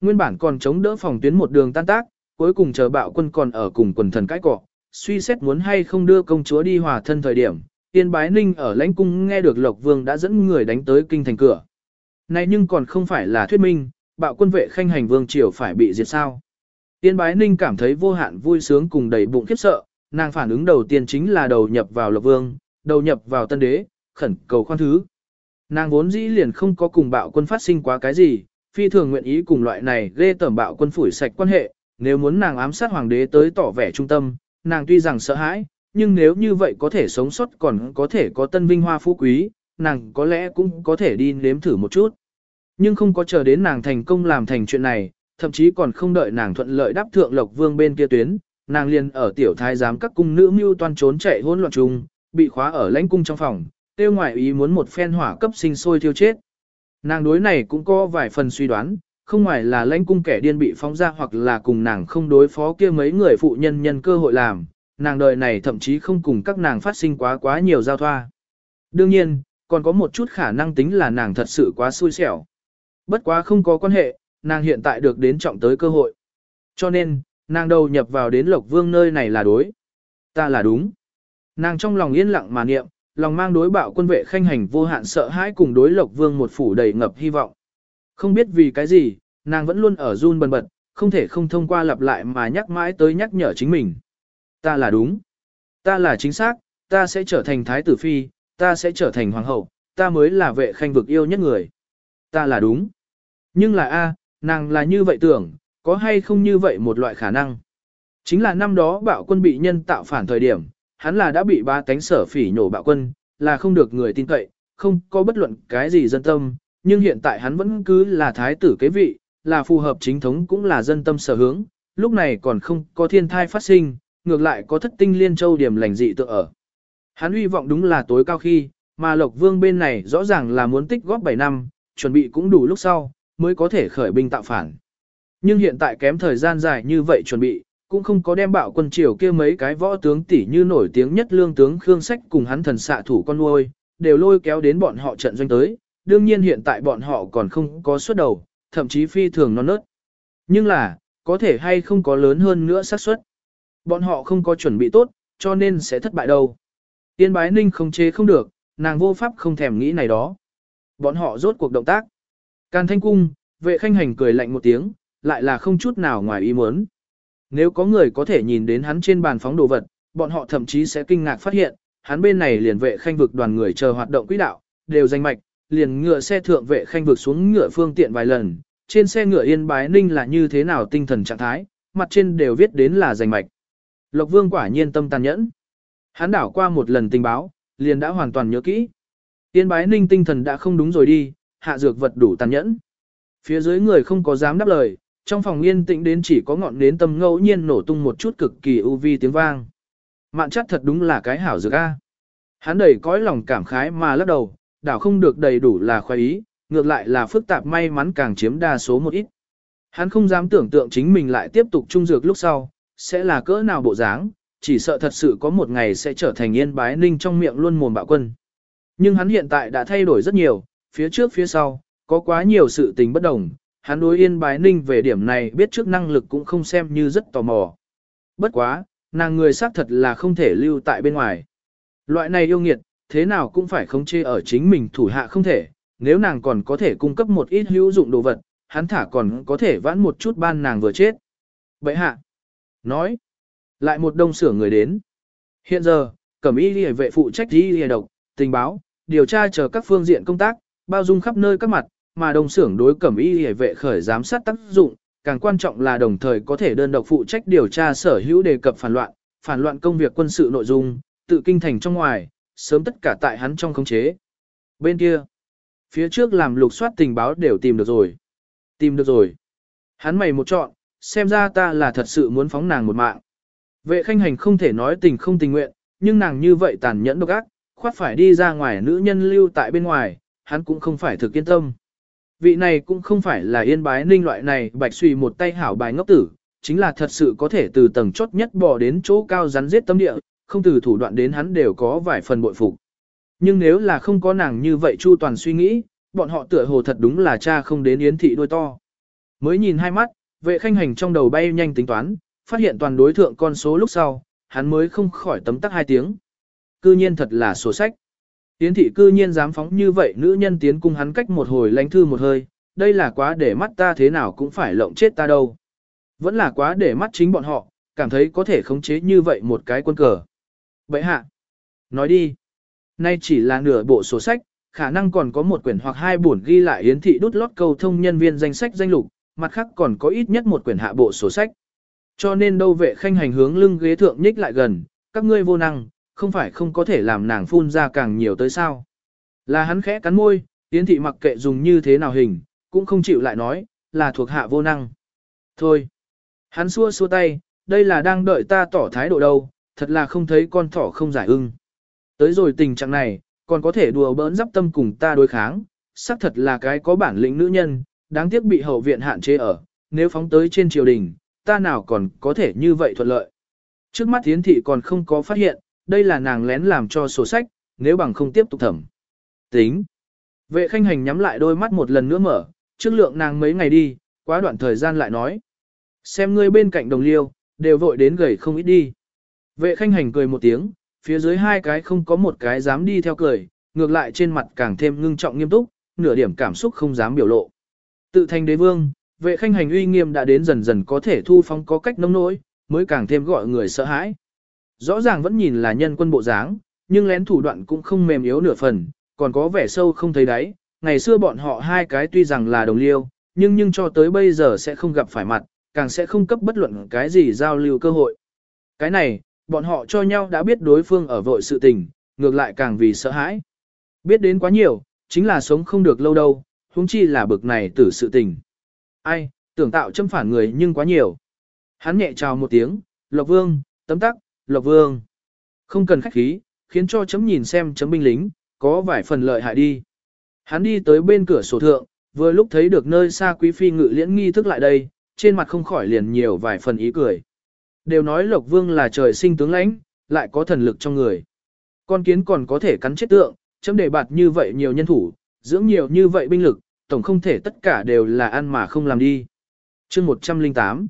Nguyên bản còn chống đỡ phòng tuyến một đường tan tác, cuối cùng chờ bạo quân còn ở cùng quần thần cãi cọ, suy xét muốn hay không đưa công chúa đi hòa thân thời điểm. Tiên bái ninh ở lãnh cung nghe được Lộc Vương đã dẫn người đánh tới kinh thành cửa. Này nhưng còn không phải là thuyết minh, bạo quân vệ khanh hành vương triều phải bị diệt sao. Tiên bái ninh cảm thấy vô hạn vui sướng cùng đầy bụng khiếp sợ, nàng phản ứng đầu tiên chính là đầu nhập vào Lộc Vương, đầu nhập vào tân đế, khẩn cầu khoan thứ. Nàng vốn dĩ liền không có cùng bạo quân phát sinh quá cái gì, phi thường nguyện ý cùng loại này ghê tẩm bạo quân phủi sạch quan hệ, nếu muốn nàng ám sát hoàng đế tới tỏ vẻ trung tâm, nàng tuy rằng sợ hãi, nhưng nếu như vậy có thể sống sót còn có thể có tân vinh hoa phú quý, nàng có lẽ cũng có thể đi nếm thử một chút. Nhưng không có chờ đến nàng thành công làm thành chuyện này, thậm chí còn không đợi nàng thuận lợi đáp thượng lộc vương bên kia tuyến, nàng liền ở tiểu thái giám các cung nữ mưu toan trốn chạy hỗn loạn chung, bị khóa ở lãnh cung trong phòng, tiêu ngoại ý muốn một phen hỏa cấp sinh sôi thiêu chết. Nàng đối này cũng có vài phần suy đoán, không ngoài là lãnh cung kẻ điên bị phóng ra hoặc là cùng nàng không đối phó kia mấy người phụ nhân nhân cơ hội làm, nàng đời này thậm chí không cùng các nàng phát sinh quá quá nhiều giao thoa. Đương nhiên, còn có một chút khả năng tính là nàng thật sự quá xui xẻo. Bất quá không có quan hệ, nàng hiện tại được đến trọng tới cơ hội. Cho nên, nàng đầu nhập vào đến Lộc Vương nơi này là đối. Ta là đúng. Nàng trong lòng yên lặng mà niệm, lòng mang đối bạo quân vệ khanh hành vô hạn sợ hãi cùng đối Lộc Vương một phủ đầy ngập hy vọng. Không biết vì cái gì, nàng vẫn luôn ở run bần bật, không thể không thông qua lặp lại mà nhắc mãi tới nhắc nhở chính mình. Ta là đúng. Ta là chính xác, ta sẽ trở thành thái tử phi, ta sẽ trở thành hoàng hậu, ta mới là vệ khanh vực yêu nhất người. Ta là đúng. Nhưng là A, nàng là như vậy tưởng, có hay không như vậy một loại khả năng. Chính là năm đó bạo quân bị nhân tạo phản thời điểm, hắn là đã bị ba cánh sở phỉ nhổ bạo quân, là không được người tin cậy, không có bất luận cái gì dân tâm, nhưng hiện tại hắn vẫn cứ là thái tử kế vị, là phù hợp chính thống cũng là dân tâm sở hướng, lúc này còn không có thiên thai phát sinh, ngược lại có thất tinh liên châu điểm lành dị tự ở. Hắn hy vọng đúng là tối cao khi, mà Lộc Vương bên này rõ ràng là muốn tích góp 7 năm, chuẩn bị cũng đủ lúc sau, mới có thể khởi binh tạo phản. Nhưng hiện tại kém thời gian dài như vậy chuẩn bị, cũng không có đem bạo quân triều kia mấy cái võ tướng tỷ như nổi tiếng nhất lương tướng Khương Sách cùng hắn thần xạ thủ con nuôi, đều lôi kéo đến bọn họ trận doanh tới, đương nhiên hiện tại bọn họ còn không có xuất đầu, thậm chí phi thường non nớt. Nhưng là, có thể hay không có lớn hơn nữa xác suất. Bọn họ không có chuẩn bị tốt, cho nên sẽ thất bại đâu. Tiên bái ninh không chế không được, nàng vô pháp không thèm nghĩ này đó. Bọn họ rốt cuộc động tác. Càn thanh cung, vệ khanh hành cười lạnh một tiếng, lại là không chút nào ngoài ý muốn. Nếu có người có thể nhìn đến hắn trên bàn phóng đồ vật, bọn họ thậm chí sẽ kinh ngạc phát hiện, hắn bên này liền vệ khanh vực đoàn người chờ hoạt động quỹ đạo, đều danh mạch, liền ngựa xe thượng vệ khanh vực xuống ngựa phương tiện vài lần, trên xe ngựa yên bái ninh là như thế nào tinh thần trạng thái, mặt trên đều viết đến là danh mạch. Lộc vương quả nhiên tâm tàn nhẫn. Hắn đảo qua một lần tình báo, liền đã hoàn toàn nhớ kỹ. Yên bái ninh tinh thần đã không đúng rồi đi, hạ dược vật đủ tàn nhẫn. Phía dưới người không có dám đáp lời, trong phòng yên tĩnh đến chỉ có ngọn nến tâm ngẫu nhiên nổ tung một chút cực kỳ u vi tiếng vang. Mạn chắc thật đúng là cái hảo dược a. Hắn đầy cõi lòng cảm khái mà lắc đầu, đảo không được đầy đủ là khoái ý, ngược lại là phức tạp may mắn càng chiếm đa số một ít. Hắn không dám tưởng tượng chính mình lại tiếp tục trung dược lúc sau, sẽ là cỡ nào bộ dáng, chỉ sợ thật sự có một ngày sẽ trở thành yên bái ninh trong miệng luôn mồm bạo quân. Nhưng hắn hiện tại đã thay đổi rất nhiều, phía trước phía sau, có quá nhiều sự tình bất đồng, hắn đối yên bái ninh về điểm này biết trước năng lực cũng không xem như rất tò mò. Bất quá, nàng người xác thật là không thể lưu tại bên ngoài. Loại này yêu nghiệt, thế nào cũng phải khống chế ở chính mình thủ hạ không thể, nếu nàng còn có thể cung cấp một ít hữu dụng đồ vật, hắn thả còn có thể vãn một chút ban nàng vừa chết. Vậy hạ, nói, lại một đông sửa người đến. Hiện giờ, cẩm y liề vệ phụ trách y liề độc, tình báo, điều tra chờ các phương diện công tác, bao dung khắp nơi các mặt, mà đồng xưởng đối cẩm y hệ vệ khởi giám sát tác dụng, càng quan trọng là đồng thời có thể đơn độc phụ trách điều tra sở hữu đề cập phản loạn, phản loạn công việc quân sự nội dung, tự kinh thành trong ngoài, sớm tất cả tại hắn trong khống chế. Bên kia, phía trước làm lục soát tình báo đều tìm được rồi. Tìm được rồi. Hắn mày một chọn, xem ra ta là thật sự muốn phóng nàng một mạng. Vệ khanh hành không thể nói tình không tình nguyện, nhưng nàng như vậy tàn nhẫn độc ác, khoát phải đi ra ngoài nữ nhân lưu tại bên ngoài, hắn cũng không phải thực yên tâm. Vị này cũng không phải là yên bái ninh loại này bạch suy một tay hảo bài ngốc tử, chính là thật sự có thể từ tầng chốt nhất bò đến chỗ cao rắn giết tâm địa, không từ thủ đoạn đến hắn đều có vài phần bội phục. Nhưng nếu là không có nàng như vậy chu toàn suy nghĩ, bọn họ tựa hồ thật đúng là cha không đến yến thị đôi to. Mới nhìn hai mắt, vệ khanh hành trong đầu bay nhanh tính toán, phát hiện toàn đối thượng con số lúc sau, hắn mới không khỏi tấm tắc hai tiếng. Cư nhiên thật là sổ sách. Tiến thị cư nhiên dám phóng như vậy nữ nhân tiến cung hắn cách một hồi lánh thư một hơi, đây là quá để mắt ta thế nào cũng phải lộng chết ta đâu. Vẫn là quá để mắt chính bọn họ, cảm thấy có thể khống chế như vậy một cái quân cờ. Vậy hạ, nói đi, nay chỉ là nửa bộ sổ sách, khả năng còn có một quyển hoặc hai buồn ghi lại yến thị đút lót cầu thông nhân viên danh sách danh lục, mặt khác còn có ít nhất một quyển hạ bộ sổ sách. Cho nên đâu vệ khanh hành hướng lưng ghế thượng nhích lại gần, các ngươi vô năng, không phải không có thể làm nàng phun ra càng nhiều tới sao. Là hắn khẽ cắn môi, yến thị mặc kệ dùng như thế nào hình, cũng không chịu lại nói, là thuộc hạ vô năng. Thôi, hắn xua xua tay, đây là đang đợi ta tỏ thái độ đâu, thật là không thấy con thỏ không giải ưng. Tới rồi tình trạng này, còn có thể đùa bỡn dắp tâm cùng ta đối kháng, xác thật là cái có bản lĩnh nữ nhân, đáng tiếc bị hậu viện hạn chế ở, nếu phóng tới trên triều đình, ta nào còn có thể như vậy thuận lợi. Trước mắt tiến Thị còn không có phát hiện, đây là nàng lén làm cho sổ sách, nếu bằng không tiếp tục thẩm. Tính. Vệ khanh hành nhắm lại đôi mắt một lần nữa mở, trước lượng nàng mấy ngày đi, quá đoạn thời gian lại nói. Xem ngươi bên cạnh đồng liêu, đều vội đến gầy không ít đi. Vệ khanh hành cười một tiếng, phía dưới hai cái không có một cái dám đi theo cười, ngược lại trên mặt càng thêm ngưng trọng nghiêm túc, nửa điểm cảm xúc không dám biểu lộ. Tự thành đế vương, vệ khanh hành uy nghiêm đã đến dần dần có thể thu phong có cách nông nỗi, mới càng thêm gọi người sợ hãi. Rõ ràng vẫn nhìn là nhân quân bộ dáng, nhưng lén thủ đoạn cũng không mềm yếu nửa phần, còn có vẻ sâu không thấy đáy. Ngày xưa bọn họ hai cái tuy rằng là đồng liêu, nhưng nhưng cho tới bây giờ sẽ không gặp phải mặt, càng sẽ không cấp bất luận cái gì giao lưu cơ hội. Cái này, bọn họ cho nhau đã biết đối phương ở vội sự tình, ngược lại càng vì sợ hãi. Biết đến quá nhiều, chính là sống không được lâu đâu, huống chi là bực này tử sự tình. Ai, tưởng tạo châm phản người nhưng quá nhiều. Hắn nhẹ chào một tiếng, Lộc Vương, tấm tắc, Lộc Vương. Không cần khách khí, khiến cho chấm nhìn xem chấm binh lính, có vài phần lợi hại đi. Hắn đi tới bên cửa sổ thượng, vừa lúc thấy được nơi xa quý phi ngự liễn nghi thức lại đây, trên mặt không khỏi liền nhiều vài phần ý cười. Đều nói Lộc Vương là trời sinh tướng lãnh, lại có thần lực trong người. Con kiến còn có thể cắn chết tượng, chấm đề bạt như vậy nhiều nhân thủ, dưỡng nhiều như vậy binh lực, tổng không thể tất cả đều là ăn mà không làm đi. chương 108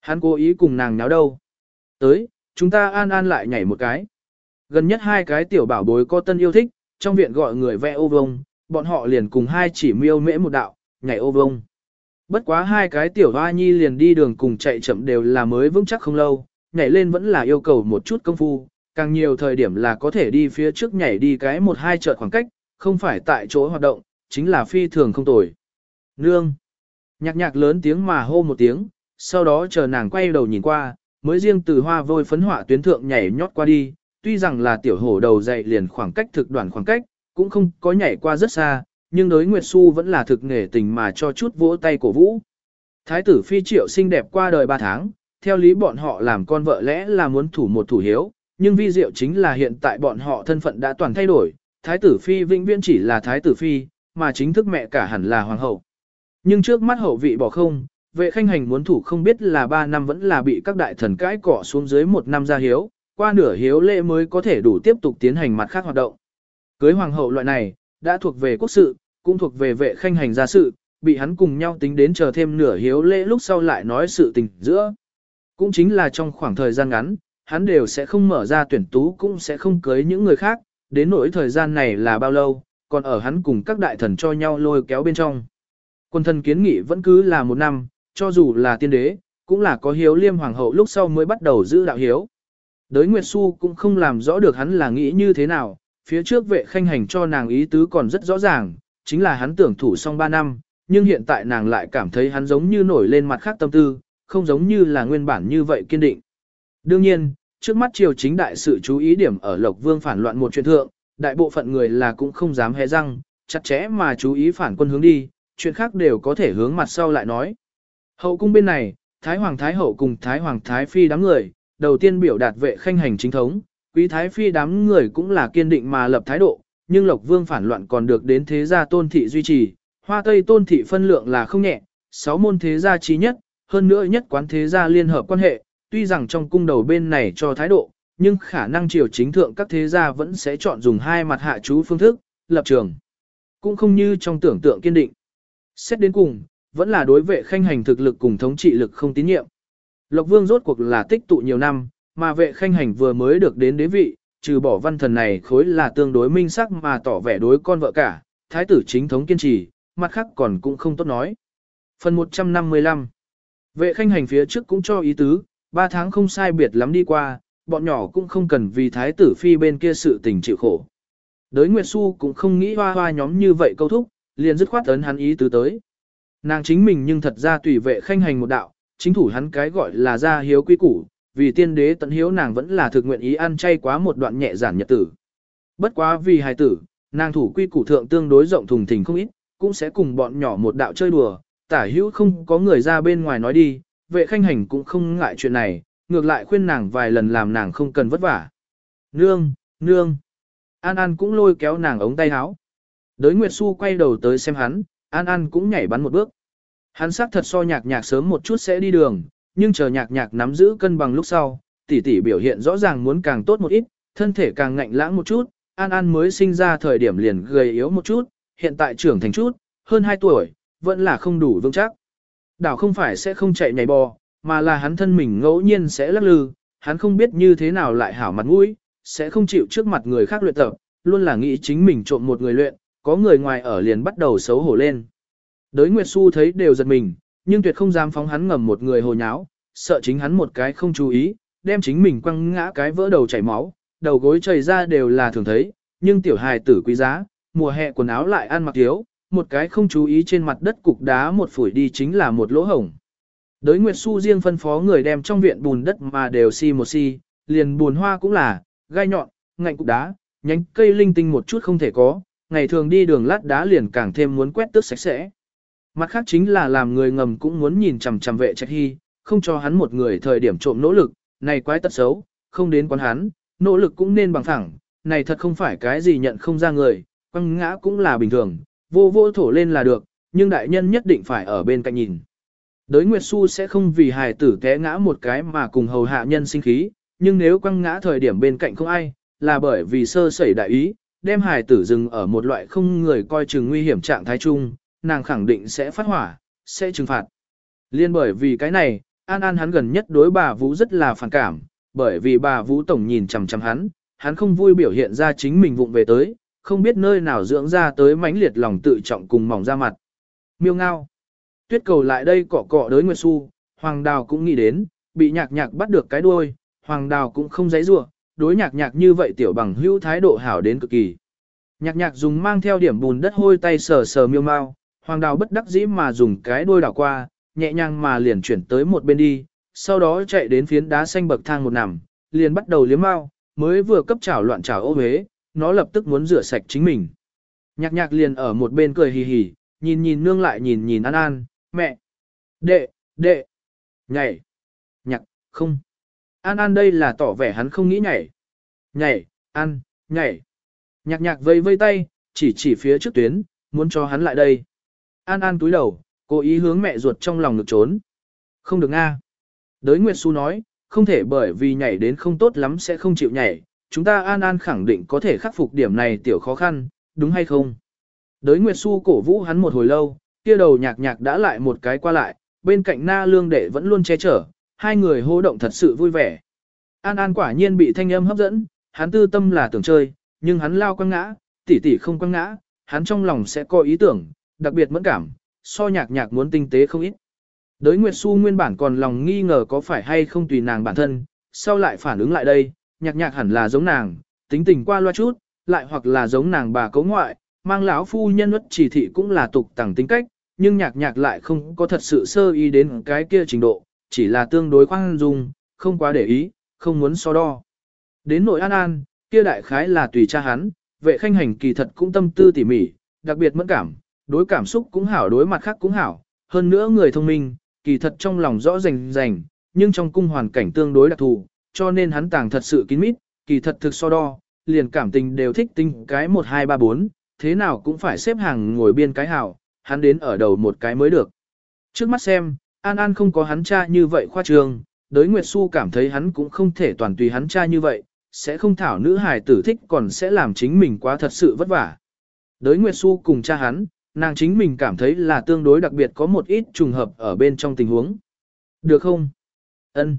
Hắn cố ý cùng nàng nháo đâu. Tới, chúng ta an an lại nhảy một cái. Gần nhất hai cái tiểu bảo bối có tân yêu thích, trong viện gọi người vẽ ô vông, bọn họ liền cùng hai chỉ miêu mễ một đạo, nhảy ô vông. Bất quá hai cái tiểu hoa nhi liền đi đường cùng chạy chậm đều là mới vững chắc không lâu, nhảy lên vẫn là yêu cầu một chút công phu, càng nhiều thời điểm là có thể đi phía trước nhảy đi cái một hai chợt khoảng cách, không phải tại chỗ hoạt động, chính là phi thường không tồi. Nương! Nhạc nhạc lớn tiếng mà hô một tiếng, sau đó chờ nàng quay đầu nhìn qua, mới riêng từ hoa vôi phấn họa tuyến thượng nhảy nhót qua đi, tuy rằng là tiểu hổ đầu dậy liền khoảng cách thực đoạn khoảng cách, cũng không có nhảy qua rất xa, nhưng đối Nguyệt Xu vẫn là thực nghề tình mà cho chút vỗ tay cổ vũ. Thái tử phi triệu xinh đẹp qua đời 3 tháng, theo lý bọn họ làm con vợ lẽ là muốn thủ một thủ hiếu, nhưng vi diệu chính là hiện tại bọn họ thân phận đã toàn thay đổi, thái tử phi vĩnh viễn chỉ là thái tử phi, mà chính thức mẹ cả hẳn là hoàng hậu. Nhưng trước mắt hậu vị bỏ không, vệ khanh hành muốn thủ không biết là 3 năm vẫn là bị các đại thần cãi cỏ xuống dưới một năm ra hiếu, qua nửa hiếu lễ mới có thể đủ tiếp tục tiến hành mặt khác hoạt động. Cưới hoàng hậu loại này, đã thuộc về quốc sự, cũng thuộc về vệ khanh hành gia sự, bị hắn cùng nhau tính đến chờ thêm nửa hiếu lễ lúc sau lại nói sự tình giữa. Cũng chính là trong khoảng thời gian ngắn, hắn đều sẽ không mở ra tuyển tú cũng sẽ không cưới những người khác, đến nỗi thời gian này là bao lâu, còn ở hắn cùng các đại thần cho nhau lôi kéo bên trong. Quân thần kiến nghị vẫn cứ là một năm, cho dù là tiên đế, cũng là có hiếu liêm hoàng hậu lúc sau mới bắt đầu giữ đạo hiếu. Đới Nguyệt Xu cũng không làm rõ được hắn là nghĩ như thế nào, phía trước vệ khanh hành cho nàng ý tứ còn rất rõ ràng, chính là hắn tưởng thủ xong 3 năm, nhưng hiện tại nàng lại cảm thấy hắn giống như nổi lên mặt khác tâm tư, không giống như là nguyên bản như vậy kiên định. Đương nhiên, trước mắt triều chính đại sự chú ý điểm ở Lộc Vương phản loạn một chuyện thượng, đại bộ phận người là cũng không dám hé răng, chặt chẽ mà chú ý phản quân hướng đi, chuyện khác đều có thể hướng mặt sau lại nói. Hậu cung bên này, Thái Hoàng Thái Hậu cùng Thái Hoàng Thái Phi đám người, đầu tiên biểu đạt vệ khanh hành chính thống, quý Thái Phi đám người cũng là kiên định mà lập thái độ, nhưng Lộc Vương phản loạn còn được đến thế gia tôn thị duy trì, hoa tây tôn thị phân lượng là không nhẹ, sáu môn thế gia trí nhất, hơn nữa nhất quán thế gia liên hợp quan hệ, tuy rằng trong cung đầu bên này cho thái độ, nhưng khả năng triều chính thượng các thế gia vẫn sẽ chọn dùng hai mặt hạ chú phương thức, lập trường. Cũng không như trong tưởng tượng kiên định. Xét đến cùng, vẫn là đối vệ khanh hành thực lực cùng thống trị lực không tín nhiệm. Lộc Vương rốt cuộc là tích tụ nhiều năm, mà vệ khanh hành vừa mới được đến đế vị, trừ bỏ văn thần này khối là tương đối minh sắc mà tỏ vẻ đối con vợ cả, thái tử chính thống kiên trì, mặt khác còn cũng không tốt nói. Phần 155 Vệ khanh hành phía trước cũng cho ý tứ, ba tháng không sai biệt lắm đi qua, bọn nhỏ cũng không cần vì thái tử phi bên kia sự tình chịu khổ. Đới Nguyệt Xu cũng không nghĩ hoa hoa nhóm như vậy câu thúc, liền dứt khoát ấn hắn ý tứ tới. Nàng chính mình nhưng thật ra tùy vệ khanh hành một đạo, chính thủ hắn cái gọi là gia hiếu quý củ, vì tiên đế tận hiếu nàng vẫn là thực nguyện ý ăn chay quá một đoạn nhẹ giản nhật tử. Bất quá vì hài tử, nàng thủ quy củ thượng tương đối rộng thùng thình không ít, cũng sẽ cùng bọn nhỏ một đạo chơi đùa, tả hữu không có người ra bên ngoài nói đi, vệ khanh hành cũng không ngại chuyện này, ngược lại khuyên nàng vài lần làm nàng không cần vất vả. Nương, nương. An An cũng lôi kéo nàng ống tay áo. Đới Nguyệt Xu quay đầu tới xem hắn, An An cũng nhảy bắn một bước. Hắn xác thật so nhạc nhạc sớm một chút sẽ đi đường, nhưng chờ nhạc nhạc nắm giữ cân bằng lúc sau, tỷ tỷ biểu hiện rõ ràng muốn càng tốt một ít, thân thể càng ngạnh lãng một chút, An An mới sinh ra thời điểm liền gầy yếu một chút, hiện tại trưởng thành chút, hơn 2 tuổi, vẫn là không đủ vững chắc. Đảo không phải sẽ không chạy nhảy bò, mà là hắn thân mình ngẫu nhiên sẽ lắc lư, hắn không biết như thế nào lại hảo mặt mũi, sẽ không chịu trước mặt người khác luyện tập, luôn là nghĩ chính mình trộm một người luyện, có người ngoài ở liền bắt đầu xấu hổ lên. Đới Nguyệt Xu thấy đều giật mình, nhưng tuyệt không dám phóng hắn ngầm một người hồ nháo, sợ chính hắn một cái không chú ý, đem chính mình quăng ngã cái vỡ đầu chảy máu, đầu gối chảy ra đều là thường thấy, nhưng tiểu hài tử quý giá, mùa hè quần áo lại ăn mặc thiếu, một cái không chú ý trên mặt đất cục đá một phủi đi chính là một lỗ hổng. Đới Nguyệt Xu riêng phân phó người đem trong viện bùn đất mà đều si một si, liền bùn hoa cũng là, gai nhọn, ngạnh cục đá, nhánh cây linh tinh một chút không thể có, ngày thường đi đường lát đá liền càng thêm muốn quét tước sạch sẽ. Mặt khác chính là làm người ngầm cũng muốn nhìn chằm chằm vệ trạch hy, không cho hắn một người thời điểm trộm nỗ lực, này quái tật xấu, không đến quán hắn, nỗ lực cũng nên bằng thẳng, này thật không phải cái gì nhận không ra người, quăng ngã cũng là bình thường, vô vô thổ lên là được, nhưng đại nhân nhất định phải ở bên cạnh nhìn. Đới Nguyệt Xu sẽ không vì hài tử té ngã một cái mà cùng hầu hạ nhân sinh khí, nhưng nếu quăng ngã thời điểm bên cạnh không ai, là bởi vì sơ sẩy đại ý, đem hài tử dừng ở một loại không người coi chừng nguy hiểm trạng thái chung, nàng khẳng định sẽ phát hỏa, sẽ trừng phạt. Liên bởi vì cái này, An An hắn gần nhất đối bà Vũ rất là phản cảm, bởi vì bà Vũ tổng nhìn chằm chằm hắn, hắn không vui biểu hiện ra chính mình vụng về tới, không biết nơi nào dưỡng ra tới mãnh liệt lòng tự trọng cùng mỏng ra mặt. Miêu ngao. Tuyết cầu lại đây cọ cọ đới Nguyệt Xu, Hoàng Đào cũng nghĩ đến, bị nhạc nhạc bắt được cái đuôi, Hoàng Đào cũng không dãy rủa, đối nhạc nhạc như vậy tiểu bằng hữu thái độ hảo đến cực kỳ. Nhạc nhạc dùng mang theo điểm bùn đất hôi tay sờ sờ miêu mau, Hoàng Đào bất đắc dĩ mà dùng cái đuôi đảo qua, nhẹ nhàng mà liền chuyển tới một bên đi, sau đó chạy đến phiến đá xanh bậc thang một nằm, liền bắt đầu liếm mau, mới vừa cấp chảo loạn chảo ô huế, nó lập tức muốn rửa sạch chính mình. Nhạc nhạc liền ở một bên cười hì hì, nhìn nhìn nương lại nhìn nhìn An An, mẹ, đệ, đệ, nhảy, nhạc, không. An An đây là tỏ vẻ hắn không nghĩ nhảy. Nhảy, An, nhảy. Nhạc nhạc vây vây tay, chỉ chỉ phía trước tuyến, muốn cho hắn lại đây. An An túi đầu, cố ý hướng mẹ ruột trong lòng ngực trốn. Không được nga. Đới Nguyệt Xu nói, không thể bởi vì nhảy đến không tốt lắm sẽ không chịu nhảy, chúng ta An An khẳng định có thể khắc phục điểm này tiểu khó khăn, đúng hay không? Đới Nguyệt Xu cổ vũ hắn một hồi lâu, kia đầu nhạc nhạc đã lại một cái qua lại, bên cạnh na lương đệ vẫn luôn che chở, hai người hô động thật sự vui vẻ. An An quả nhiên bị thanh âm hấp dẫn, hắn tư tâm là tưởng chơi, nhưng hắn lao quăng ngã, tỷ tỷ không quăng ngã, hắn trong lòng sẽ có ý tưởng, đặc biệt mẫn cảm, so nhạc nhạc muốn tinh tế không ít. Đới Nguyệt Xu nguyên bản còn lòng nghi ngờ có phải hay không tùy nàng bản thân, sau lại phản ứng lại đây, nhạc nhạc hẳn là giống nàng, tính tình qua loa chút, lại hoặc là giống nàng bà cấu ngoại, mang lão phu nhân ất chỉ thị cũng là tục tẳng tính cách, nhưng nhạc nhạc lại không có thật sự sơ ý đến cái kia trình độ, chỉ là tương đối khoan dung, không quá để ý, không muốn so đo. Đến nội an an, kia đại khái là tùy cha hắn, vệ khanh hành kỳ thật cũng tâm tư tỉ mỉ, đặc biệt mẫn cảm, đối cảm xúc cũng hảo đối mặt khác cũng hảo, hơn nữa người thông minh, kỳ thật trong lòng rõ rành rành, nhưng trong cung hoàn cảnh tương đối đặc thù, cho nên hắn tàng thật sự kín mít, kỳ thật thực so đo, liền cảm tình đều thích tinh cái 1 2 3 4, thế nào cũng phải xếp hàng ngồi biên cái hảo, hắn đến ở đầu một cái mới được. Trước mắt xem, An An không có hắn cha như vậy khoa trương, đới Nguyệt Xu cảm thấy hắn cũng không thể toàn tùy hắn cha như vậy, sẽ không thảo nữ hài tử thích còn sẽ làm chính mình quá thật sự vất vả. Đới Nguyệt Xu cùng cha hắn, nàng chính mình cảm thấy là tương đối đặc biệt có một ít trùng hợp ở bên trong tình huống. Được không? Ân.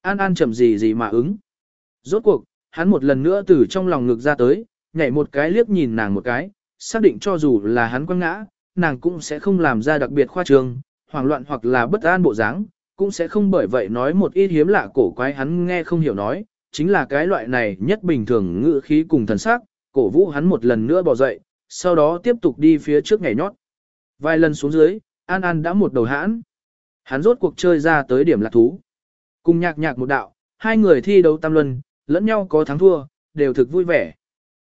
An An chậm gì gì mà ứng. Rốt cuộc, hắn một lần nữa từ trong lòng ngực ra tới, nhảy một cái liếc nhìn nàng một cái, xác định cho dù là hắn quăng ngã, nàng cũng sẽ không làm ra đặc biệt khoa trương, hoảng loạn hoặc là bất an bộ dáng, cũng sẽ không bởi vậy nói một ít hiếm lạ cổ quái hắn nghe không hiểu nói, chính là cái loại này nhất bình thường ngữ khí cùng thần sắc, cổ vũ hắn một lần nữa bỏ dậy, sau đó tiếp tục đi phía trước nhảy nhót. Vài lần xuống dưới, An An đã một đầu hãn. Hắn rốt cuộc chơi ra tới điểm lạc thú. Cùng nhạc nhạc một đạo, hai người thi đấu tam luân, lẫn nhau có thắng thua, đều thực vui vẻ.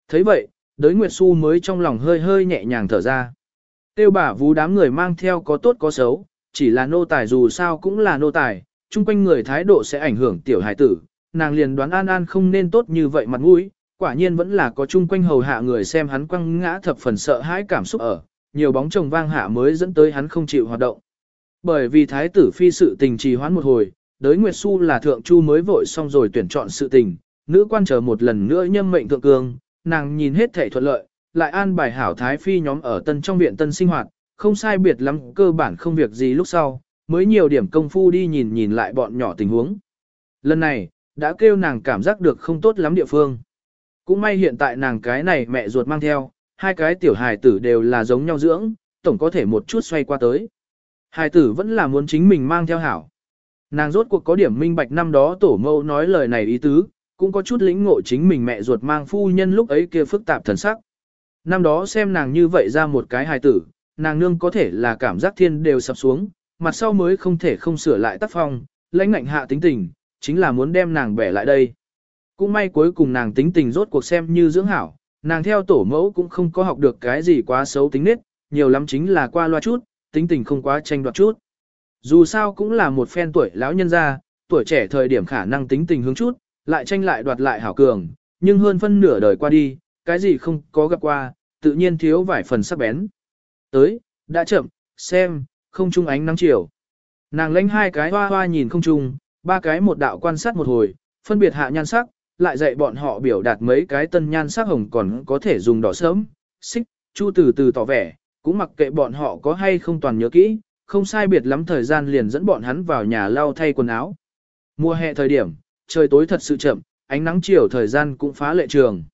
thấy vậy, đới Nguyệt Xu mới trong lòng hơi hơi nhẹ nhàng thở ra. Tiêu bả vú đám người mang theo có tốt có xấu, chỉ là nô tài dù sao cũng là nô tài, chung quanh người thái độ sẽ ảnh hưởng tiểu hải tử, nàng liền đoán An An không nên tốt như vậy mặt mũi, quả nhiên vẫn là có chung quanh hầu hạ người xem hắn quăng ngã thập phần sợ hãi cảm xúc ở, nhiều bóng chồng vang hạ mới dẫn tới hắn không chịu hoạt động. Bởi vì thái tử phi sự tình trì hoãn một hồi, đới Nguyệt Xu là thượng chu mới vội xong rồi tuyển chọn sự tình, nữ quan chờ một lần nữa nhâm mệnh thượng cương, nàng nhìn hết thể thuận lợi, lại an bài hảo thái phi nhóm ở tân trong viện tân sinh hoạt, không sai biệt lắm cơ bản không việc gì lúc sau, mới nhiều điểm công phu đi nhìn nhìn lại bọn nhỏ tình huống. Lần này, đã kêu nàng cảm giác được không tốt lắm địa phương. Cũng may hiện tại nàng cái này mẹ ruột mang theo, hai cái tiểu hài tử đều là giống nhau dưỡng, tổng có thể một chút xoay qua tới. Hài tử vẫn là muốn chính mình mang theo hảo. Nàng rốt cuộc có điểm minh bạch năm đó tổ mẫu nói lời này ý tứ, cũng có chút lĩnh ngộ chính mình mẹ ruột mang phu nhân lúc ấy kia phức tạp thần sắc. Năm đó xem nàng như vậy ra một cái hài tử, nàng nương có thể là cảm giác thiên đều sập xuống, mặt sau mới không thể không sửa lại tác phong, lãnh ngạnh hạ tính tình, chính là muốn đem nàng bẻ lại đây. Cũng may cuối cùng nàng tính tình rốt cuộc xem như dưỡng hảo, nàng theo tổ mẫu cũng không có học được cái gì quá xấu tính nết, nhiều lắm chính là qua loa chút, tính tình không quá tranh đoạt chút. Dù sao cũng là một phen tuổi lão nhân gia, tuổi trẻ thời điểm khả năng tính tình hướng chút, lại tranh lại đoạt lại hảo cường, nhưng hơn phân nửa đời qua đi, cái gì không có gặp qua, tự nhiên thiếu vài phần sắc bén. Tới, đã chậm, xem, không trung ánh nắng chiều. Nàng lánh hai cái hoa hoa nhìn không trung, ba cái một đạo quan sát một hồi, phân biệt hạ nhan sắc, lại dạy bọn họ biểu đạt mấy cái tân nhan sắc hồng còn có thể dùng đỏ sớm, xích, chu từ từ tỏ vẻ, cũng mặc kệ bọn họ có hay không toàn nhớ kỹ, không sai biệt lắm thời gian liền dẫn bọn hắn vào nhà lau thay quần áo. Mùa hè thời điểm, trời tối thật sự chậm, ánh nắng chiều thời gian cũng phá lệ trường.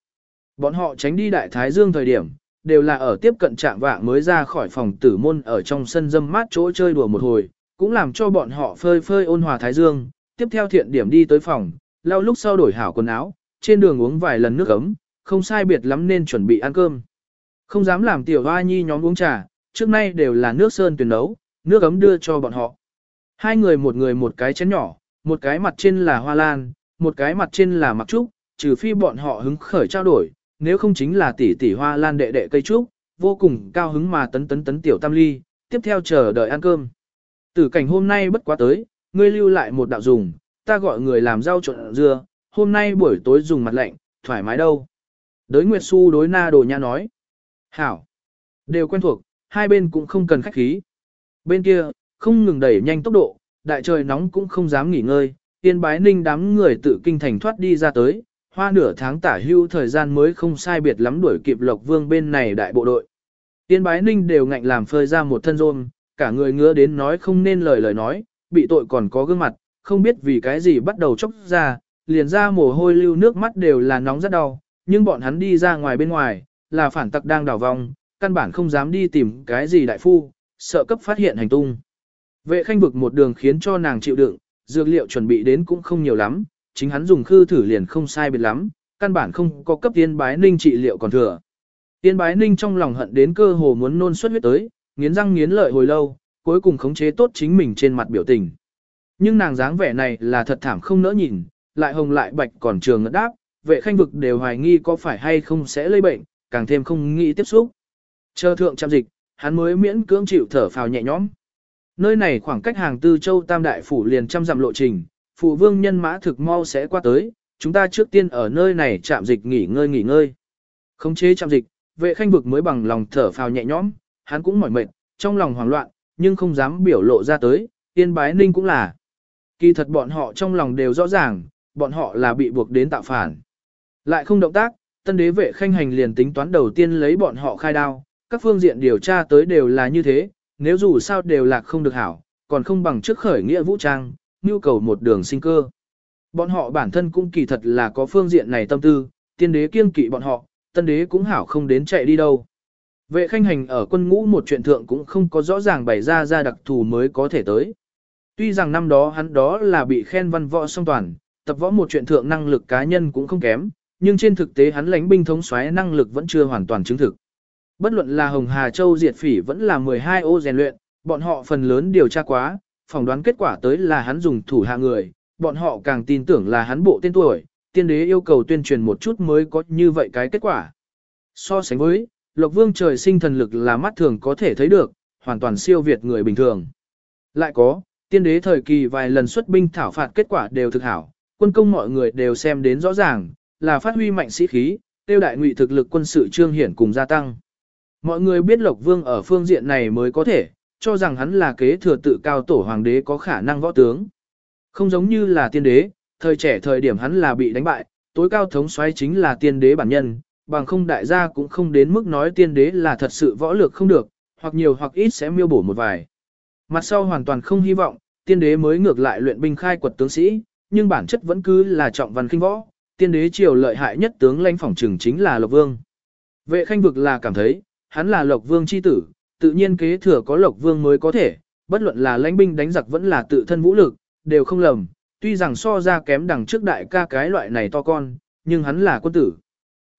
Bọn họ tránh đi đại thái dương thời điểm, đều là ở tiếp cận trạng vạng mới ra khỏi phòng tử môn ở trong sân dâm mát chỗ chơi đùa một hồi, cũng làm cho bọn họ phơi phơi ôn hòa thái dương, tiếp theo thiện điểm đi tới phòng, lau lúc sau đổi hảo quần áo, trên đường uống vài lần nước ấm, không sai biệt lắm nên chuẩn bị ăn cơm. Không dám làm tiểu hoa nhi nhóm uống trà, trước nay đều là nước sơn tuyển nấu, nước ấm đưa cho bọn họ. Hai người một người một cái chén nhỏ, một cái mặt trên là hoa lan, một cái mặt trên là mặc trúc, trừ phi bọn họ hứng khởi trao đổi, nếu không chính là tỷ tỷ hoa lan đệ đệ cây trúc, vô cùng cao hứng mà tấn tấn tấn tiểu tam ly, tiếp theo chờ đợi ăn cơm. Tử cảnh hôm nay bất quá tới, ngươi lưu lại một đạo dùng, ta gọi người làm rau trộn dưa, hôm nay buổi tối dùng mặt lạnh, thoải mái đâu. Đới Nguyệt Xu đối na đồ nha nói. Hảo. Đều quen thuộc, hai bên cũng không cần khách khí. Bên kia, không ngừng đẩy nhanh tốc độ, đại trời nóng cũng không dám nghỉ ngơi, tiên bái ninh đám người tự kinh thành thoát đi ra tới, hoa nửa tháng tả hưu thời gian mới không sai biệt lắm đuổi kịp Lộc Vương bên này đại bộ đội. Tiên bái ninh đều ngạnh làm phơi ra một thân rôm, cả người ngứa đến nói không nên lời lời nói, bị tội còn có gương mặt, không biết vì cái gì bắt đầu chốc ra, liền ra mồ hôi lưu nước mắt đều là nóng rất đau, nhưng bọn hắn đi ra ngoài bên ngoài, là phản tặc đang đảo vòng, căn bản không dám đi tìm cái gì đại phu, sợ cấp phát hiện hành tung. Vệ khanh vực một đường khiến cho nàng chịu đựng, dược liệu chuẩn bị đến cũng không nhiều lắm, chính hắn dùng khư thử liền không sai biệt lắm, căn bản không có cấp tiên bái ninh trị liệu còn thừa. Tiên bái ninh trong lòng hận đến cơ hồ muốn nôn xuất huyết tới, nghiến răng nghiến lợi hồi lâu, cuối cùng khống chế tốt chính mình trên mặt biểu tình. Nhưng nàng dáng vẻ này là thật thảm không nỡ nhìn, lại hồng lại bạch còn trường ngất đáp, vệ khanh vực đều hoài nghi có phải hay không sẽ lây bệnh, càng thêm không nghĩ tiếp xúc. Chờ thượng chạm dịch, hắn mới miễn cưỡng chịu thở phào nhẹ nhõm. Nơi này khoảng cách hàng tư châu tam đại phủ liền trăm dặm lộ trình, phụ vương nhân mã thực mau sẽ qua tới, chúng ta trước tiên ở nơi này chạm dịch nghỉ ngơi nghỉ ngơi. Khống chế chạm dịch, vệ khanh vực mới bằng lòng thở phào nhẹ nhõm, hắn cũng mỏi mệt, trong lòng hoảng loạn, nhưng không dám biểu lộ ra tới, tiên bái ninh cũng là. Kỳ thật bọn họ trong lòng đều rõ ràng, bọn họ là bị buộc đến tạo phản. Lại không động tác, tân đế vệ khanh hành liền tính toán đầu tiên lấy bọn họ khai đao, các phương diện điều tra tới đều là như thế, nếu dù sao đều là không được hảo, còn không bằng trước khởi nghĩa vũ trang, nhu cầu một đường sinh cơ. Bọn họ bản thân cũng kỳ thật là có phương diện này tâm tư, tiên đế kiêng kỵ bọn họ, tân đế cũng hảo không đến chạy đi đâu. Vệ khanh hành ở quân ngũ một chuyện thượng cũng không có rõ ràng bày ra ra đặc thù mới có thể tới. Tuy rằng năm đó hắn đó là bị khen văn võ song toàn, tập võ một chuyện thượng năng lực cá nhân cũng không kém, nhưng trên thực tế hắn lãnh binh thống soái năng lực vẫn chưa hoàn toàn chứng thực. Bất luận là Hồng Hà Châu diệt phỉ vẫn là 12 ô rèn luyện, bọn họ phần lớn điều tra quá, phỏng đoán kết quả tới là hắn dùng thủ hạ người, bọn họ càng tin tưởng là hắn bộ tên tuổi, tiên đế yêu cầu tuyên truyền một chút mới có như vậy cái kết quả. So sánh với, Lộc Vương trời sinh thần lực là mắt thường có thể thấy được, hoàn toàn siêu việt người bình thường. Lại có, tiên đế thời kỳ vài lần xuất binh thảo phạt kết quả đều thực hảo, quân công mọi người đều xem đến rõ ràng, là phát huy mạnh sĩ khí, tiêu đại ngụy thực lực quân sự trương hiển cùng gia tăng. Mọi người biết Lộc Vương ở phương diện này mới có thể, cho rằng hắn là kế thừa tự cao tổ hoàng đế có khả năng võ tướng. Không giống như là tiên đế, thời trẻ thời điểm hắn là bị đánh bại, tối cao thống soái chính là tiên đế bản nhân, bằng không đại gia cũng không đến mức nói tiên đế là thật sự võ lược không được, hoặc nhiều hoặc ít sẽ miêu bổ một vài. Mặt sau hoàn toàn không hy vọng, tiên đế mới ngược lại luyện binh khai quật tướng sĩ, nhưng bản chất vẫn cứ là trọng văn kinh võ, tiên đế triều lợi hại nhất tướng lãnh phỏng trừng chính là Lộc Vương. Vệ khanh vực là cảm thấy, hắn là Lộc Vương chi tử, tự nhiên kế thừa có Lộc Vương mới có thể, bất luận là lãnh binh đánh giặc vẫn là tự thân vũ lực, đều không lầm, tuy rằng so ra kém đằng trước đại ca cái loại này to con, nhưng hắn là quân tử.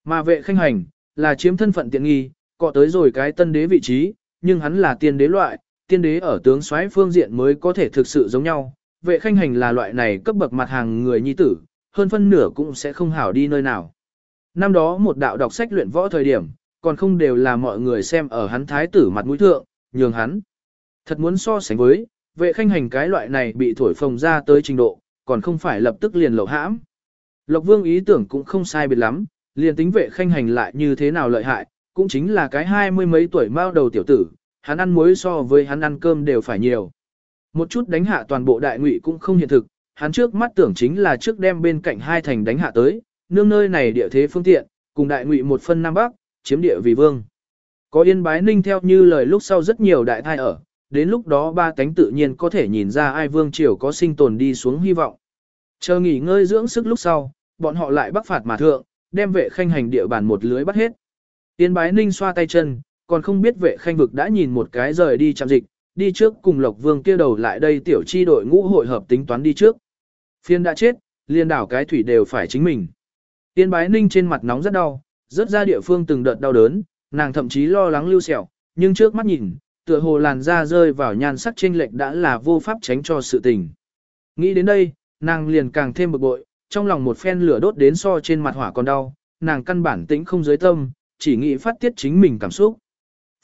Mà vệ khanh hành, là chiếm thân phận tiện nghi, cọ tới rồi cái tân đế vị trí, nhưng hắn là tiên đế loại, tiên đế ở tướng soái phương diện mới có thể thực sự giống nhau. Vệ khanh hành là loại này cấp bậc mặt hàng người nhi tử, hơn phân nửa cũng sẽ không hảo đi nơi nào. Năm đó một đạo đọc sách luyện võ thời điểm, còn không đều là mọi người xem ở hắn thái tử mặt mũi thượng, nhường hắn. Thật muốn so sánh với, vệ khanh hành cái loại này bị thổi phồng ra tới trình độ, còn không phải lập tức liền lậu hãm. Lộc vương ý tưởng cũng không sai biệt lắm, liền tính vệ khanh hành lại như thế nào lợi hại, cũng chính là cái hai mươi mấy tuổi mao đầu tiểu tử, hắn ăn muối so với hắn ăn cơm đều phải nhiều. Một chút đánh hạ toàn bộ đại ngụy cũng không hiện thực, hắn trước mắt tưởng chính là trước đem bên cạnh hai thành đánh hạ tới, nương nơi này địa thế phương tiện, cùng đại ngụy một phân nam bắc, chiếm địa vì vương. Có yên bái ninh theo như lời lúc sau rất nhiều đại thai ở, đến lúc đó ba cánh tự nhiên có thể nhìn ra ai vương triều có sinh tồn đi xuống hy vọng. Chờ nghỉ ngơi dưỡng sức lúc sau, bọn họ lại bắc phạt mà thượng, đem vệ khanh hành địa bàn một lưới bắt hết. Yên bái ninh xoa tay chân, còn không biết vệ khanh vực đã nhìn một cái rời đi chạm dịch, đi trước cùng Lộc Vương kia đầu lại đây tiểu chi đội ngũ hội hợp tính toán đi trước. Phiên đã chết, liên đảo cái thủy đều phải chính mình. Yên bái ninh trên mặt nóng rất đau, rất ra địa phương từng đợt đau đớn, nàng thậm chí lo lắng lưu sẹo, nhưng trước mắt nhìn, tựa hồ làn da rơi vào nhan sắc chênh lệch đã là vô pháp tránh cho sự tình. Nghĩ đến đây, nàng liền càng thêm bực bội, trong lòng một phen lửa đốt đến so trên mặt hỏa còn đau, nàng căn bản tĩnh không giới tâm, chỉ nghĩ phát tiết chính mình cảm xúc.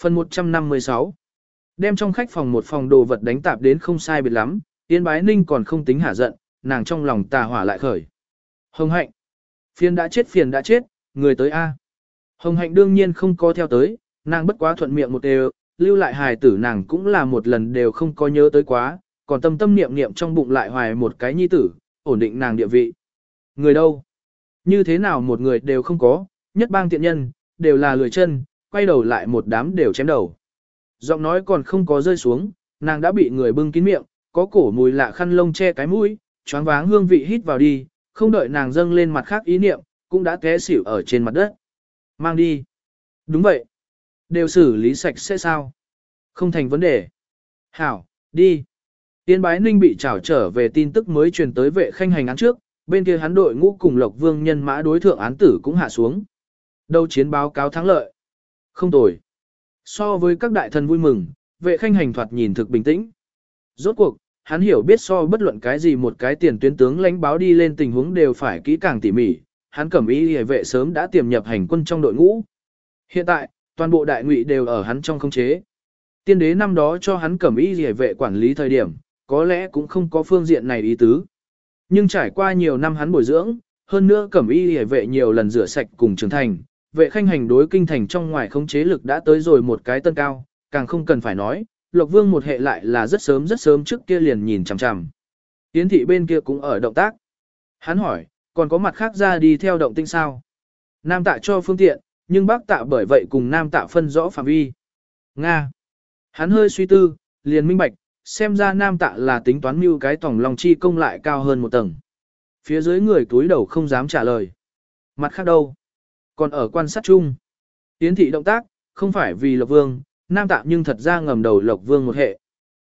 Phần 156 Đem trong khách phòng một phòng đồ vật đánh tạp đến không sai biệt lắm, Yên Bái Ninh còn không tính hả giận, nàng trong lòng tà hỏa lại khởi. Hồng hạnh. Phiền đã chết phiền đã chết, người tới A. Hồng hạnh đương nhiên không có theo tới, nàng bất quá thuận miệng một đều, lưu lại hài tử nàng cũng là một lần đều không có nhớ tới quá, còn tâm tâm niệm niệm trong bụng lại hoài một cái nhi tử, ổn định nàng địa vị. Người đâu? Như thế nào một người đều không có, nhất bang tiện nhân, đều là lười chân, quay đầu lại một đám đều chém đầu. Giọng nói còn không có rơi xuống, nàng đã bị người bưng kín miệng, có cổ mùi lạ khăn lông che cái mũi, choáng váng hương vị hít vào đi, không đợi nàng dâng lên mặt khác ý niệm, cũng đã té xỉu ở trên mặt đất. Mang đi. Đúng vậy. Đều xử lý sạch sẽ sao? Không thành vấn đề. Hảo, đi. Tiên bái ninh bị trảo trở về tin tức mới truyền tới vệ khanh hành án trước, bên kia hắn đội ngũ cùng Lộc Vương nhân mã đối thượng án tử cũng hạ xuống. Đâu chiến báo cáo thắng lợi. Không tồi. So với các đại thần vui mừng, vệ khanh hành thoạt nhìn thực bình tĩnh. Rốt cuộc, hắn hiểu biết so bất luận cái gì một cái tiền tuyến tướng lãnh báo đi lên tình huống đều phải kỹ càng tỉ mỉ, hắn cẩm ý hề vệ sớm đã tiềm nhập hành quân trong đội ngũ. Hiện tại, toàn bộ đại ngụy đều ở hắn trong không chế. Tiên đế năm đó cho hắn cẩm ý hề vệ quản lý thời điểm, có lẽ cũng không có phương diện này ý tứ. Nhưng trải qua nhiều năm hắn bồi dưỡng, hơn nữa cẩm y hề vệ nhiều lần rửa sạch cùng trưởng thành, vệ khanh hành đối kinh thành trong ngoài khống chế lực đã tới rồi một cái tân cao, càng không cần phải nói, Lộc Vương một hệ lại là rất sớm rất sớm trước kia liền nhìn chằm chằm. Yến thị bên kia cũng ở động tác. Hắn hỏi, còn có mặt khác ra đi theo động tinh sao? Nam tạ cho phương tiện, nhưng bác tạ bởi vậy cùng nam tạ phân rõ phạm vi. Nga. Hắn hơi suy tư, liền minh bạch, xem ra nam tạ là tính toán mưu cái tổng lòng chi công lại cao hơn một tầng. Phía dưới người túi đầu không dám trả lời. Mặt khác đâu? Còn ở quan sát chung. Yến thị động tác, không phải vì Lộc Vương, nam tạ nhưng thật ra ngầm đầu Lộc Vương một hệ.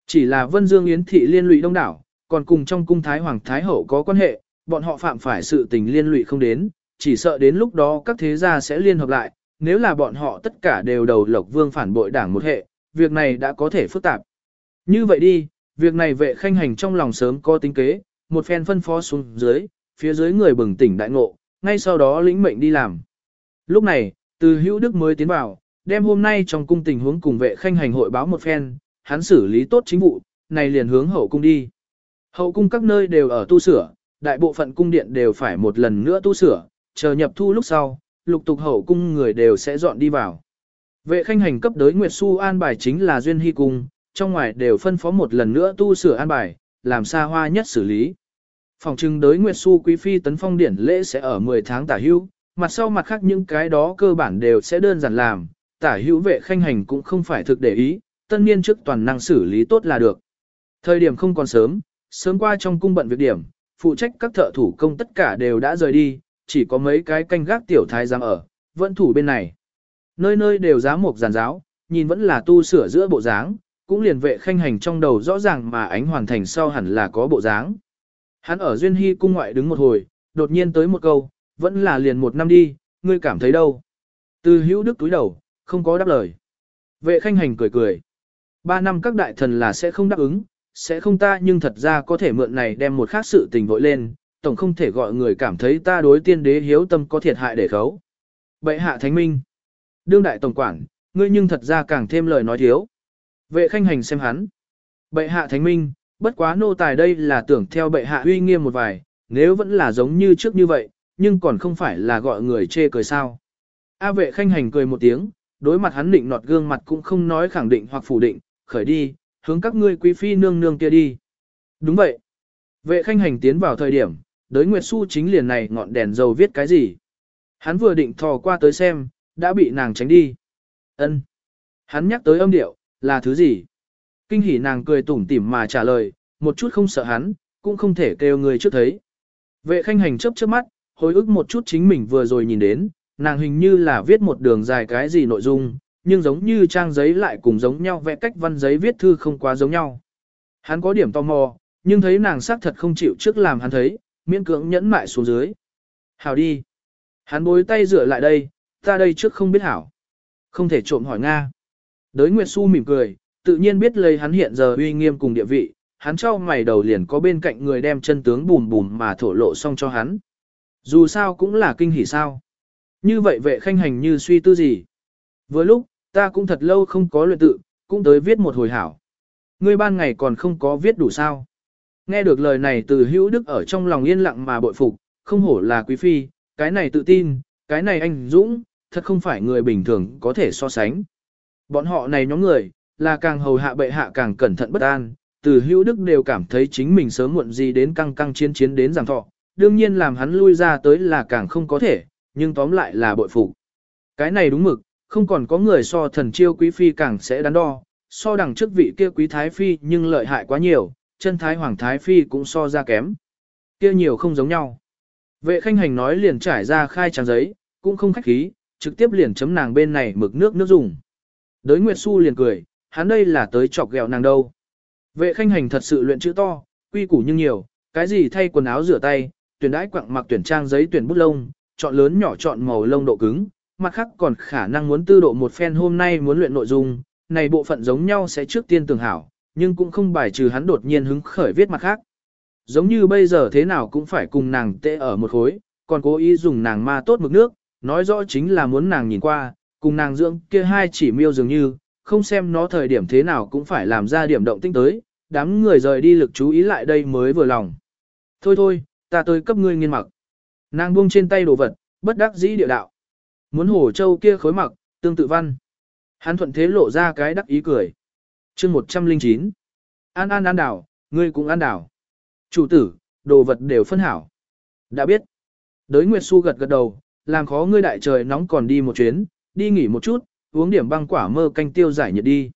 Chỉ là Vân Dương Yến thị liên lụy đông đảo, còn cùng trong cung Thái Hoàng Thái Hậu có quan hệ, bọn họ phạm phải sự tình liên lụy không đến, chỉ sợ đến lúc đó các thế gia sẽ liên hợp lại, nếu là bọn họ tất cả đều đầu Lộc Vương phản bội đảng một hệ, việc này đã có thể phức tạp. Như vậy đi, việc này vệ khanh hành trong lòng sớm có tính kế, một phen phân phó xuống dưới, phía dưới người bừng tỉnh đại ngộ, ngay sau đó lĩnh mệnh đi làm. Lúc này, từ hữu đức mới tiến vào, đem hôm nay trong cung tình huống cùng vệ khanh hành hội báo một phen, hắn xử lý tốt chính vụ, này liền hướng hậu cung đi. Hậu cung các nơi đều ở tu sửa, đại bộ phận cung điện đều phải một lần nữa tu sửa, chờ nhập thu lúc sau, lục tục hậu cung người đều sẽ dọn đi vào. Vệ khanh hành cấp đới Nguyệt Xu an bài chính là duyên hy cung, trong ngoài đều phân phó một lần nữa tu sửa an bài, làm xa hoa nhất xử lý. Phòng trưng đới Nguyệt Xu Quý Phi tấn phong điển lễ sẽ ở 10 tháng tả hưu, mặt sau mặt khác những cái đó cơ bản đều sẽ đơn giản làm, tả hữu vệ khanh hành cũng không phải thực để ý, tân niên trước toàn năng xử lý tốt là được. Thời điểm không còn sớm, sớm qua trong cung bận việc điểm, phụ trách các thợ thủ công tất cả đều đã rời đi, chỉ có mấy cái canh gác tiểu thái giám ở, vẫn thủ bên này. Nơi nơi đều giá một giàn giáo, nhìn vẫn là tu sửa giữa bộ dáng, cũng liền vệ khanh hành trong đầu rõ ràng mà ánh hoàn thành sau hẳn là có bộ dáng. Hắn ở Duyên Hy cung ngoại đứng một hồi, đột nhiên tới một câu, vẫn là liền một năm đi, ngươi cảm thấy đâu? Từ hữu đức túi đầu, không có đáp lời. Vệ khanh hành cười cười. Ba năm các đại thần là sẽ không đáp ứng, sẽ không ta nhưng thật ra có thể mượn này đem một khác sự tình vội lên, tổng không thể gọi người cảm thấy ta đối tiên đế hiếu tâm có thiệt hại để khấu. Bệ hạ thánh minh. Đương đại tổng quản, ngươi nhưng thật ra càng thêm lời nói thiếu. Vệ khanh hành xem hắn. Bệ hạ thánh minh, bất quá nô tài đây là tưởng theo bệ hạ uy nghiêm một vài, nếu vẫn là giống như trước như vậy, nhưng còn không phải là gọi người chê cười sao. A vệ khanh hành cười một tiếng, đối mặt hắn định nọt gương mặt cũng không nói khẳng định hoặc phủ định, khởi đi, hướng các ngươi quý phi nương nương kia đi. Đúng vậy. Vệ khanh hành tiến vào thời điểm, đới Nguyệt Xu chính liền này ngọn đèn dầu viết cái gì. Hắn vừa định thò qua tới xem, đã bị nàng tránh đi. Ân. Hắn nhắc tới âm điệu, là thứ gì? Kinh hỉ nàng cười tủm tỉm mà trả lời, một chút không sợ hắn, cũng không thể kêu người trước thấy. Vệ khanh hành chớp chớp mắt, hồi ức một chút chính mình vừa rồi nhìn đến, nàng hình như là viết một đường dài cái gì nội dung, nhưng giống như trang giấy lại cùng giống nhau vẽ cách văn giấy viết thư không quá giống nhau. Hắn có điểm tò mò, nhưng thấy nàng xác thật không chịu trước làm hắn thấy, miễn cưỡng nhẫn mại xuống dưới. Hảo đi. Hắn bối tay rửa lại đây, ta đây trước không biết hảo. Không thể trộm hỏi Nga. Đới Nguyệt Xu mỉm cười, tự nhiên biết lấy hắn hiện giờ uy nghiêm cùng địa vị, hắn cho mày đầu liền có bên cạnh người đem chân tướng bùm bùm mà thổ lộ xong cho hắn. Dù sao cũng là kinh hỉ sao. Như vậy vệ khanh hành như suy tư gì. Vừa lúc, ta cũng thật lâu không có luyện tự, cũng tới viết một hồi hảo. Ngươi ban ngày còn không có viết đủ sao. Nghe được lời này từ hữu đức ở trong lòng yên lặng mà bội phục, không hổ là quý phi, cái này tự tin, cái này anh dũng, thật không phải người bình thường có thể so sánh. Bọn họ này nhóm người, là càng hầu hạ bệ hạ càng cẩn thận bất an, từ hữu đức đều cảm thấy chính mình sớm muộn gì đến căng căng chiến chiến đến giảng thọ, đương nhiên làm hắn lui ra tới là càng không có thể, nhưng tóm lại là bội phục. Cái này đúng mực, không còn có người so thần chiêu quý phi càng sẽ đắn đo, so đằng trước vị kia quý thái phi nhưng lợi hại quá nhiều, chân thái hoàng thái phi cũng so ra kém. Kia nhiều không giống nhau. Vệ khanh hành nói liền trải ra khai trang giấy, cũng không khách khí, trực tiếp liền chấm nàng bên này mực nước nước dùng. Đới Nguyệt Xu liền cười, hắn đây là tới chọc ghẹo nàng đâu. Vệ khanh hành thật sự luyện chữ to, quy củ nhưng nhiều, cái gì thay quần áo rửa tay, tuyển đãi quặng mặc tuyển trang giấy tuyển bút lông, chọn lớn nhỏ chọn màu lông độ cứng, mặt khác còn khả năng muốn tư độ một phen hôm nay muốn luyện nội dung, này bộ phận giống nhau sẽ trước tiên tưởng hảo, nhưng cũng không bài trừ hắn đột nhiên hứng khởi viết mặt khác. Giống như bây giờ thế nào cũng phải cùng nàng tệ ở một khối, còn cố ý dùng nàng ma tốt mực nước, nói rõ chính là muốn nàng nhìn qua, cùng nàng dưỡng kia hai chỉ miêu dường như, không xem nó thời điểm thế nào cũng phải làm ra điểm động tinh tới, đám người rời đi lực chú ý lại đây mới vừa lòng. Thôi thôi, ta tới cấp ngươi nghiên mặc. Nàng buông trên tay đồ vật, bất đắc dĩ địa đạo. Muốn hồ châu kia khối mặc, tương tự văn. Hắn thuận thế lộ ra cái đắc ý cười. chương 109. An an an đảo, ngươi cũng an đảo. Chủ tử, đồ vật đều phân hảo. Đã biết. Đới Nguyệt Xu gật gật đầu, làm khó ngươi đại trời nóng còn đi một chuyến, đi nghỉ một chút, uống điểm băng quả mơ canh tiêu giải nhiệt đi.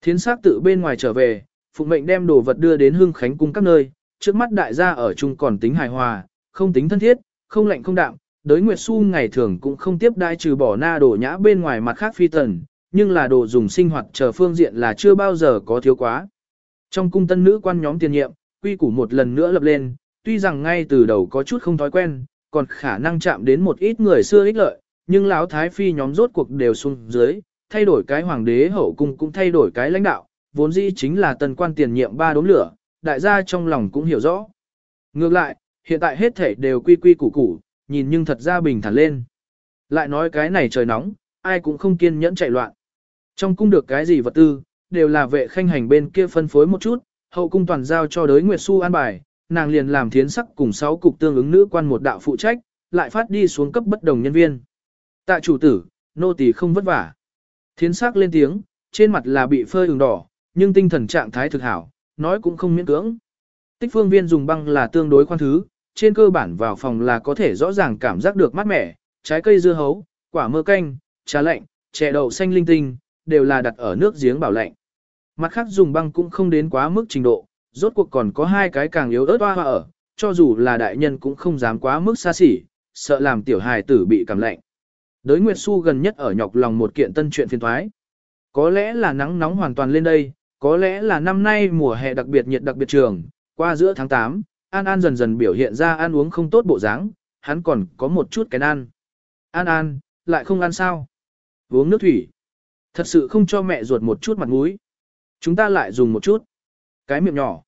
Thiến sát tự bên ngoài trở về, Phụng mệnh đem đồ vật đưa đến Hưng Khánh cung các nơi, trước mắt đại gia ở chung còn tính hài hòa, không tính thân thiết, không lạnh không đạm, đới Nguyệt Xu ngày thường cũng không tiếp đai trừ bỏ na đồ nhã bên ngoài mặt khác phi tần, nhưng là đồ dùng sinh hoạt chờ phương diện là chưa bao giờ có thiếu quá. Trong cung tân nữ quan nhóm tiền nhiệm, quy củ một lần nữa lập lên, tuy rằng ngay từ đầu có chút không thói quen, còn khả năng chạm đến một ít người xưa ích lợi, nhưng lão thái phi nhóm rốt cuộc đều xuống dưới, thay đổi cái hoàng đế hậu cung cũng thay đổi cái lãnh đạo, vốn dĩ chính là tần quan tiền nhiệm ba đốm lửa, đại gia trong lòng cũng hiểu rõ. Ngược lại, hiện tại hết thể đều quy quy củ củ, nhìn nhưng thật ra bình thản lên. Lại nói cái này trời nóng, ai cũng không kiên nhẫn chạy loạn. Trong cung được cái gì vật tư, đều là vệ khanh hành bên kia phân phối một chút, hậu cung toàn giao cho đới Nguyệt Xu an bài, nàng liền làm thiến sắc cùng sáu cục tương ứng nữ quan một đạo phụ trách, lại phát đi xuống cấp bất đồng nhân viên. Tạ chủ tử, nô tỳ không vất vả. Thiến sắc lên tiếng, trên mặt là bị phơi ửng đỏ, nhưng tinh thần trạng thái thực hảo, nói cũng không miễn cưỡng. Tích phương viên dùng băng là tương đối khoan thứ, trên cơ bản vào phòng là có thể rõ ràng cảm giác được mát mẻ, trái cây dưa hấu, quả mơ canh, trà lạnh, chè đậu xanh linh tinh, đều là đặt ở nước giếng bảo lạnh. Mặt khác dùng băng cũng không đến quá mức trình độ, rốt cuộc còn có hai cái càng yếu ớt hoa hoa ở, cho dù là đại nhân cũng không dám quá mức xa xỉ, sợ làm tiểu hài tử bị cảm lạnh. Đới Nguyệt Xu gần nhất ở nhọc lòng một kiện tân chuyện phiền thoái. Có lẽ là nắng nóng hoàn toàn lên đây, có lẽ là năm nay mùa hè đặc biệt nhiệt đặc biệt trường, qua giữa tháng 8, An An dần dần biểu hiện ra ăn uống không tốt bộ dáng, hắn còn có một chút cái ăn. An An, lại không ăn sao? Uống nước thủy. Thật sự không cho mẹ ruột một chút mặt mũi. Chúng ta lại dùng một chút. Cái miệng nhỏ.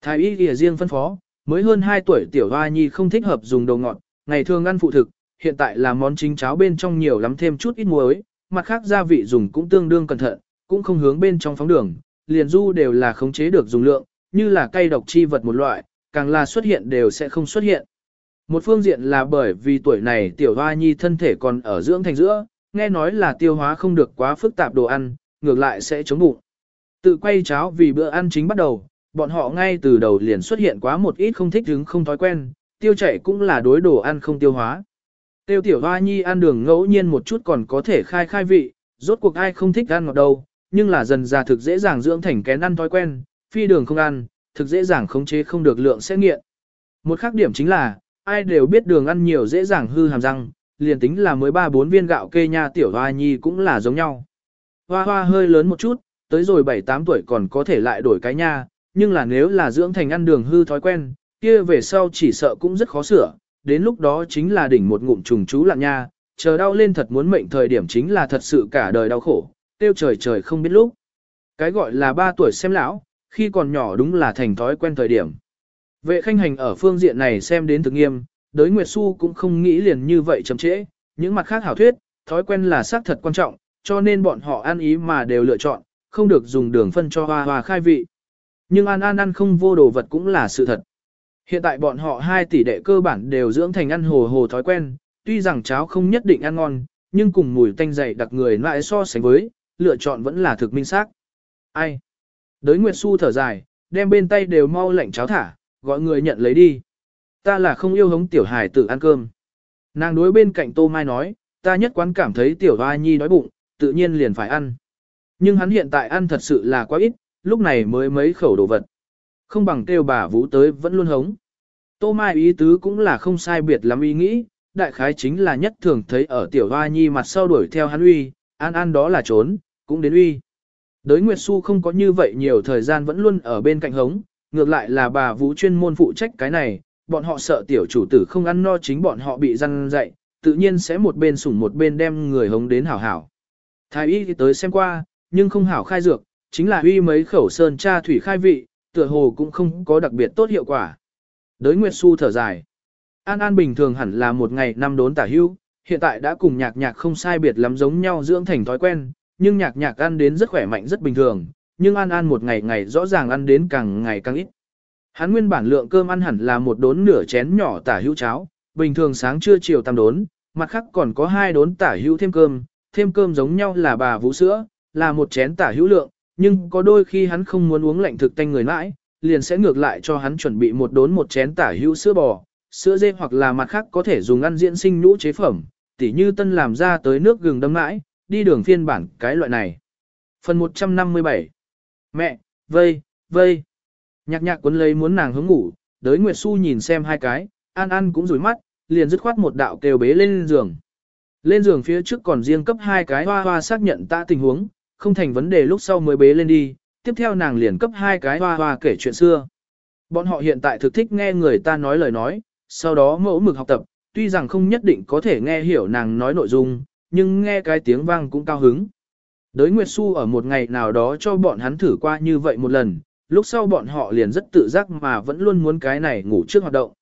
Thái y kìa riêng phân phó, mới hơn 2 tuổi tiểu hoa nhi không thích hợp dùng đồ ngọt, ngày thường ăn phụ thực, hiện tại là món chính cháo bên trong nhiều lắm thêm chút ít muối, mặt khác gia vị dùng cũng tương đương cẩn thận, cũng không hướng bên trong phóng đường, liền du đều là khống chế được dùng lượng, như là cây độc chi vật một loại, càng là xuất hiện đều sẽ không xuất hiện. Một phương diện là bởi vì tuổi này tiểu hoa nhi thân thể còn ở dưỡng thành giữa, nghe nói là tiêu hóa không được quá phức tạp đồ ăn, ngược lại sẽ chống bụng. Tự quay cháo vì bữa ăn chính bắt đầu, bọn họ ngay từ đầu liền xuất hiện quá một ít không thích hứng không thói quen, tiêu chảy cũng là đối đồ ăn không tiêu hóa. Tiêu tiểu hoa nhi ăn đường ngẫu nhiên một chút còn có thể khai khai vị, rốt cuộc ai không thích ăn ngọt đâu, nhưng là dần già thực dễ dàng dưỡng thành kén ăn thói quen, phi đường không ăn, thực dễ dàng khống chế không được lượng sẽ nghiện. Một khác điểm chính là, ai đều biết đường ăn nhiều dễ dàng hư hàm răng, liền tính là mới 3-4 viên gạo kê nha tiểu hoa nhi cũng là giống nhau. Hoa hoa hơi lớn một chút, tới rồi 7-8 tuổi còn có thể lại đổi cái nha, nhưng là nếu là dưỡng thành ăn đường hư thói quen, kia về sau chỉ sợ cũng rất khó sửa, đến lúc đó chính là đỉnh một ngụm trùng chú lặng nha, chờ đau lên thật muốn mệnh thời điểm chính là thật sự cả đời đau khổ, tiêu trời trời không biết lúc. Cái gọi là 3 tuổi xem lão, khi còn nhỏ đúng là thành thói quen thời điểm. Vệ khanh hành ở phương diện này xem đến thực nghiêm, đới Nguyệt Xu cũng không nghĩ liền như vậy chậm trễ, những mặt khác hảo thuyết, thói quen là xác thật quan trọng, cho nên bọn họ ăn ý mà đều lựa chọn, không được dùng đường phân cho hoa hoa khai vị. Nhưng An An ăn không vô đồ vật cũng là sự thật. Hiện tại bọn họ hai tỷ đệ cơ bản đều dưỡng thành ăn hồ hồ thói quen, tuy rằng cháo không nhất định ăn ngon, nhưng cùng mùi tanh dày đặc người lại so sánh với, lựa chọn vẫn là thực minh xác. Ai? Đới Nguyệt Xu thở dài, đem bên tay đều mau lạnh cháo thả, gọi người nhận lấy đi. Ta là không yêu hống tiểu hải tử ăn cơm. Nàng đối bên cạnh Tô Mai nói, ta nhất quán cảm thấy tiểu hoa nhi đói bụng, tự nhiên liền phải ăn. Nhưng hắn hiện tại ăn thật sự là quá ít, lúc này mới mấy khẩu đồ vật. Không bằng kêu bà vũ tới vẫn luôn hống. Tô Mai ý tứ cũng là không sai biệt lắm ý nghĩ, đại khái chính là nhất thường thấy ở tiểu hoa nhi mặt sau đuổi theo hắn uy, an ăn đó là trốn, cũng đến uy. Đới Nguyệt Xu không có như vậy nhiều thời gian vẫn luôn ở bên cạnh hống, ngược lại là bà Vũ chuyên môn phụ trách cái này, bọn họ sợ tiểu chủ tử không ăn no chính bọn họ bị răn dậy, tự nhiên sẽ một bên sủng một bên đem người hống đến hảo hảo. Thái y thì tới xem qua, nhưng không hảo khai dược, chính là uy mấy khẩu sơn cha thủy khai vị, tựa hồ cũng không có đặc biệt tốt hiệu quả. Đới Nguyệt Xu thở dài. An An bình thường hẳn là một ngày năm đốn tả hưu, hiện tại đã cùng nhạc nhạc không sai biệt lắm giống nhau dưỡng thành thói quen, nhưng nhạc nhạc ăn đến rất khỏe mạnh rất bình thường, nhưng ăn ăn một ngày ngày rõ ràng ăn đến càng ngày càng ít. Hắn nguyên bản lượng cơm ăn hẳn là một đốn nửa chén nhỏ tả hữu cháo, bình thường sáng trưa chiều tam đốn, mặt khác còn có hai đốn tả hữu thêm cơm, thêm cơm giống nhau là bà vũ sữa, là một chén tả hữu lượng, nhưng có đôi khi hắn không muốn uống lạnh thực tanh người mãi, liền sẽ ngược lại cho hắn chuẩn bị một đốn một chén tả hữu sữa bò, sữa dê hoặc là mặt khác có thể dùng ăn diễn sinh nhũ chế phẩm, tỉ như tân làm ra tới nước gừng đâm mãi, đi đường phiên bản cái loại này. Phần 157 Mẹ, vây, vây. Nhạc nhạc cuốn lấy muốn nàng hướng ngủ, đới Nguyệt Xu nhìn xem hai cái, an an cũng rủi mắt, liền dứt khoát một đạo kêu bế lên giường. Lên giường phía trước còn riêng cấp hai cái hoa hoa xác nhận ta tình huống, không thành vấn đề lúc sau mới bế lên đi, tiếp theo nàng liền cấp hai cái hoa hoa kể chuyện xưa. Bọn họ hiện tại thực thích nghe người ta nói lời nói, sau đó mẫu mực học tập, tuy rằng không nhất định có thể nghe hiểu nàng nói nội dung, nhưng nghe cái tiếng vang cũng cao hứng. Đới Nguyệt Xu ở một ngày nào đó cho bọn hắn thử qua như vậy một lần, lúc sau bọn họ liền rất tự giác mà vẫn luôn muốn cái này ngủ trước hoạt động.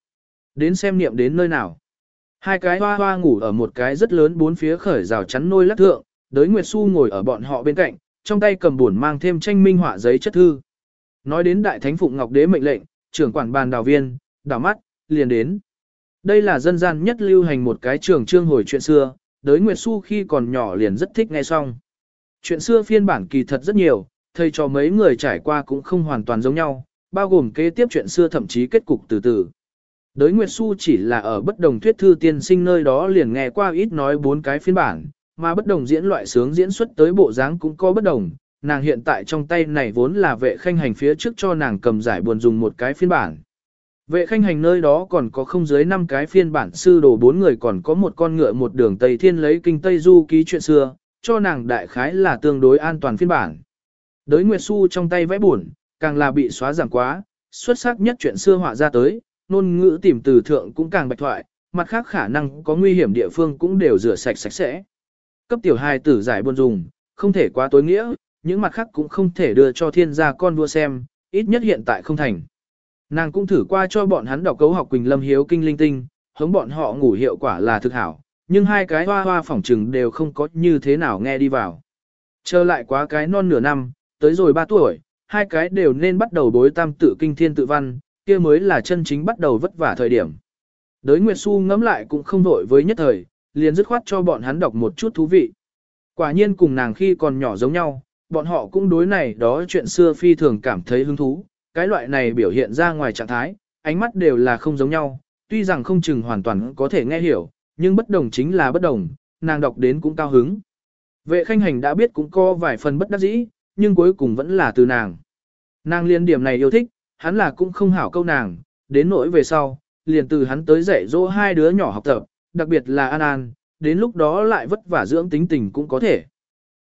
Đến xem niệm đến nơi nào. Hai cái hoa hoa ngủ ở một cái rất lớn bốn phía khởi rào chắn nôi lắc thượng, đới Nguyệt Xu ngồi ở bọn họ bên cạnh, trong tay cầm buồn mang thêm tranh minh họa giấy chất thư. Nói đến Đại Thánh Phụng Ngọc Đế mệnh lệnh, trưởng quản bàn đào viên, đảo mắt, liền đến. Đây là dân gian nhất lưu hành một cái trường trương hồi chuyện xưa, đới Nguyệt Xu khi còn nhỏ liền rất thích nghe xong. Chuyện xưa phiên bản kỳ thật rất nhiều, thầy cho mấy người trải qua cũng không hoàn toàn giống nhau, bao gồm kế tiếp chuyện xưa thậm chí kết cục từ từ. Đới Nguyệt Xu chỉ là ở bất đồng thuyết thư tiên sinh nơi đó liền nghe qua ít nói bốn cái phiên bản, mà bất đồng diễn loại sướng diễn xuất tới bộ dáng cũng có bất đồng. Nàng hiện tại trong tay này vốn là vệ khanh hành phía trước cho nàng cầm giải buồn dùng một cái phiên bản. Vệ khanh hành nơi đó còn có không dưới 5 cái phiên bản sư đồ bốn người còn có một con ngựa một đường Tây Thiên lấy kinh Tây Du ký chuyện xưa, cho nàng đại khái là tương đối an toàn phiên bản. Đới Nguyệt Xu trong tay vẽ buồn, càng là bị xóa giảm quá, xuất sắc nhất chuyện xưa họa ra tới, ngôn ngữ tìm từ thượng cũng càng bạch thoại, mặt khác khả năng có nguy hiểm địa phương cũng đều rửa sạch sạch sẽ. Cấp tiểu hài tử giải buồn dùng, không thể quá tối nghĩa, những mặt khác cũng không thể đưa cho thiên gia con vua xem, ít nhất hiện tại không thành. Nàng cũng thử qua cho bọn hắn đọc cấu học Quỳnh Lâm Hiếu Kinh Linh Tinh, hống bọn họ ngủ hiệu quả là thực hảo, nhưng hai cái hoa hoa phỏng trừng đều không có như thế nào nghe đi vào. Trở lại quá cái non nửa năm, tới rồi ba tuổi, hai cái đều nên bắt đầu đối tam tự kinh thiên tự văn, kia mới là chân chính bắt đầu vất vả thời điểm. Đới Nguyệt Xu ngẫm lại cũng không vội với nhất thời, liền dứt khoát cho bọn hắn đọc một chút thú vị. Quả nhiên cùng nàng khi còn nhỏ giống nhau, bọn họ cũng đối này đó chuyện xưa phi thường cảm thấy hứng thú, cái loại này biểu hiện ra ngoài trạng thái, ánh mắt đều là không giống nhau, tuy rằng không chừng hoàn toàn có thể nghe hiểu, nhưng bất đồng chính là bất đồng, nàng đọc đến cũng cao hứng. Vệ khanh hành đã biết cũng có vài phần bất đắc dĩ, nhưng cuối cùng vẫn là từ nàng. Nàng liên điểm này yêu thích, hắn là cũng không hảo câu nàng, đến nỗi về sau, liền từ hắn tới dạy dỗ hai đứa nhỏ học tập, đặc biệt là An An, đến lúc đó lại vất vả dưỡng tính tình cũng có thể.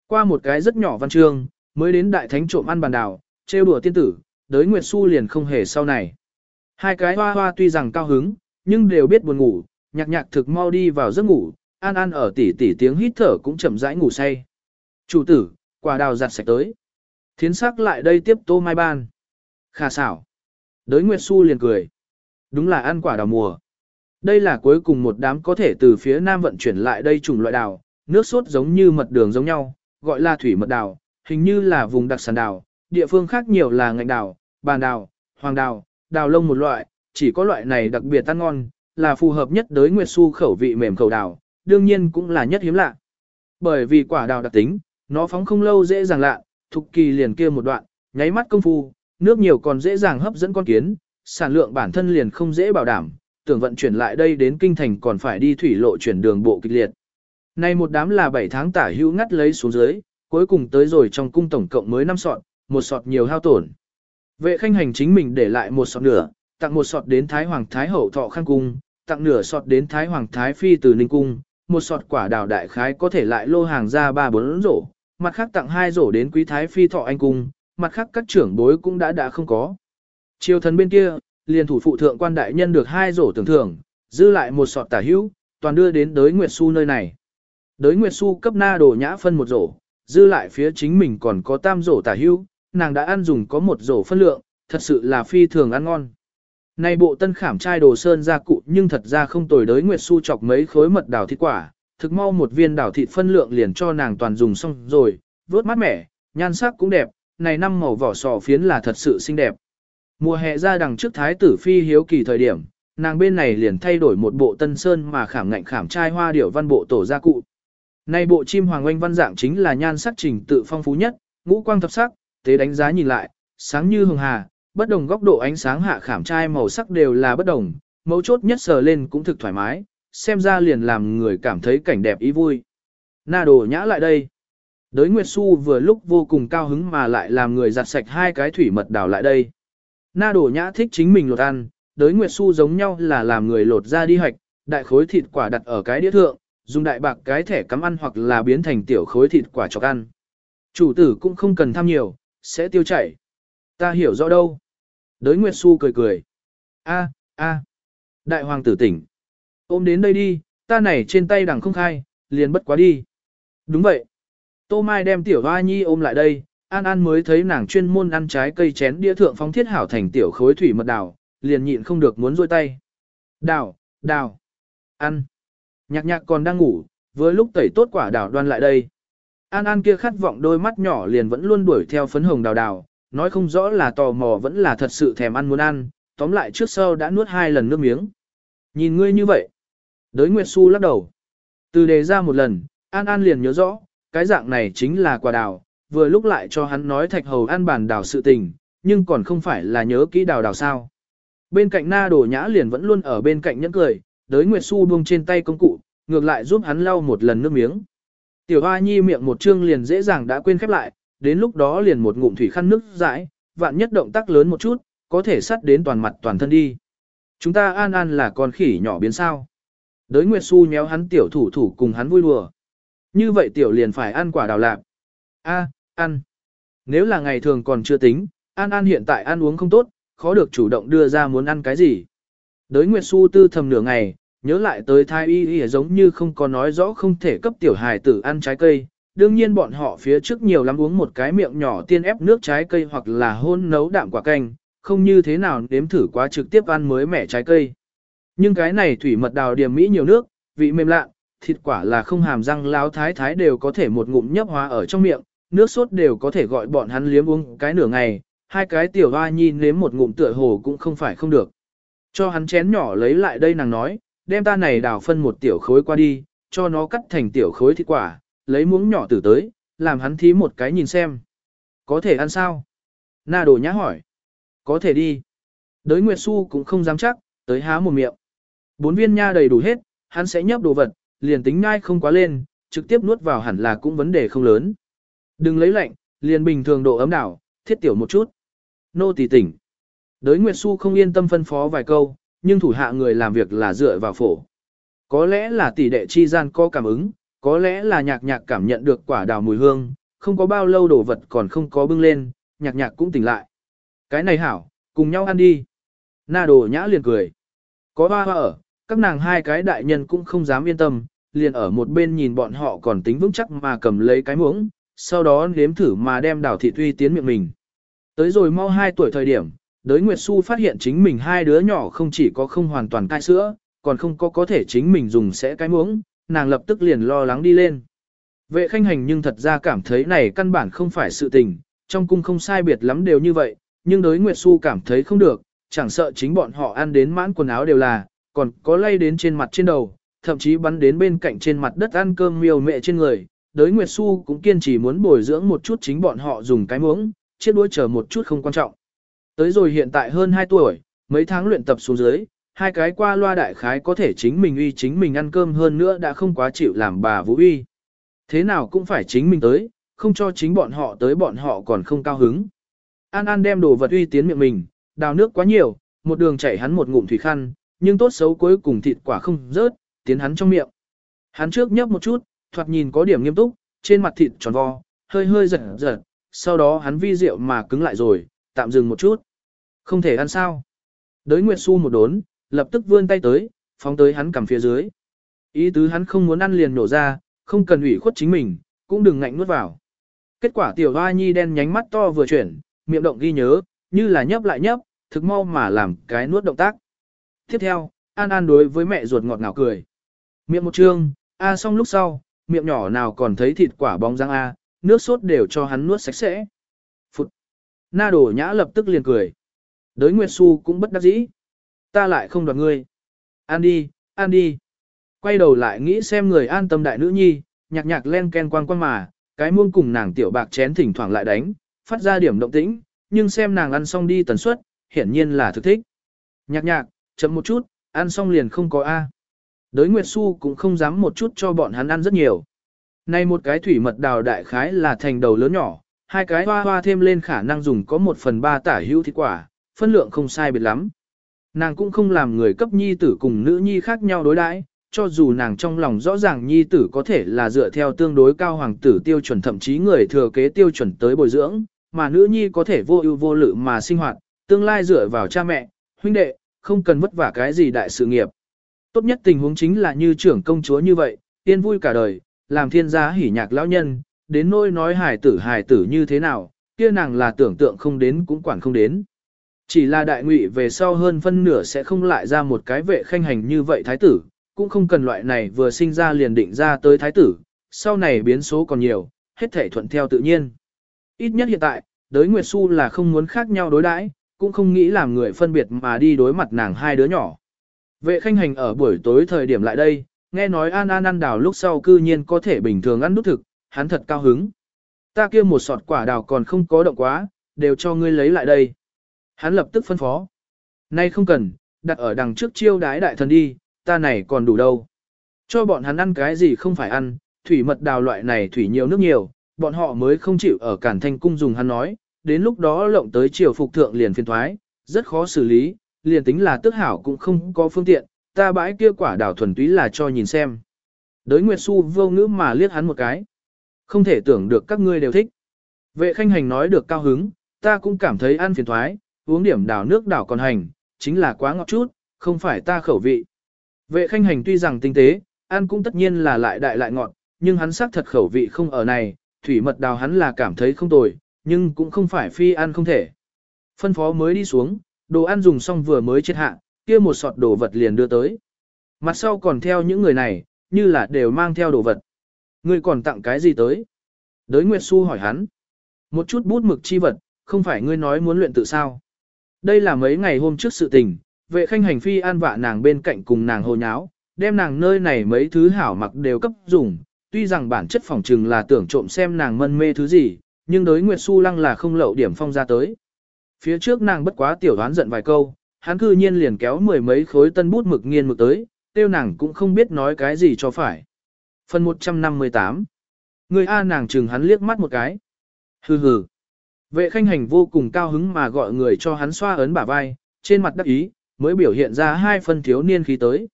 Qua một cái rất nhỏ văn chương, mới đến đại thánh trộm ăn bàn đào, trêu đùa tiên tử, đới Nguyệt Xu liền không hề sau này. Hai cái hoa hoa tuy rằng cao hứng, nhưng đều biết buồn ngủ, nhạc nhạc thực mau đi vào giấc ngủ, An An ở tỉ tỉ tiếng hít thở cũng chậm rãi ngủ say. Chủ tử, quả đào giặt sạch tới. Thiến sắc lại đây tiếp tô mai ban. Khả xảo. Đới Nguyệt Xu liền cười. Đúng là ăn quả đào mùa. Đây là cuối cùng một đám có thể từ phía nam vận chuyển lại đây chủng loại đào, nước sốt giống như mật đường giống nhau, gọi là thủy mật đào, hình như là vùng đặc sản đào, địa phương khác nhiều là ngạnh đào, bàn đào, hoàng đào, đào lông một loại, chỉ có loại này đặc biệt ăn ngon, là phù hợp nhất đối Nguyệt su khẩu vị mềm khẩu đào, đương nhiên cũng là nhất hiếm lạ. Bởi vì quả đào đặc tính, nó phóng không lâu dễ dàng lạ, thục kỳ liền kia một đoạn, nháy mắt công phu, nước nhiều còn dễ dàng hấp dẫn con kiến, sản lượng bản thân liền không dễ bảo đảm, tưởng vận chuyển lại đây đến kinh thành còn phải đi thủy lộ chuyển đường bộ kịch liệt. Nay một đám là 7 tháng tả hữu ngắt lấy xuống dưới, cuối cùng tới rồi trong cung tổng cộng mới 5 sọt, một sọt nhiều hao tổn. Vệ khanh hành chính mình để lại một sọt nửa, tặng một sọt đến Thái Hoàng Thái Hậu Thọ Khang Cung, tặng nửa sọt đến Thái Hoàng Thái Phi từ Ninh Cung, một sọt quả đào đại khái có thể lại lô hàng ra ba bốn rổ, mặt khác tặng hai rổ đến Quý Thái Phi Thọ Anh Cung, mặt khác các trưởng bối cũng đã đã không có. Triều thần bên kia, liền thủ phụ thượng quan đại nhân được hai rổ tưởng thưởng, dư lại một sọt tả hữu, toàn đưa đến đới Nguyệt Xu nơi này. Đới Nguyệt Xu cấp na đồ nhã phân một rổ, dư lại phía chính mình còn có tam rổ tả hữu, nàng đã ăn dùng có một rổ phân lượng, thật sự là phi thường ăn ngon. Này bộ tân khảm trai đồ sơn ra cụ nhưng thật ra không tồi đới Nguyệt Xu chọc mấy khối mật đào thịt quả, thực mau một viên đào thịt phân lượng liền cho nàng toàn dùng xong rồi, vớt mát mẻ, nhan sắc cũng đẹp, này năm màu vỏ sò phiến là thật sự xinh đẹp. Mùa hè ra đằng trước thái tử phi hiếu kỳ thời điểm, nàng bên này liền thay đổi một bộ tân sơn mà khảm ngạnh khảm trai hoa điểu văn bộ tổ gia cụ. Này bộ chim hoàng oanh văn dạng chính là nhan sắc trình tự phong phú nhất, ngũ quang thập sắc, tế đánh giá nhìn lại, sáng như hồng hà, bất đồng góc độ ánh sáng hạ khảm trai màu sắc đều là bất đồng, mấu chốt nhất sờ lên cũng thực thoải mái, xem ra liền làm người cảm thấy cảnh đẹp ý vui. Na đồ nhã lại đây. Đới Nguyệt Xu vừa lúc vô cùng cao hứng mà lại làm người giặt sạch hai cái thủy mật đào lại đây. Na đồ nhã thích chính mình lột ăn, đới Nguyệt Xu giống nhau là làm người lột ra đi hoạch, đại khối thịt quả đặt ở cái đĩa thượng, dùng đại bạc cái thẻ cắm ăn hoặc là biến thành tiểu khối thịt quả chọc ăn. Chủ tử cũng không cần tham nhiều, sẽ tiêu chảy. Ta hiểu rõ đâu. Đới Nguyệt Xu cười cười. A, a, đại hoàng tử tỉnh. Ôm đến đây đi, ta này trên tay đằng không khai, liền bất quá đi. Đúng vậy. Tô Mai đem tiểu hoa nhi ôm lại đây, An An mới thấy nàng chuyên môn ăn trái cây chén đĩa thượng phóng thiết hảo thành tiểu khối thủy mật đào, liền nhịn không được muốn rôi tay. Đào, đào, ăn. Nhạc nhạc còn đang ngủ, với lúc tẩy tốt quả đào đoan lại đây. An An kia khát vọng đôi mắt nhỏ liền vẫn luôn đuổi theo phấn hồng đào đào, nói không rõ là tò mò vẫn là thật sự thèm ăn muốn ăn, tóm lại trước sau đã nuốt hai lần nước miếng. Nhìn ngươi như vậy. Đới Nguyệt Xu lắc đầu. Từ đề ra một lần, An An liền nhớ rõ, cái dạng này chính là quả đào, vừa lúc lại cho hắn nói thạch hầu ăn bản đào sự tình, nhưng còn không phải là nhớ kỹ đào đào sao. Bên cạnh na đồ nhã liền vẫn luôn ở bên cạnh nhẫn cười, đới Nguyệt Xu buông trên tay công cụ, ngược lại giúp hắn lau một lần nước miếng. Tiểu Hoa Nhi miệng một chương liền dễ dàng đã quên khép lại, đến lúc đó liền một ngụm thủy khăn nước dãi, vạn nhất động tác lớn một chút, có thể sắt đến toàn mặt toàn thân đi. Chúng ta an an là con khỉ nhỏ biến sao. Đới Nguyệt Xu nhéo hắn tiểu thủ thủ cùng hắn vui đùa. Như vậy tiểu liền phải ăn quả đào lạp. A, ăn. Nếu là ngày thường còn chưa tính, An An hiện tại ăn uống không tốt, khó được chủ động đưa ra muốn ăn cái gì. Đới Nguyệt Xu tư thầm nửa ngày, nhớ lại tới thai y y giống như không có nói rõ không thể cấp tiểu hài tử ăn trái cây. Đương nhiên bọn họ phía trước nhiều lắm uống một cái miệng nhỏ tiên ép nước trái cây hoặc là hôn nấu đạm quả canh, không như thế nào nếm thử quá trực tiếp ăn mới mẻ trái cây. Nhưng cái này thủy mật đào điểm mỹ nhiều nước, vị mềm lạ, thịt quả là không hàm răng láo thái thái đều có thể một ngụm nhấp hóa ở trong miệng, nước sốt đều có thể gọi bọn hắn liếm uống cái nửa ngày, hai cái tiểu hoa nhi nếm một ngụm tựa hồ cũng không phải không được. Cho hắn chén nhỏ lấy lại đây nàng nói, đem ta này đào phân một tiểu khối qua đi, cho nó cắt thành tiểu khối thịt quả, lấy muỗng nhỏ từ tới, làm hắn thí một cái nhìn xem. Có thể ăn sao? Na đồ nhã hỏi. Có thể đi. Đới Nguyệt Xu cũng không dám chắc, tới há một miệng. Bốn viên nha đầy đủ hết, hắn sẽ nhấp đồ vật, liền tính ngai không quá lên, trực tiếp nuốt vào hẳn là cũng vấn đề không lớn. Đừng lấy lạnh, liền bình thường độ ấm đảo, thiết tiểu một chút. Nô tỳ tỉnh. Đới Nguyệt Xu không yên tâm phân phó vài câu, nhưng thủ hạ người làm việc là dựa vào phổ. Có lẽ là tỷ đệ chi gian có cảm ứng, có lẽ là nhạc nhạc cảm nhận được quả đào mùi hương, không có bao lâu đồ vật còn không có bưng lên, nhạc nhạc cũng tỉnh lại. Cái này hảo, cùng nhau ăn đi. Na đồ nhã liền cười. Có hoa hoa ở, các nàng hai cái đại nhân cũng không dám yên tâm, liền ở một bên nhìn bọn họ còn tính vững chắc mà cầm lấy cái muỗng, sau đó nếm thử mà đem đào thị tuy tiến miệng mình. Tới rồi mau 2 tuổi thời điểm, đới Nguyệt Xu phát hiện chính mình hai đứa nhỏ không chỉ có không hoàn toàn cai sữa, còn không có có thể chính mình dùng sẽ cái muỗng, nàng lập tức liền lo lắng đi lên. Vệ khanh hành nhưng thật ra cảm thấy này căn bản không phải sự tình, trong cung không sai biệt lắm đều như vậy, nhưng đới Nguyệt Xu cảm thấy không được, chẳng sợ chính bọn họ ăn đến mãn quần áo đều là, còn có lay đến trên mặt trên đầu, thậm chí bắn đến bên cạnh trên mặt đất ăn cơm miêu mẹ trên người. Đới Nguyệt Xu cũng kiên trì muốn bồi dưỡng một chút chính bọn họ dùng cái muỗng, chiếc đuôi chờ một chút không quan trọng. Tới rồi hiện tại hơn 2 tuổi, mấy tháng luyện tập xuống dưới, hai cái qua loa đại khái có thể chính mình uy chính mình ăn cơm hơn nữa đã không quá chịu làm bà vũ uy. Thế nào cũng phải chính mình tới, không cho chính bọn họ tới bọn họ còn không cao hứng. An An đem đồ vật uy tiến miệng mình, đào nước quá nhiều, một đường chảy hắn một ngụm thủy khăn, nhưng tốt xấu cuối cùng thịt quả không rớt, tiến hắn trong miệng. Hắn trước nhấp một chút, thoạt nhìn có điểm nghiêm túc, trên mặt thịt tròn vo, hơi hơi giật giật, sau đó hắn vi rượu mà cứng lại rồi, tạm dừng một chút. Không thể ăn sao. Đới Nguyệt Xu một đốn, lập tức vươn tay tới, phóng tới hắn cầm phía dưới. Ý tứ hắn không muốn ăn liền nổ ra, không cần ủy khuất chính mình, cũng đừng ngạnh nuốt vào. Kết quả tiểu hoa nhi đen nhánh mắt to vừa chuyển, miệng động ghi nhớ, như là nhấp lại nhấp, thực mau mà làm cái nuốt động tác. Tiếp theo, An An đối với mẹ ruột ngọt ngào cười. Miệng một trương, A xong lúc sau, miệng nhỏ nào còn thấy thịt quả bóng răng A, nước sốt đều cho hắn nuốt sạch sẽ. Phụt. Na đổ nhã lập tức liền cười. Đới Nguyệt Xu cũng bất đắc dĩ. Ta lại không đoạt ngươi. An đi, an đi. Quay đầu lại nghĩ xem người an tâm đại nữ nhi, nhạc nhạc len ken quang quang mà, cái muông cùng nàng tiểu bạc chén thỉnh thoảng lại đánh, phát ra điểm động tĩnh, nhưng xem nàng ăn xong đi tần suất, hiển nhiên là thực thích. Nhạc nhạc, chậm một chút, ăn xong liền không có A. Đới Nguyệt Xu cũng không dám một chút cho bọn hắn ăn rất nhiều. Nay một cái thủy mật đào đại khái là thành đầu lớn nhỏ, hai cái hoa hoa thêm lên khả năng dùng có một phần ba tả hữu thịt quả, phân lượng không sai biệt lắm. Nàng cũng không làm người cấp nhi tử cùng nữ nhi khác nhau đối đãi, cho dù nàng trong lòng rõ ràng nhi tử có thể là dựa theo tương đối cao hoàng tử tiêu chuẩn thậm chí người thừa kế tiêu chuẩn tới bồi dưỡng, mà nữ nhi có thể vô ưu vô lự mà sinh hoạt, tương lai dựa vào cha mẹ, huynh đệ, không cần vất vả cái gì đại sự nghiệp. Tốt nhất tình huống chính là như trưởng công chúa như vậy, tiên vui cả đời, làm thiên gia hỉ nhạc lão nhân, đến nỗi nói hài tử hài tử như thế nào, kia nàng là tưởng tượng không đến cũng quản không đến. Chỉ là đại ngụy về sau hơn phân nửa sẽ không lại ra một cái vệ khanh hành như vậy thái tử, cũng không cần loại này vừa sinh ra liền định ra tới thái tử, sau này biến số còn nhiều, hết thể thuận theo tự nhiên. Ít nhất hiện tại, đới Nguyệt Xu là không muốn khác nhau đối đãi, cũng không nghĩ làm người phân biệt mà đi đối mặt nàng hai đứa nhỏ. Vệ khanh hành ở buổi tối thời điểm lại đây, nghe nói An An ăn đào lúc sau cư nhiên có thể bình thường ăn nút thực, hắn thật cao hứng. Ta kia một sọt quả đào còn không có động quá, đều cho ngươi lấy lại đây. Hắn lập tức phân phó. Nay không cần, đặt ở đằng trước chiêu đái đại thần đi, ta này còn đủ đâu. Cho bọn hắn ăn cái gì không phải ăn, thủy mật đào loại này thủy nhiều nước nhiều, bọn họ mới không chịu ở cản thanh cung dùng hắn nói, đến lúc đó lộng tới triều phục thượng liền phiền thoái, rất khó xử lý, liền tính là tức hảo cũng không có phương tiện, ta bãi kia quả đào thuần túy là cho nhìn xem. Đới Nguyệt Xu vô ngữ mà liếc hắn một cái. Không thể tưởng được các ngươi đều thích. Vệ khanh hành nói được cao hứng, ta cũng cảm thấy ăn phiền thoái, uống điểm đào nước đào còn hành, chính là quá ngọt chút, không phải ta khẩu vị. Vệ khanh hành tuy rằng tinh tế, ăn cũng tất nhiên là lại đại lại ngọt, nhưng hắn xác thật khẩu vị không ở này, thủy mật đào hắn là cảm thấy không tồi, nhưng cũng không phải phi ăn không thể. Phân phó mới đi xuống, đồ ăn dùng xong vừa mới chết hạ, kia một sọt đồ vật liền đưa tới. Mặt sau còn theo những người này, như là đều mang theo đồ vật. Ngươi còn tặng cái gì tới? Đới Nguyệt Xu hỏi hắn. Một chút bút mực chi vật, không phải ngươi nói muốn luyện tự sao? Đây là mấy ngày hôm trước sự tình, vệ khanh hành phi an vạ nàng bên cạnh cùng nàng hồ nháo, đem nàng nơi này mấy thứ hảo mặc đều cấp dùng, tuy rằng bản chất phòng trừng là tưởng trộm xem nàng mân mê thứ gì, nhưng đối Nguyệt Xu Lăng là không lậu điểm phong ra tới. Phía trước nàng bất quá tiểu đoán giận vài câu, hắn cư nhiên liền kéo mười mấy khối tân bút mực nghiên mực tới, tiêu nàng cũng không biết nói cái gì cho phải. Phần 158 Người A nàng chừng hắn liếc mắt một cái. Hừ hừ. Vệ khanh hành vô cùng cao hứng mà gọi người cho hắn xoa ấn bả vai, trên mặt đắc ý, mới biểu hiện ra hai phân thiếu niên khí tới.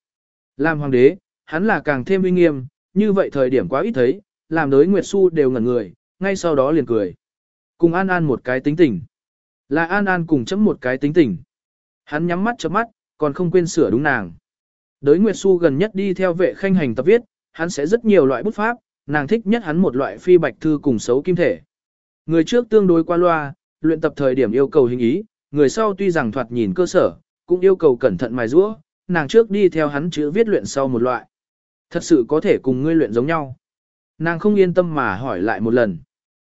Làm hoàng đế, hắn là càng thêm uy nghiêm, như vậy thời điểm quá ít thấy, làm đối Nguyệt Xu đều ngẩn người, ngay sau đó liền cười. Cùng An An một cái tính tình. Là An An cùng chấm một cái tính tình. Hắn nhắm mắt chớp mắt, còn không quên sửa đúng nàng. Đới Nguyệt Xu gần nhất đi theo vệ khanh hành tập viết, hắn sẽ rất nhiều loại bút pháp, nàng thích nhất hắn một loại phi bạch thư cùng xấu kim thể. Người trước tương đối qua loa, luyện tập thời điểm yêu cầu hình ý, người sau tuy rằng thoạt nhìn cơ sở, cũng yêu cầu cẩn thận mài giũa, nàng trước đi theo hắn chữ viết luyện sau một loại. Thật sự có thể cùng ngươi luyện giống nhau. Nàng không yên tâm mà hỏi lại một lần.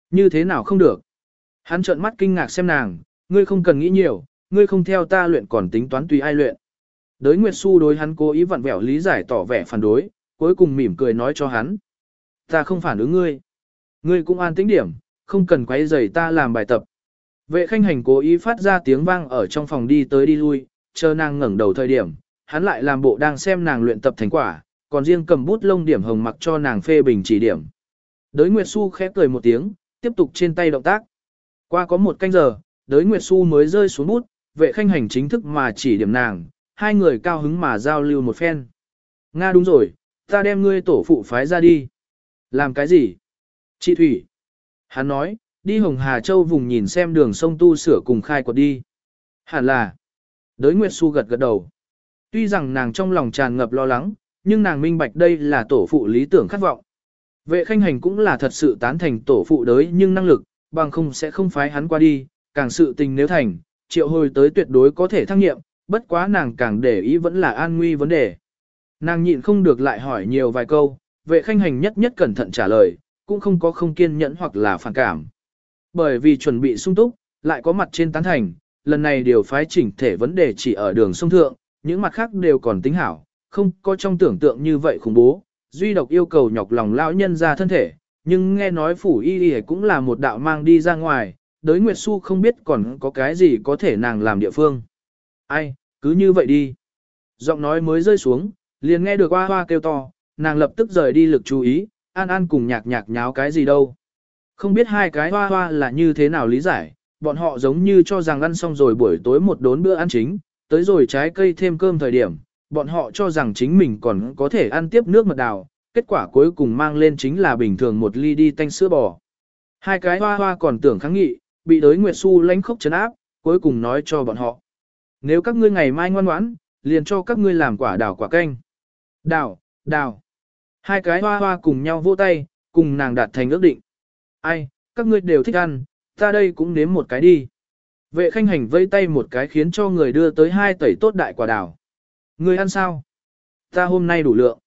Như thế nào không được? Hắn trợn mắt kinh ngạc xem nàng, ngươi không cần nghĩ nhiều, ngươi không theo ta luyện còn tính toán tùy ai luyện. Đới Nguyệt Xu đối hắn cố ý vặn vẹo lý giải tỏ vẻ phản đối, cuối cùng mỉm cười nói cho hắn. Ta không phản ứng ngươi. Ngươi cũng an tĩnh điểm, không cần quấy rầy ta làm bài tập. Vệ khanh hành cố ý phát ra tiếng vang ở trong phòng đi tới đi lui, chờ nàng ngẩng đầu thời điểm, hắn lại làm bộ đang xem nàng luyện tập thành quả, còn riêng cầm bút lông điểm hồng mặc cho nàng phê bình chỉ điểm. Đới Nguyệt Xu khẽ cười một tiếng, tiếp tục trên tay động tác. Qua có một canh giờ, đới Nguyệt Xu mới rơi xuống bút, vệ khanh hành chính thức mà chỉ điểm nàng, hai người cao hứng mà giao lưu một phen. Nga đúng rồi, ta đem ngươi tổ phụ phái ra đi. Làm cái gì? Chị Thủy. Hắn nói, đi Hồng Hà Châu vùng nhìn xem đường sông tu sửa cùng khai quật đi. Hẳn là. Đới Nguyệt Xu gật gật đầu. Tuy rằng nàng trong lòng tràn ngập lo lắng, nhưng nàng minh bạch đây là tổ phụ lý tưởng khát vọng. Vệ khanh hành cũng là thật sự tán thành tổ phụ đới nhưng năng lực, bằng không sẽ không phái hắn qua đi, càng sự tình nếu thành, triệu hồi tới tuyệt đối có thể thăng nghiệm, bất quá nàng càng để ý vẫn là an nguy vấn đề. Nàng nhịn không được lại hỏi nhiều vài câu, vệ khanh hành nhất nhất cẩn thận trả lời, cũng không có không kiên nhẫn hoặc là phản cảm. Bởi vì chuẩn bị sung túc, lại có mặt trên tán thành, lần này điều phái chỉnh thể vấn đề chỉ ở đường sông thượng, những mặt khác đều còn tính hảo, không có trong tưởng tượng như vậy khủng bố, duy độc yêu cầu nhọc lòng lão nhân ra thân thể, nhưng nghe nói phủ y y cũng là một đạo mang đi ra ngoài, đới Nguyệt Xu không biết còn có cái gì có thể nàng làm địa phương. Ai, cứ như vậy đi. Giọng nói mới rơi xuống, Liền nghe được hoa hoa kêu to, nàng lập tức rời đi lực chú ý, an an cùng nhạc nhạc nháo cái gì đâu. Không biết hai cái hoa hoa là như thế nào lý giải, bọn họ giống như cho rằng ăn xong rồi buổi tối một đốn bữa ăn chính, tới rồi trái cây thêm cơm thời điểm, bọn họ cho rằng chính mình còn có thể ăn tiếp nước mật đào, kết quả cuối cùng mang lên chính là bình thường một ly đi tanh sữa bò. Hai cái hoa hoa còn tưởng kháng nghị, bị đới Nguyệt Xu lánh khốc chấn áp, cuối cùng nói cho bọn họ. Nếu các ngươi ngày mai ngoan ngoãn, liền cho các ngươi làm quả đào quả canh. Đào, đào. Hai cái hoa hoa cùng nhau vỗ tay, cùng nàng đạt thành ước định. Ai, các ngươi đều thích ăn, ta đây cũng nếm một cái đi. Vệ khanh hành vây tay một cái khiến cho người đưa tới hai tẩy tốt đại quả đào. Ngươi ăn sao? Ta hôm nay đủ lượng.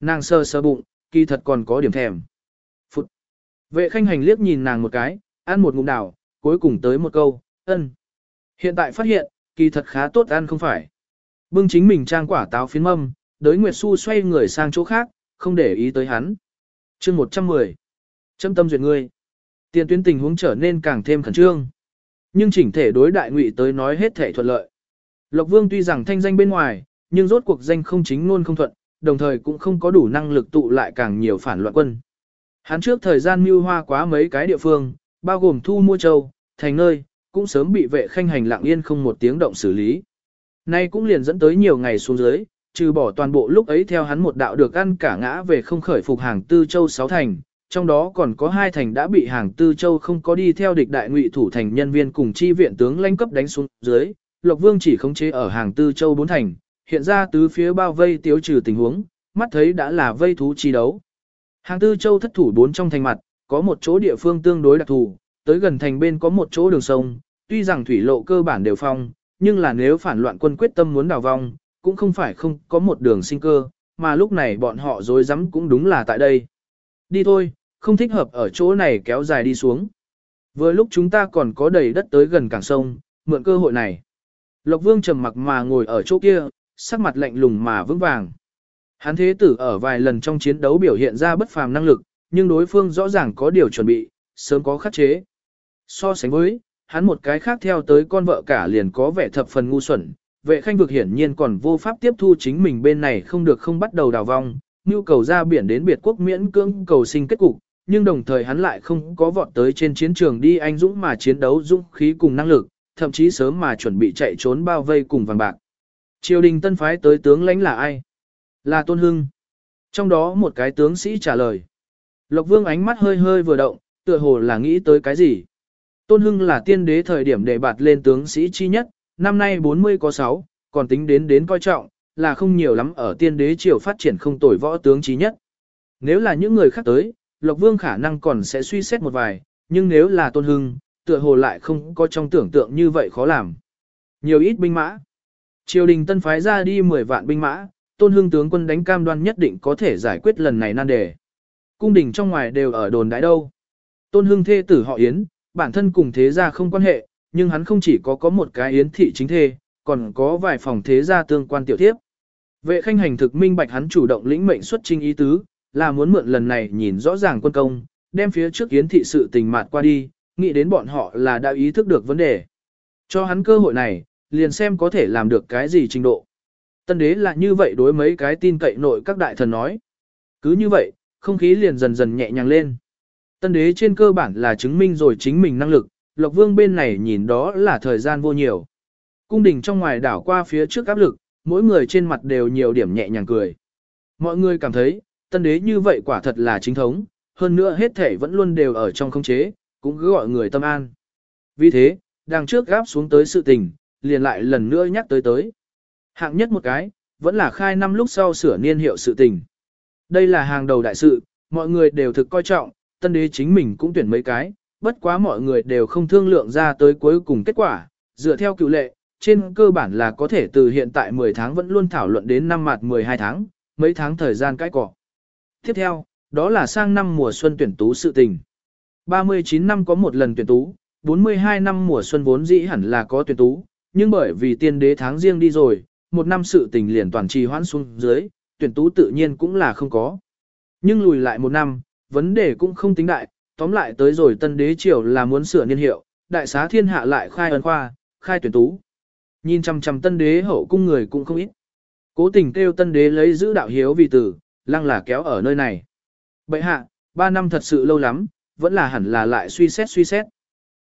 Nàng sơ sơ bụng, kỳ thật còn có điểm thèm. Phụt. Vệ khanh hành liếc nhìn nàng một cái, ăn một ngụm đào, cuối cùng tới một câu, ân. Hiện tại phát hiện, kỳ thật khá tốt ăn không phải. Bưng chính mình trang quả táo phiến mâm, đới Nguyệt Xu xoay người sang chỗ khác, không để ý tới hắn. chương 110. Châm tâm duyệt ngươi. Tiền tuyến tình huống trở nên càng thêm khẩn trương. Nhưng chỉnh thể đối đại ngụy tới nói hết thể thuận lợi. Lộc Vương tuy rằng thanh danh bên ngoài, nhưng rốt cuộc danh không chính luôn không thuận, đồng thời cũng không có đủ năng lực tụ lại càng nhiều phản loạn quân. Hắn trước thời gian mưu hoa quá mấy cái địa phương, bao gồm thu mua châu, thành nơi, cũng sớm bị vệ khanh hành lặng yên không một tiếng động xử lý. Nay cũng liền dẫn tới nhiều ngày xuống dưới, trừ bỏ toàn bộ lúc ấy theo hắn một đạo được ăn cả ngã về không khởi phục hàng tư châu sáu thành, trong đó còn có hai thành đã bị hàng tư châu không có đi theo địch đại ngụy thủ thành nhân viên cùng chi viện tướng lãnh cấp đánh xuống dưới, Lộc Vương chỉ khống chế ở hàng tư châu bốn thành, hiện ra tứ phía bao vây tiêu trừ tình huống, mắt thấy đã là vây thú chi đấu. Hàng tư châu thất thủ bốn trong thành mặt, có một chỗ địa phương tương đối đặc thù, tới gần thành bên có một chỗ đường sông, tuy rằng thủy lộ cơ bản đều phong, nhưng là nếu phản loạn quân quyết tâm muốn đào vong, cũng không phải không có một đường sinh cơ, mà lúc này bọn họ dối rắm cũng đúng là tại đây. Đi thôi, không thích hợp ở chỗ này kéo dài đi xuống. Vừa lúc chúng ta còn có đầy đất tới gần cảng sông, mượn cơ hội này. Lộc Vương trầm mặc mà ngồi ở chỗ kia, sắc mặt lạnh lùng mà vững vàng. Hắn thế tử ở vài lần trong chiến đấu biểu hiện ra bất phàm năng lực, nhưng đối phương rõ ràng có điều chuẩn bị, sớm có khắc chế. So sánh với, hắn một cái khác theo tới con vợ cả liền có vẻ thập phần ngu xuẩn, vệ khanh vực hiển nhiên còn vô pháp tiếp thu chính mình bên này không được không bắt đầu đào vong, nhu cầu ra biển đến biệt quốc miễn cưỡng cầu sinh kết cục, nhưng đồng thời hắn lại không có vọt tới trên chiến trường đi anh dũng mà chiến đấu dũng khí cùng năng lực, thậm chí sớm mà chuẩn bị chạy trốn bao vây cùng vàng bạc. Triều đình tân phái tới tướng lãnh là ai? Là Tôn Hưng. Trong đó một cái tướng sĩ trả lời. Lộc Vương ánh mắt hơi hơi vừa động, tựa hồ là nghĩ tới cái gì? Tôn Hưng là tiên đế thời điểm để bạt lên tướng sĩ chi nhất, năm nay 40 có 6, còn tính đến đến coi trọng, là không nhiều lắm ở tiên đế triều phát triển không tồi võ tướng trí nhất. Nếu là những người khác tới, Lộc Vương khả năng còn sẽ suy xét một vài, nhưng nếu là Tôn Hưng, tựa hồ lại không có trong tưởng tượng như vậy khó làm. Nhiều ít binh mã. Triều đình tân phái ra đi 10 vạn binh mã, Tôn Hưng tướng quân đánh cam đoan nhất định có thể giải quyết lần này nan đề. Cung đình trong ngoài đều ở đồn đại đâu. Tôn Hưng thê tử họ Yến, bản thân cùng thế gia không quan hệ, nhưng hắn không chỉ có có một cái Yến thị chính thê, còn có vài phòng thế gia tương quan tiểu tiếp. Vệ khanh hành thực minh bạch hắn chủ động lĩnh mệnh xuất trinh ý tứ, là muốn mượn lần này nhìn rõ ràng quân công, đem phía trước Yến thị sự tình mạt qua đi, nghĩ đến bọn họ là đã ý thức được vấn đề. Cho hắn cơ hội này, liền xem có thể làm được cái gì trình độ. Tân đế là như vậy đối mấy cái tin cậy nội các đại thần nói. Cứ như vậy, không khí liền dần dần nhẹ nhàng lên. Tân đế trên cơ bản là chứng minh rồi chính mình năng lực, Lộc Vương bên này nhìn đó là thời gian vô nhiều. Cung đình trong ngoài đảo qua phía trước áp lực, mỗi người trên mặt đều nhiều điểm nhẹ nhàng cười. Mọi người cảm thấy, tân đế như vậy quả thật là chính thống, hơn nữa hết thể vẫn luôn đều ở trong không chế, cũng cứ gọi người tâm an. Vì thế, đằng trước gáp xuống tới sự tình, liền lại lần nữa nhắc tới tới. Hạng nhất một cái, vẫn là khai năm lúc sau sửa niên hiệu sự tình. Đây là hàng đầu đại sự, mọi người đều thực coi trọng, tân đế chính mình cũng tuyển mấy cái, bất quá mọi người đều không thương lượng ra tới cuối cùng kết quả, dựa theo cựu lệ, trên cơ bản là có thể từ hiện tại 10 tháng vẫn luôn thảo luận đến năm mặt 12 tháng, mấy tháng thời gian cãi cọ. Tiếp theo, đó là sang năm mùa xuân tuyển tú sự tình. 39 năm có một lần tuyển tú, 42 năm mùa xuân vốn dĩ hẳn là có tuyển tú, nhưng bởi vì tiên đế tháng riêng đi rồi, một năm sự tình liền toàn trì hoãn xuống dưới, tuyển tú tự nhiên cũng là không có. Nhưng lùi lại một năm, vấn đề cũng không tính đại, tóm lại tới rồi tân đế triều là muốn sửa niên hiệu, đại xá thiên hạ lại khai ân khoa, khai tuyển tú. Nhìn chằm chằm tân đế hậu cung người cũng không ít. Cố tình kêu tân đế lấy giữ đạo hiếu vì tử, lăng là kéo ở nơi này. Bệ hạ, ba năm thật sự lâu lắm, vẫn là hẳn là lại suy xét suy xét.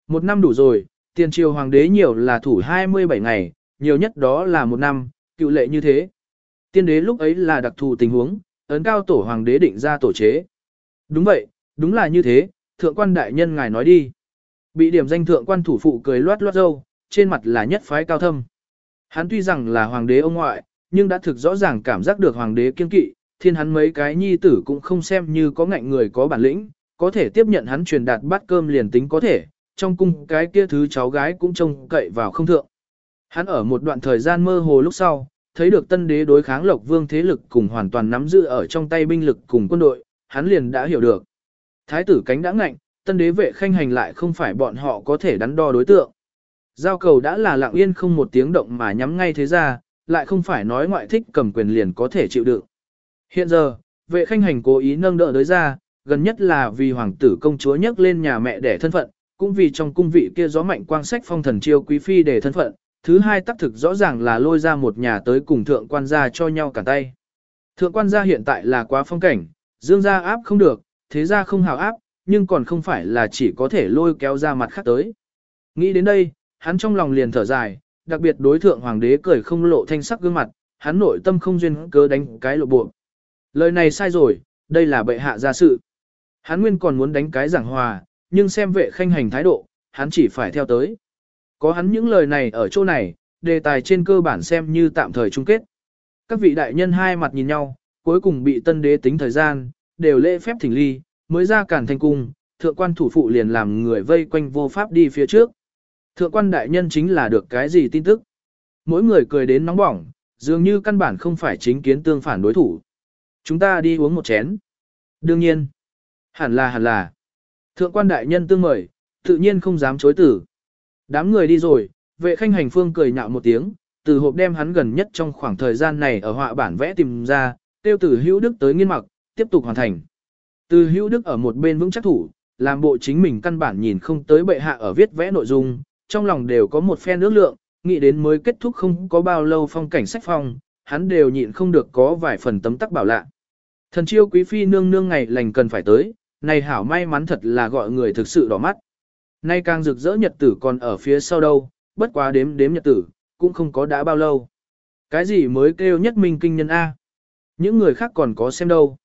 Một năm đủ rồi, tiền triều hoàng đế nhiều là thủ 27 ngày, nhiều nhất đó là một năm, cựu lệ như thế. Tiên đế lúc ấy là đặc thù tình huống, ấn cao tổ hoàng đế định ra tổ chế. Đúng vậy, đúng là như thế, thượng quan đại nhân ngài nói đi. Bị điểm danh thượng quan thủ phụ cười loát loát dâu, trên mặt là nhất phái cao thâm. Hắn tuy rằng là hoàng đế ông ngoại, nhưng đã thực rõ ràng cảm giác được hoàng đế kiên kỵ, thiên hắn mấy cái nhi tử cũng không xem như có ngạnh người có bản lĩnh, có thể tiếp nhận hắn truyền đạt bát cơm liền tính có thể, trong cung cái kia thứ cháu gái cũng trông cậy vào không thượng. Hắn ở một đoạn thời gian mơ hồ lúc sau, thấy được tân đế đối kháng lộc vương thế lực cùng hoàn toàn nắm giữ ở trong tay binh lực cùng quân đội, hắn liền đã hiểu được. Thái tử cánh đã ngạnh, tân đế vệ khanh hành lại không phải bọn họ có thể đắn đo đối tượng. Giao cầu đã là lặng yên không một tiếng động mà nhắm ngay thế ra, lại không phải nói ngoại thích cầm quyền liền có thể chịu đựng. Hiện giờ, vệ khanh hành cố ý nâng đỡ đối ra, gần nhất là vì hoàng tử công chúa nhắc lên nhà mẹ để thân phận, cũng vì trong cung vị kia gió mạnh quang sách phong thần chiêu quý phi để thân phận, thứ hai tác thực rõ ràng là lôi ra một nhà tới cùng thượng quan gia cho nhau cả tay. Thượng quan gia hiện tại là quá phong cảnh, dương gia áp không được, thế ra không hào áp, nhưng còn không phải là chỉ có thể lôi kéo ra mặt khác tới. Nghĩ đến đây, hắn trong lòng liền thở dài, đặc biệt đối thượng hoàng đế cười không lộ thanh sắc gương mặt, hắn nội tâm không duyên cớ đánh cái lộ bộ. Lời này sai rồi, đây là bệ hạ gia sự. Hắn nguyên còn muốn đánh cái giảng hòa, nhưng xem vệ khanh hành thái độ, hắn chỉ phải theo tới. Có hắn những lời này ở chỗ này, đề tài trên cơ bản xem như tạm thời chung kết. Các vị đại nhân hai mặt nhìn nhau, cuối cùng bị tân đế tính thời gian, đều lễ phép thỉnh ly, mới ra cản thành cung, thượng quan thủ phụ liền làm người vây quanh vô pháp đi phía trước. Thượng quan đại nhân chính là được cái gì tin tức. Mỗi người cười đến nóng bỏng, dường như căn bản không phải chính kiến tương phản đối thủ. Chúng ta đi uống một chén. Đương nhiên. Hẳn là hẳn là. Thượng quan đại nhân tương mời, tự nhiên không dám chối tử. Đám người đi rồi, vệ khanh hành phương cười nhạo một tiếng, từ hộp đem hắn gần nhất trong khoảng thời gian này ở họa bản vẽ tìm ra, tiêu tử hữu đức tới nghiên mặc, tiếp tục hoàn thành. Từ hữu đức ở một bên vững chắc thủ, làm bộ chính mình căn bản nhìn không tới bệ hạ ở viết vẽ nội dung, trong lòng đều có một phen ước lượng, nghĩ đến mới kết thúc không có bao lâu phong cảnh sách phong, hắn đều nhịn không được có vài phần tấm tắc bảo lạ. Thần chiêu quý phi nương nương ngày lành cần phải tới, này hảo may mắn thật là gọi người thực sự đỏ mắt. Nay càng rực rỡ nhật tử còn ở phía sau đâu, bất quá đếm đếm nhật tử, cũng không có đã bao lâu. Cái gì mới kêu nhất minh kinh nhân A? Những người khác còn có xem đâu.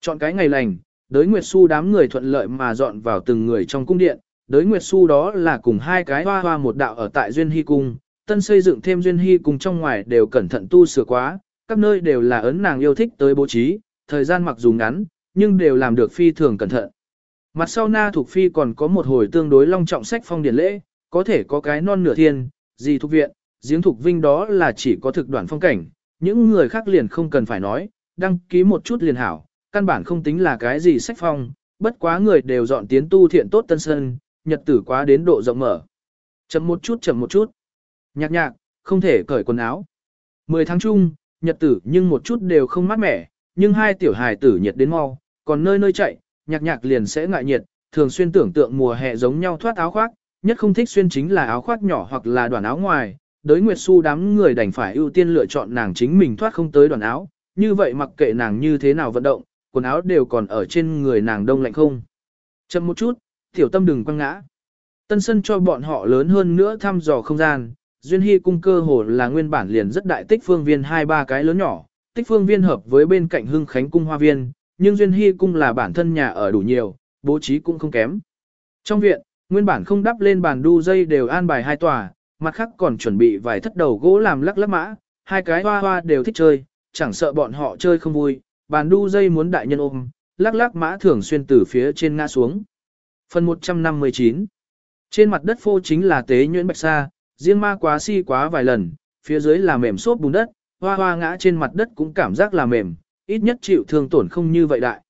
Chọn cái ngày lành, đới Nguyệt Xu đám người thuận lợi mà dọn vào từng người trong cung điện, đới Nguyệt Xu đó là cùng hai cái hoa hoa một đạo ở tại Duyên Hy Cung, tân xây dựng thêm Duyên Hy Cung trong ngoài đều cẩn thận tu sửa quá, các nơi đều là ấn nàng yêu thích tới bố trí, thời gian mặc dù ngắn, nhưng đều làm được phi thường cẩn thận. Mặt sau na Thục phi còn có một hồi tương đối long trọng sách phong điển lễ, có thể có cái non nửa thiên, gì thuộc viện, giếng thuộc vinh đó là chỉ có thực đoạn phong cảnh, những người khác liền không cần phải nói, đăng ký một chút liền hảo, căn bản không tính là cái gì sách phong, bất quá người đều dọn tiến tu thiện tốt tân sơn, nhật tử quá đến độ rộng mở. Chậm một chút chậm một chút. Nhạc nhạc, không thể cởi quần áo. Mười tháng chung, nhật tử nhưng một chút đều không mát mẻ, nhưng hai tiểu hài tử nhiệt đến mau, còn nơi nơi chạy, nhạc nhạc liền sẽ ngại nhiệt, thường xuyên tưởng tượng mùa hè giống nhau thoát áo khoác, nhất không thích xuyên chính là áo khoác nhỏ hoặc là đoàn áo ngoài. Đới Nguyệt Xu đám người đành phải ưu tiên lựa chọn nàng chính mình thoát không tới đoàn áo, như vậy mặc kệ nàng như thế nào vận động, quần áo đều còn ở trên người nàng đông lạnh không. Chậm một chút, tiểu tâm đừng quăng ngã. Tân sân cho bọn họ lớn hơn nữa thăm dò không gian, duyên hy cung cơ hồ là nguyên bản liền rất đại tích phương viên hai ba cái lớn nhỏ, tích phương viên hợp với bên cạnh hưng khánh cung hoa viên, nhưng duyên hy cung là bản thân nhà ở đủ nhiều, bố trí cũng không kém. Trong viện, nguyên bản không đắp lên bàn đu dây đều an bài hai tòa, mặt khác còn chuẩn bị vài thất đầu gỗ làm lắc lắc mã, hai cái hoa hoa đều thích chơi, chẳng sợ bọn họ chơi không vui, bàn đu dây muốn đại nhân ôm, lắc lắc mã thường xuyên từ phía trên ngã xuống. Phần 159 Trên mặt đất phô chính là tế nhuyễn bạch sa, riêng ma quá si quá vài lần, phía dưới là mềm xốp bùn đất, hoa hoa ngã trên mặt đất cũng cảm giác là mềm, ít nhất chịu thương tổn không như vậy đại.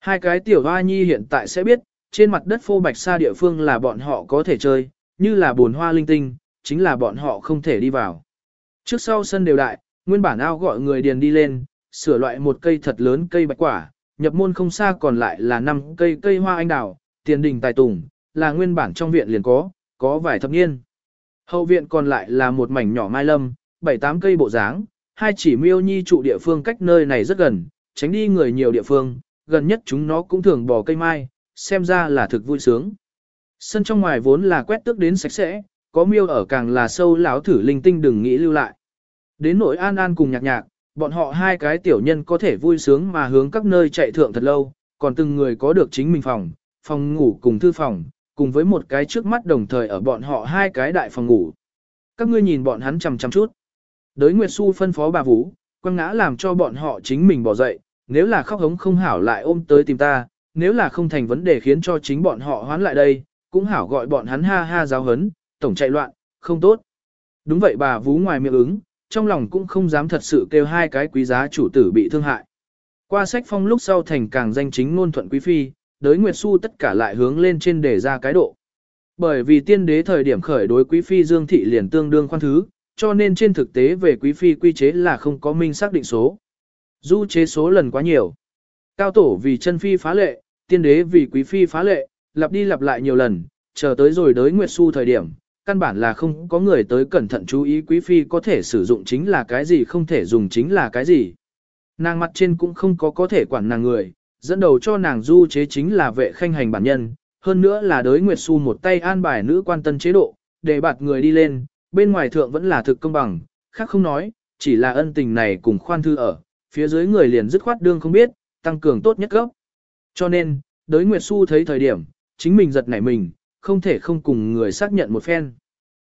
Hai cái tiểu hoa nhi hiện tại sẽ biết, trên mặt đất phô bạch sa địa phương là bọn họ có thể chơi, như là bồn hoa linh tinh, chính là bọn họ không thể đi vào. Trước sau sân đều đại, nguyên bản ao gọi người điền đi lên, sửa loại một cây thật lớn cây bạch quả, nhập môn không xa còn lại là năm cây cây hoa anh đào, tiền đình tài tùng, là nguyên bản trong viện liền có, có vài thập niên. Hậu viện còn lại là một mảnh nhỏ mai lâm, bảy tám cây bộ dáng, hai chỉ miêu nhi trụ địa phương cách nơi này rất gần, tránh đi người nhiều địa phương, gần nhất chúng nó cũng thường bò cây mai, xem ra là thực vui sướng. Sân trong ngoài vốn là quét tước đến sạch sẽ, có miêu ở càng là sâu láo thử linh tinh đừng nghĩ lưu lại. Đến nỗi an an cùng nhạc nhạc, bọn họ hai cái tiểu nhân có thể vui sướng mà hướng các nơi chạy thượng thật lâu, còn từng người có được chính mình phòng, phòng ngủ cùng thư phòng, cùng với một cái trước mắt đồng thời ở bọn họ hai cái đại phòng ngủ. Các ngươi nhìn bọn hắn chằm chằm chút. Đới Nguyệt Xu phân phó bà Vũ, quăng ngã làm cho bọn họ chính mình bỏ dậy, nếu là khóc hống không hảo lại ôm tới tìm ta, nếu là không thành vấn đề khiến cho chính bọn họ hoán lại đây, cũng hảo gọi bọn hắn ha ha giáo hấn, tổng chạy loạn, không tốt. Đúng vậy bà Vũ ngoài miệng ứng, trong lòng cũng không dám thật sự kêu hai cái quý giá chủ tử bị thương hại. Qua sách phong lúc sau thành càng danh chính ngôn thuận quý phi, đới Nguyệt Xu tất cả lại hướng lên trên để ra cái độ. Bởi vì tiên đế thời điểm khởi đối quý phi Dương Thị liền tương đương khoan thứ, cho nên trên thực tế về quý phi quy chế là không có minh xác định số. Du chế số lần quá nhiều. Cao tổ vì chân phi phá lệ, tiên đế vì quý phi phá lệ, lặp đi lặp lại nhiều lần, chờ tới rồi đới Nguyệt Xu thời điểm, căn bản là không có người tới cẩn thận chú ý quý phi có thể sử dụng chính là cái gì không thể dùng chính là cái gì. Nàng mặt trên cũng không có có thể quản nàng người, dẫn đầu cho nàng du chế chính là vệ khanh hành bản nhân, hơn nữa là đới Nguyệt Xu một tay an bài nữ quan tân chế độ, để bạt người đi lên, bên ngoài thượng vẫn là thực công bằng, khác không nói, chỉ là ân tình này cùng khoan thư ở, phía dưới người liền dứt khoát đương không biết, tăng cường tốt nhất gốc. Cho nên, đới Nguyệt Xu thấy thời điểm, chính mình giật nảy mình, không thể không cùng người xác nhận một phen.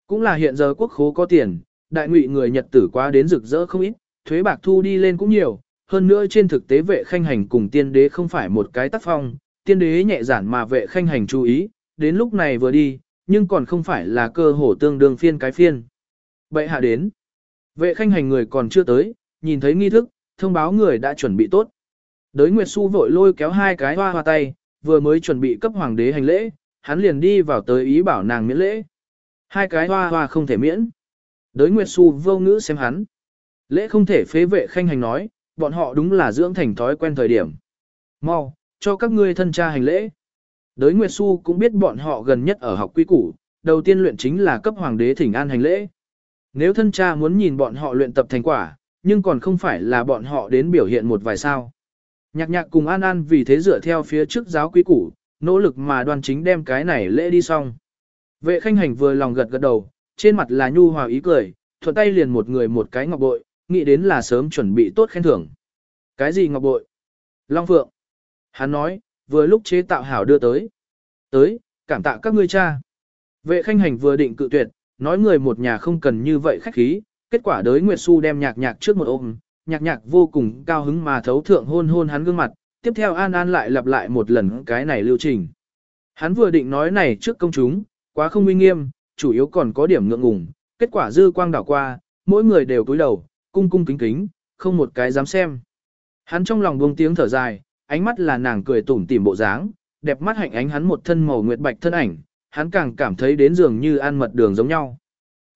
Cũng là hiện giờ quốc khố có tiền, đại ngụy người Nhật tử quá đến rực rỡ không ít, thuế bạc thu đi lên cũng nhiều, hơn nữa trên thực tế vệ khanh hành cùng tiên đế không phải một cái tác phong, tiên đế nhẹ giản mà vệ khanh hành chú ý, đến lúc này vừa đi, nhưng còn không phải là cơ hồ tương đương phiên cái phiên. Bệ hạ đến, vệ khanh hành người còn chưa tới, nhìn thấy nghi thức, thông báo người đã chuẩn bị tốt. Đới Nguyệt Xu vội lôi kéo hai cái hoa hoa tay, vừa mới chuẩn bị cấp hoàng đế hành lễ, hắn liền đi vào tới ý bảo nàng miễn lễ. Hai cái hoa hoa không thể miễn. Đới Nguyệt Xu vô ngữ xem hắn. Lễ không thể phế vệ khanh hành nói, bọn họ đúng là dưỡng thành thói quen thời điểm. Mau, cho các ngươi thân cha hành lễ. Đới Nguyệt Xu cũng biết bọn họ gần nhất ở học quy củ, đầu tiên luyện chính là cấp hoàng đế thỉnh an hành lễ. Nếu thân cha muốn nhìn bọn họ luyện tập thành quả, nhưng còn không phải là bọn họ đến biểu hiện một vài sao. Nhạc nhạc cùng An An vì thế dựa theo phía trước giáo quý củ, nỗ lực mà đoan chính đem cái này lễ đi xong. Vệ khanh hành vừa lòng gật gật đầu, trên mặt là nhu hòa ý cười, thuận tay liền một người một cái ngọc bội, nghĩ đến là sớm chuẩn bị tốt khen thưởng. Cái gì ngọc bội? Long Phượng. Hắn nói, vừa lúc chế tạo hảo đưa tới. Tới, cảm tạ các ngươi cha. Vệ khanh hành vừa định cự tuyệt, nói người một nhà không cần như vậy khách khí, kết quả đới Nguyệt Xu đem nhạc nhạc trước một ôm, nhạc nhạc vô cùng cao hứng mà thấu thượng hôn hôn hắn gương mặt, tiếp theo An An lại lặp lại một lần cái này lưu trình. Hắn vừa định nói này trước công chúng, quá không uy nghiêm, chủ yếu còn có điểm ngượng ngùng, kết quả dư quang đảo qua, mỗi người đều cúi đầu, cung cung kính kính, không một cái dám xem. Hắn trong lòng buông tiếng thở dài, ánh mắt là nàng cười tủm tỉm bộ dáng, đẹp mắt hạnh ánh hắn một thân màu nguyệt bạch thân ảnh, hắn càng cảm thấy đến dường như an mật đường giống nhau.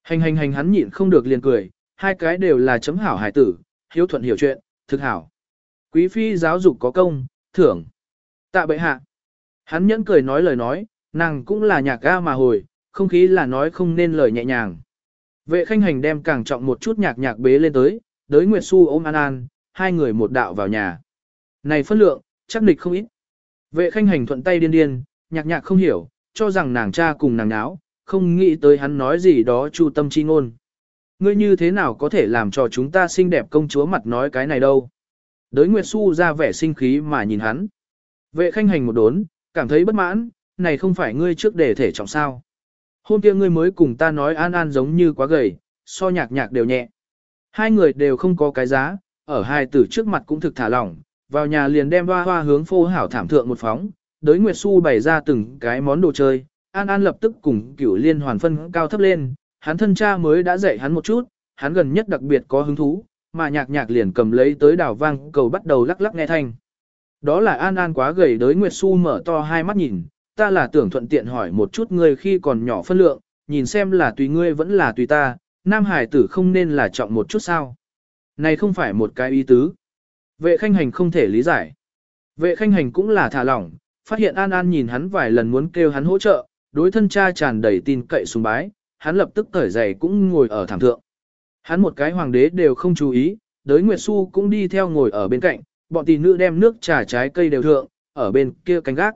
Hành hành hành hắn nhịn không được liền cười, hai cái đều là chấm hảo hải tử, hiếu thuận hiểu chuyện, thực hảo. Quý phi giáo dục có công, thưởng. Tạ bệ hạ. Hắn nhẫn cười nói lời nói, nàng cũng là nhạc ga mà hồi, không khí là nói không nên lời nhẹ nhàng. Vệ khanh hành đem càng trọng một chút nhạc nhạc bế lên tới, đới Nguyệt Xu ôm An An, hai người một đạo vào nhà. Này phân lượng, chắc nịch không ít. Vệ khanh hành thuận tay điên điên, nhạc nhạc không hiểu, cho rằng nàng cha cùng nàng náo, không nghĩ tới hắn nói gì đó chu tâm chi ngôn. Ngươi như thế nào có thể làm cho chúng ta xinh đẹp công chúa mặt nói cái này đâu. Đới Nguyệt Xu ra vẻ sinh khí mà nhìn hắn. Vệ khanh hành một đốn, cảm thấy bất mãn, này không phải ngươi trước để thể trọng sao. Hôm kia ngươi mới cùng ta nói an an giống như quá gầy, so nhạc nhạc đều nhẹ. Hai người đều không có cái giá, ở hai tử trước mặt cũng thực thả lỏng, vào nhà liền đem hoa hoa hướng phô hảo thảm thượng một phóng, đới Nguyệt Xu bày ra từng cái món đồ chơi, An An lập tức cùng cửu liên hoàn phân cao thấp lên, hắn thân cha mới đã dạy hắn một chút, hắn gần nhất đặc biệt có hứng thú, mà nhạc nhạc liền cầm lấy tới đảo vang cầu bắt đầu lắc lắc nghe thanh. Đó là An An quá gầy đới Nguyệt Xu mở to hai mắt nhìn, ta là tưởng thuận tiện hỏi một chút ngươi khi còn nhỏ phân lượng, nhìn xem là tùy ngươi vẫn là tùy ta, nam hải tử không nên là trọng một chút sao. Này không phải một cái ý tứ. Vệ khanh hành không thể lý giải. Vệ khanh hành cũng là thả lỏng, phát hiện An An nhìn hắn vài lần muốn kêu hắn hỗ trợ, đối thân cha tràn đầy tin cậy sùng bái, hắn lập tức cởi giày cũng ngồi ở thảm thượng. Hắn một cái hoàng đế đều không chú ý, đới Nguyệt Xu cũng đi theo ngồi ở bên cạnh, bọn tỷ nữ đem nước trà trái cây đều thượng, ở bên kia cánh gác.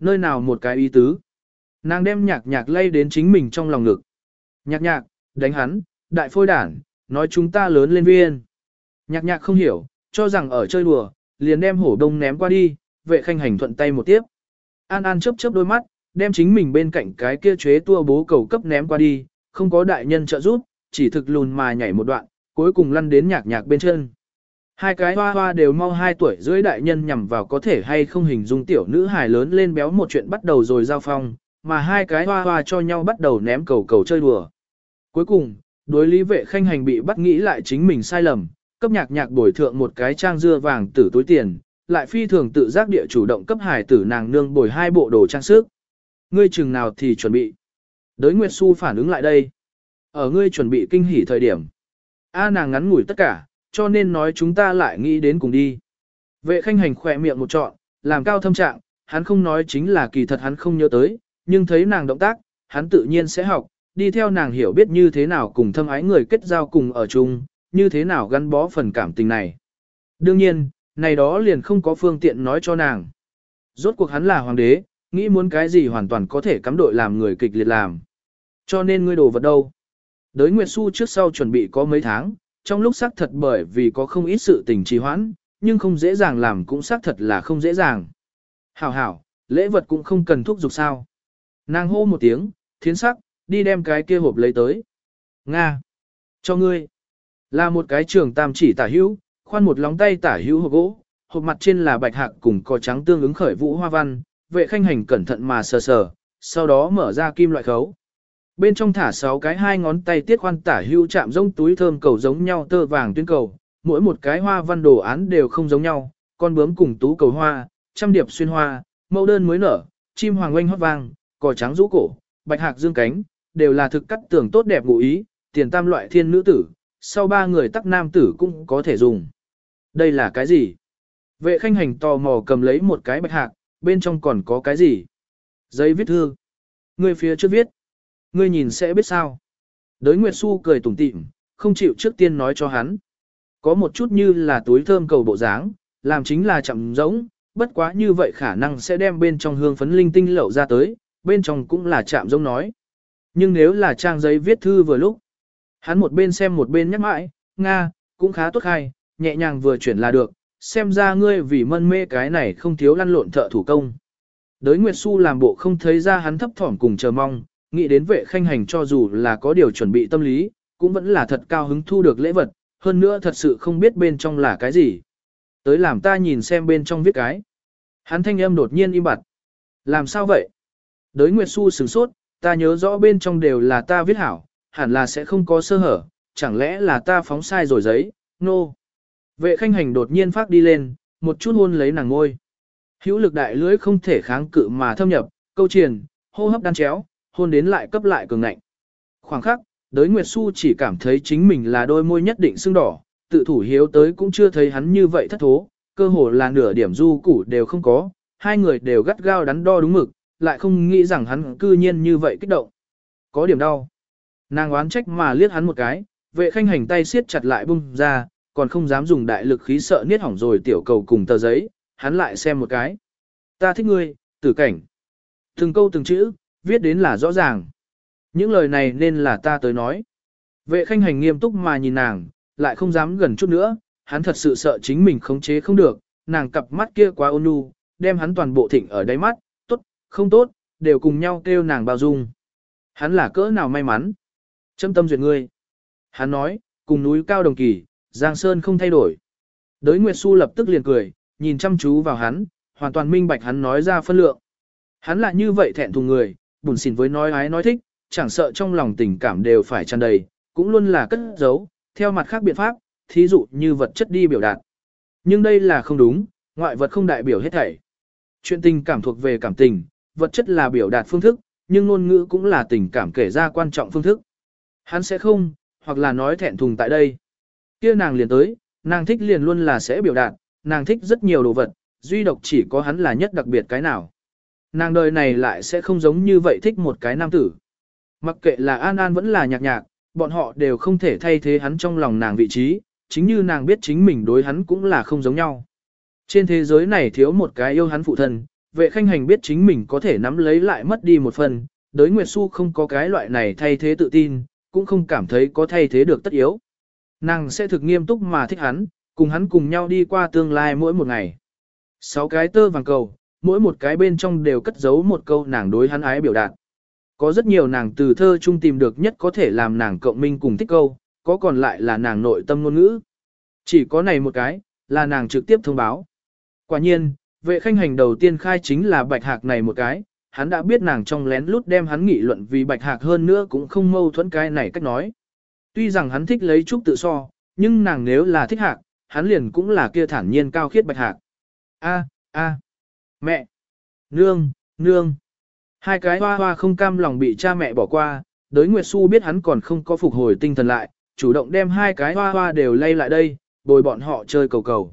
Nơi nào một cái ý tứ. Nàng đem nhạc nhạc lay đến chính mình trong lòng ngực. Nhạc nhạc, đánh hắn, đại phôi đản, nói chúng ta lớn lên viên. Nhạc nhạc không hiểu, cho rằng ở chơi đùa, liền đem hổ đông ném qua đi, vệ khanh hành thuận tay một tiếp. An An chớp chớp đôi mắt, đem chính mình bên cạnh cái kia chế tua bố cầu cấp ném qua đi, không có đại nhân trợ giúp, chỉ thực lùn mà nhảy một đoạn, cuối cùng lăn đến nhạc nhạc bên chân. Hai cái hoa hoa đều mau hai tuổi dưới đại nhân nhằm vào có thể hay không hình dung tiểu nữ hài lớn lên béo một chuyện bắt đầu rồi giao phong, mà hai cái hoa hoa cho nhau bắt đầu ném cầu cầu chơi đùa. Cuối cùng, đối lý vệ khanh hành bị bắt nghĩ lại chính mình sai lầm, cấp nhạc nhạc bồi thượng một cái trang dưa vàng tử túi tiền, lại phi thường tự giác địa chủ động cấp hải tử nàng nương bồi hai bộ đồ trang sức. Ngươi chừng nào thì chuẩn bị. Đới Nguyệt Xu phản ứng lại đây. Ở ngươi chuẩn bị kinh hỉ thời điểm. A nàng ngắn ngủi tất cả, cho nên nói chúng ta lại nghĩ đến cùng đi. Vệ khanh hành khỏe miệng một trọn, làm cao thâm trạng, hắn không nói chính là kỳ thật hắn không nhớ tới, nhưng thấy nàng động tác, hắn tự nhiên sẽ học, đi theo nàng hiểu biết như thế nào cùng thâm ái người kết giao cùng ở chung, như thế nào gắn bó phần cảm tình này. Đương nhiên, này đó liền không có phương tiện nói cho nàng. Rốt cuộc hắn là hoàng đế, nghĩ muốn cái gì hoàn toàn có thể cắm đội làm người kịch liệt làm. Cho nên ngươi đồ vật đâu. Đới Nguyệt Xu trước sau chuẩn bị có mấy tháng, trong lúc xác thật bởi vì có không ít sự tình trì hoãn, nhưng không dễ dàng làm cũng xác thật là không dễ dàng. Hảo hảo, lễ vật cũng không cần thúc giục sao. Nàng hô một tiếng, thiến sắc, đi đem cái kia hộp lấy tới. Nga. Cho ngươi. Là một cái trường tam chỉ tả hữu, khoan một lóng tay tả hữu hộp gỗ, hộp mặt trên là bạch hạc cùng có trắng tương ứng khởi vũ hoa văn, vệ khanh hành cẩn thận mà sờ sờ, sau đó mở ra kim loại khấu. Bên trong thả sáu cái hai ngón tay tiết khoan tả hữu chạm giống túi thơm cầu giống nhau tơ vàng tuyên cầu, mỗi một cái hoa văn đồ án đều không giống nhau, con bướm cùng tú cầu hoa, trăm điệp xuyên hoa, mẫu đơn mới nở, chim hoàng oanh hót vang, cò trắng rũ cổ, bạch hạc dương cánh, đều là thực cắt tưởng tốt đẹp ngụ ý, tiền tam loại thiên nữ tử, sau ba người tắc nam tử cũng có thể dùng. Đây là cái gì? Vệ khanh hành tò mò cầm lấy một cái bạch hạc, bên trong còn có cái gì? Giấy viết thư. Người phía trước viết. Ngươi nhìn sẽ biết sao. Đới Nguyệt Xu cười tủm tỉm, không chịu trước tiên nói cho hắn. Có một chút như là túi thơm cầu bộ dáng, làm chính là chậm giống, bất quá như vậy khả năng sẽ đem bên trong hương phấn linh tinh lậu ra tới, bên trong cũng là chạm giống nói. Nhưng nếu là trang giấy viết thư vừa lúc, hắn một bên xem một bên nhắc mãi, Nga, cũng khá tốt hay, nhẹ nhàng vừa chuyển là được, xem ra ngươi vì mân mê cái này không thiếu lăn lộn thợ thủ công. Đới Nguyệt Xu làm bộ không thấy ra hắn thấp thỏm cùng chờ mong, nghĩ đến vệ khanh hành cho dù là có điều chuẩn bị tâm lý, cũng vẫn là thật cao hứng thu được lễ vật, hơn nữa thật sự không biết bên trong là cái gì. Tới làm ta nhìn xem bên trong viết cái. Hắn thanh âm đột nhiên im bặt. Làm sao vậy? Đới Nguyệt Xu sửng sốt, ta nhớ rõ bên trong đều là ta viết hảo, hẳn là sẽ không có sơ hở, chẳng lẽ là ta phóng sai rồi giấy, nô. No. Vệ khanh hành đột nhiên phát đi lên, một chút hôn lấy nàng ngôi. Hữu lực đại lưỡi không thể kháng cự mà thâm nhập, câu triền, hô hấp đan chéo, hôn đến lại cấp lại cường ngạnh. Khoảng khắc, đới Nguyệt Xu chỉ cảm thấy chính mình là đôi môi nhất định sưng đỏ, tự thủ hiếu tới cũng chưa thấy hắn như vậy thất thố, cơ hồ là nửa điểm du củ đều không có, hai người đều gắt gao đắn đo đúng mực, lại không nghĩ rằng hắn cư nhiên như vậy kích động. Có điểm đau. Nàng oán trách mà liếc hắn một cái, vệ khanh hành tay siết chặt lại bung ra, còn không dám dùng đại lực khí sợ niết hỏng rồi tiểu cầu cùng tờ giấy, hắn lại xem một cái. Ta thích ngươi, tử cảnh. Từng câu từng chữ, viết đến là rõ ràng. Những lời này nên là ta tới nói. Vệ khanh hành nghiêm túc mà nhìn nàng, lại không dám gần chút nữa, hắn thật sự sợ chính mình khống chế không được, nàng cặp mắt kia quá ôn nhu, đem hắn toàn bộ thịnh ở đáy mắt, tốt, không tốt, đều cùng nhau kêu nàng bao dung. Hắn là cỡ nào may mắn. Châm tâm duyệt ngươi. Hắn nói, cùng núi cao đồng kỳ, Giang Sơn không thay đổi. Đới Nguyệt Xu lập tức liền cười, nhìn chăm chú vào hắn, hoàn toàn minh bạch hắn nói ra phân lượng. Hắn là như vậy thẹn thùng người, buồn xỉn với nói ái nói thích, chẳng sợ trong lòng tình cảm đều phải tràn đầy, cũng luôn là cất giấu, theo mặt khác biện pháp, thí dụ như vật chất đi biểu đạt. Nhưng đây là không đúng, ngoại vật không đại biểu hết thảy. Chuyện tình cảm thuộc về cảm tình, vật chất là biểu đạt phương thức, nhưng ngôn ngữ cũng là tình cảm kể ra quan trọng phương thức. Hắn sẽ không, hoặc là nói thẹn thùng tại đây. Kia nàng liền tới, nàng thích liền luôn là sẽ biểu đạt, nàng thích rất nhiều đồ vật, duy độc chỉ có hắn là nhất đặc biệt cái nào. Nàng đời này lại sẽ không giống như vậy thích một cái nam tử. Mặc kệ là An An vẫn là nhạc nhạc, bọn họ đều không thể thay thế hắn trong lòng nàng vị trí, chính như nàng biết chính mình đối hắn cũng là không giống nhau. Trên thế giới này thiếu một cái yêu hắn phụ thân, vệ khanh hành biết chính mình có thể nắm lấy lại mất đi một phần, đối Nguyệt Xu không có cái loại này thay thế tự tin, cũng không cảm thấy có thay thế được tất yếu. Nàng sẽ thực nghiêm túc mà thích hắn, cùng hắn cùng nhau đi qua tương lai mỗi một ngày. Sáu cái tơ vàng cầu, mỗi một cái bên trong đều cất giấu một câu nàng đối hắn ái biểu đạt. Có rất nhiều nàng từ thơ chung tìm được nhất có thể làm nàng cộng minh cùng thích câu, có còn lại là nàng nội tâm ngôn ngữ. Chỉ có này một cái, là nàng trực tiếp thông báo. Quả nhiên, vệ khanh hành đầu tiên khai chính là bạch hạc này một cái, hắn đã biết nàng trong lén lút đem hắn nghị luận vì bạch hạc hơn nữa cũng không mâu thuẫn cái này cách nói. Tuy rằng hắn thích lấy trúc tự so, nhưng nàng nếu là thích hạc, hắn liền cũng là kia thản nhiên cao khiết bạch hạc. A, a, mẹ, nương, nương. Hai cái hoa hoa không cam lòng bị cha mẹ bỏ qua, đới Nguyệt Xu biết hắn còn không có phục hồi tinh thần lại, chủ động đem hai cái hoa hoa đều lay lại đây, bồi bọn họ chơi cầu cầu.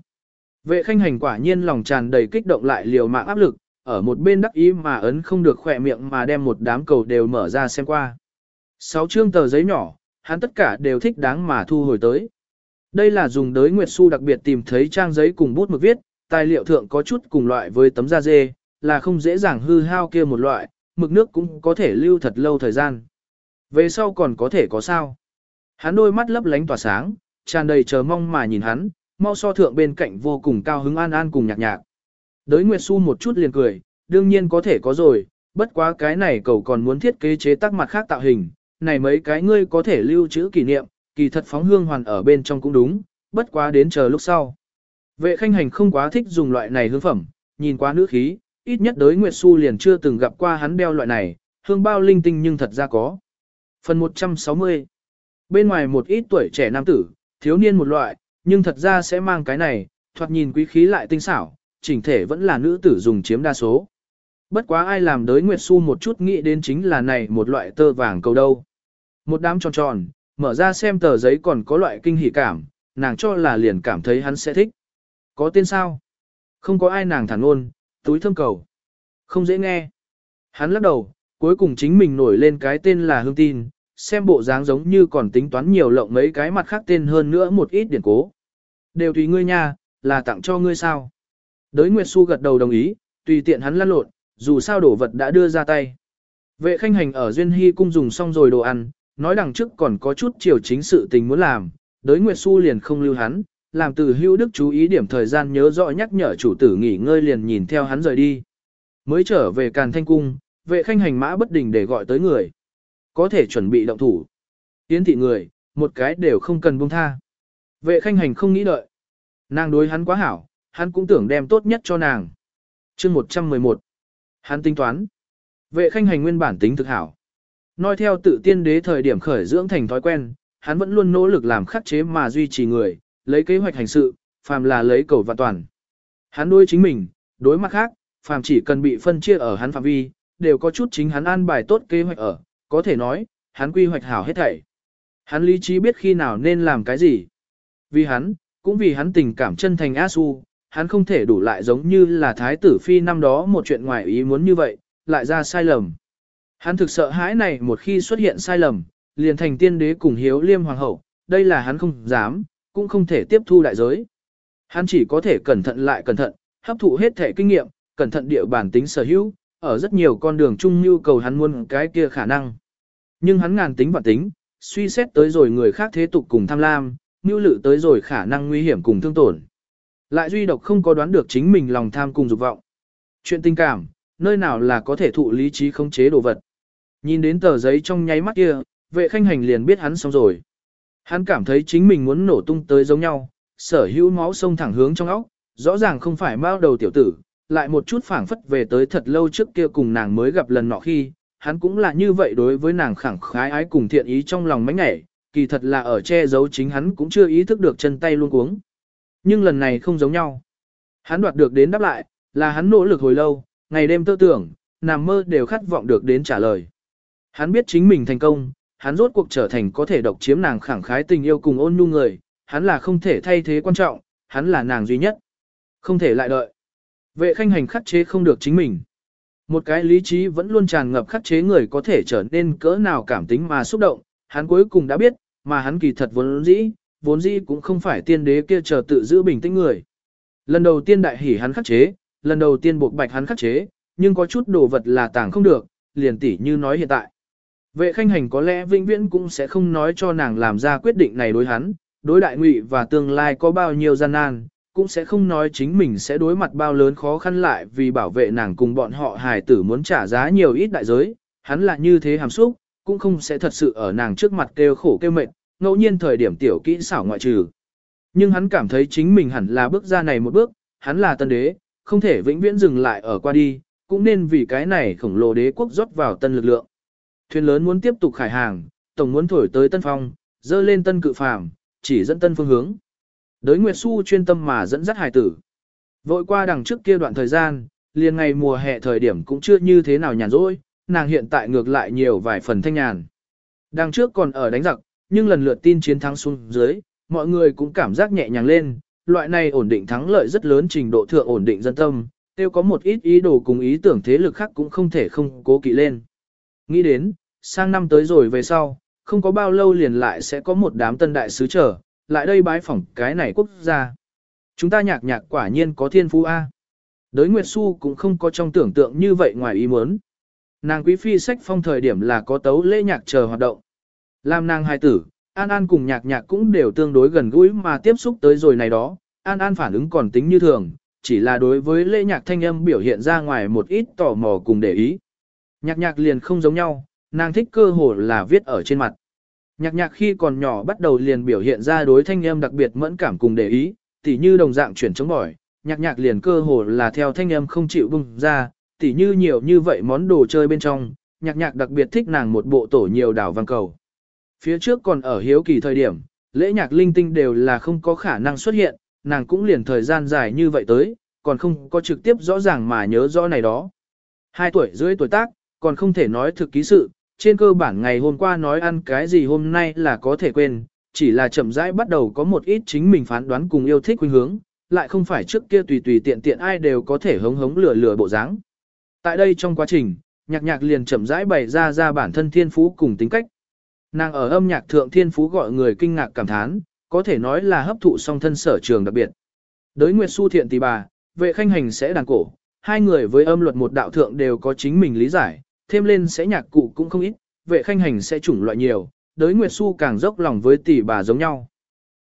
Vệ khanh hành quả nhiên lòng tràn đầy kích động lại liều mạng áp lực, ở một bên đắc ý mà ấn không được khỏe miệng mà đem một đám cầu đều mở ra xem qua. Sáu chương tờ giấy nhỏ, hắn tất cả đều thích đáng mà thu hồi tới. Đây là dùng đới Nguyệt Xu đặc biệt tìm thấy trang giấy cùng bút mực viết, tài liệu thượng có chút cùng loại với tấm da dê, là không dễ dàng hư hao kia một loại, mực nước cũng có thể lưu thật lâu thời gian. Về sau còn có thể có sao? Hắn đôi mắt lấp lánh tỏa sáng, tràn đầy chờ mong mà nhìn hắn, mau so thượng bên cạnh vô cùng cao hứng an an cùng nhạc nhạc. Đới Nguyệt Xu một chút liền cười, đương nhiên có thể có rồi, bất quá cái này cầu còn muốn thiết kế chế tác mặt khác tạo hình, này mấy cái ngươi có thể lưu trữ kỷ niệm, kỳ thật phóng hương hoàn ở bên trong cũng đúng, bất quá đến chờ lúc sau. Vệ khanh hành không quá thích dùng loại này hương phẩm, nhìn quá nữ khí, ít nhất đới Nguyệt Xu liền chưa từng gặp qua hắn đeo loại này, hương bao linh tinh nhưng thật ra có. Phần 160 Bên ngoài một ít tuổi trẻ nam tử, thiếu niên một loại, nhưng thật ra sẽ mang cái này, thoạt nhìn quý khí lại tinh xảo, chỉnh thể vẫn là nữ tử dùng chiếm đa số. Bất quá ai làm đới Nguyệt Xu một chút nghĩ đến chính là này một loại tơ vàng cầu đâu. Một đám tròn tròn, mở ra xem tờ giấy còn có loại kinh hỉ cảm, nàng cho là liền cảm thấy hắn sẽ thích. Có tên sao? Không có ai nàng thản ôn túi thơm cầu. Không dễ nghe. Hắn lắc đầu, cuối cùng chính mình nổi lên cái tên là hương tin, xem bộ dáng giống như còn tính toán nhiều lộng mấy cái mặt khác tên hơn nữa một ít điển cố. Đều tùy ngươi nha, là tặng cho ngươi sao. Đới Nguyệt Xu gật đầu đồng ý, tùy tiện hắn lăn lộn, dù sao đổ vật đã đưa ra tay. Vệ khanh hành ở Duyên Hy cung dùng xong rồi đồ ăn, nói đằng trước còn có chút chiều chính sự tình muốn làm, đới Nguyệt Xu liền không lưu hắn, làm từ hữu đức chú ý điểm thời gian nhớ rõ nhắc nhở chủ tử nghỉ ngơi liền nhìn theo hắn rời đi. Mới trở về Càn Thanh Cung, vệ khanh hành mã bất đình để gọi tới người. Có thể chuẩn bị động thủ. Tiến thị người, một cái đều không cần buông tha. Vệ khanh hành không nghĩ đợi. Nàng đối hắn quá hảo, hắn cũng tưởng đem tốt nhất cho nàng. chương 111. Hắn tính toán. Vệ khanh hành nguyên bản tính thực hảo. Nói theo tự tiên đế thời điểm khởi dưỡng thành thói quen, hắn vẫn luôn nỗ lực làm khắc chế mà duy trì người, lấy kế hoạch hành sự, phàm là lấy cầu và toàn. Hắn đối chính mình, đối mặt khác, phàm chỉ cần bị phân chia ở hắn phạm vi, đều có chút chính hắn an bài tốt kế hoạch ở, có thể nói, hắn quy hoạch hảo hết thảy. Hắn lý trí biết khi nào nên làm cái gì. Vì hắn, cũng vì hắn tình cảm chân thành A Su, hắn không thể đủ lại giống như là thái tử phi năm đó một chuyện ngoài ý muốn như vậy, lại ra sai lầm. Hắn thực sợ hãi này một khi xuất hiện sai lầm, liền thành tiên đế cùng hiếu liêm hoàng hậu, đây là hắn không dám, cũng không thể tiếp thu đại giới. Hắn chỉ có thể cẩn thận lại cẩn thận, hấp thụ hết thể kinh nghiệm, cẩn thận địa bản tính sở hữu, ở rất nhiều con đường chung nhu cầu hắn muốn cái kia khả năng. Nhưng hắn ngàn tính và tính, suy xét tới rồi người khác thế tục cùng tham lam, nhu lự tới rồi khả năng nguy hiểm cùng thương tổn. Lại duy độc không có đoán được chính mình lòng tham cùng dục vọng. Chuyện tình cảm, nơi nào là có thể thụ lý trí khống chế đồ vật. Nhìn đến tờ giấy trong nháy mắt kia, vệ khanh hành liền biết hắn xong rồi. Hắn cảm thấy chính mình muốn nổ tung tới giống nhau, sở hữu máu sông thẳng hướng trong óc, rõ ràng không phải mao đầu tiểu tử, lại một chút phảng phất về tới thật lâu trước kia cùng nàng mới gặp lần nọ khi, hắn cũng là như vậy đối với nàng khẳng khái ái cùng thiện ý trong lòng mánh ngẻ, kỳ thật là ở che giấu chính hắn cũng chưa ý thức được chân tay luôn cuống. Nhưng lần này không giống nhau. Hắn đoạt được đến đáp lại, là hắn nỗ lực hồi lâu, ngày đêm tơ tưởng, nằm mơ đều khát vọng được đến trả lời. Hắn biết chính mình thành công, hắn rốt cuộc trở thành có thể độc chiếm nàng khẳng khái tình yêu cùng ôn nhu người, hắn là không thể thay thế quan trọng, hắn là nàng duy nhất. Không thể lại đợi. Vệ khanh hành khắc chế không được chính mình. Một cái lý trí vẫn luôn tràn ngập khắc chế người có thể trở nên cỡ nào cảm tính mà xúc động, Hắn cuối cùng đã biết, mà hắn kỳ thật vốn dĩ, vốn dĩ cũng không phải tiên đế kia chờ tự giữ bình tĩnh người. Lần đầu tiên đại hỉ hắn khắc chế, lần đầu tiên buộc bạch hắn khắc chế, nhưng có chút đồ vật là tàng không được, liền tỉ như nói hiện tại. Vệ khanh hành có lẽ vĩnh viễn cũng sẽ không nói cho nàng làm ra quyết định này đối hắn, đối đại ngụy và tương lai có bao nhiêu gian nan, cũng sẽ không nói chính mình sẽ đối mặt bao lớn khó khăn lại vì bảo vệ nàng cùng bọn họ hài tử muốn trả giá nhiều ít đại giới, hắn là như thế hàm xúc, cũng không sẽ thật sự ở nàng trước mặt kêu khổ kêu mệt, ngẫu nhiên thời điểm tiểu kỹ xảo ngoại trừ. Nhưng hắn cảm thấy chính mình hẳn là bước ra này một bước, hắn là tân đế, không thể vĩnh viễn dừng lại ở qua đi, cũng nên vì cái này khổng lồ đế quốc rót vào tân lực lượng. Thuyền lớn muốn tiếp tục khải hàng, tổng muốn thổi tới tân phong, dơ lên tân cự phàm, chỉ dẫn tân phương hướng. Đới Nguyệt Xu chuyên tâm mà dẫn dắt Hải tử. Vội qua đằng trước kia đoạn thời gian, liền ngày mùa hè thời điểm cũng chưa như thế nào nhàn rỗi, nàng hiện tại ngược lại nhiều vài phần thanh nhàn. Đằng trước còn ở đánh giặc, nhưng lần lượt tin chiến thắng xuống dưới, mọi người cũng cảm giác nhẹ nhàng lên, loại này ổn định thắng lợi rất lớn trình độ thượng ổn định dân tâm, tiêu có một ít ý đồ cùng ý tưởng thế lực khác cũng không thể không cố kỵ lên. Nghĩ đến, sang năm tới rồi về sau, không có bao lâu liền lại sẽ có một đám tân đại sứ trở, lại đây bái phỏng cái này quốc gia. Chúng ta nhạc nhạc quả nhiên có thiên phú A. Đới Nguyệt Xu cũng không có trong tưởng tượng như vậy ngoài ý muốn. Nàng quý phi sách phong thời điểm là có tấu lễ nhạc chờ hoạt động. Làm nàng hài tử, An An cùng nhạc nhạc cũng đều tương đối gần gũi mà tiếp xúc tới rồi này đó. An An phản ứng còn tính như thường, chỉ là đối với lễ nhạc thanh âm biểu hiện ra ngoài một ít tò mò cùng để ý. Nhạc nhạc liền không giống nhau, nàng thích cơ hồ là viết ở trên mặt. Nhạc nhạc khi còn nhỏ bắt đầu liền biểu hiện ra đối thanh âm đặc biệt mẫn cảm cùng để ý, tỉ như đồng dạng chuyển chống bỏi, nhạc nhạc liền cơ hồ là theo thanh âm không chịu bung ra, tỉ như nhiều như vậy món đồ chơi bên trong, nhạc nhạc đặc biệt thích nàng một bộ tổ nhiều đảo vàng cầu. Phía trước còn ở hiếu kỳ thời điểm, lễ nhạc linh tinh đều là không có khả năng xuất hiện, nàng cũng liền thời gian dài như vậy tới, còn không có trực tiếp rõ ràng mà nhớ rõ này đó. Hai tuổi dưới tuổi tác, còn không thể nói thực ký sự, trên cơ bản ngày hôm qua nói ăn cái gì hôm nay là có thể quên, chỉ là chậm rãi bắt đầu có một ít chính mình phán đoán cùng yêu thích khuynh hướng, lại không phải trước kia tùy tùy tiện tiện ai đều có thể hống hống lửa lửa bộ dáng. Tại đây trong quá trình, nhạc nhạc liền chậm rãi bày ra ra bản thân thiên phú cùng tính cách. Nàng ở âm nhạc thượng thiên phú gọi người kinh ngạc cảm thán, có thể nói là hấp thụ song thân sở trường đặc biệt. Đới Nguyệt Xu thiện tỷ bà, vệ khanh hành sẽ đàn cổ, hai người với âm luật một đạo thượng đều có chính mình lý giải, thêm lên sẽ nhạc cụ cũng không ít, vệ khanh hành sẽ chủng loại nhiều, đới Nguyệt Xu càng dốc lòng với tỷ bà giống nhau.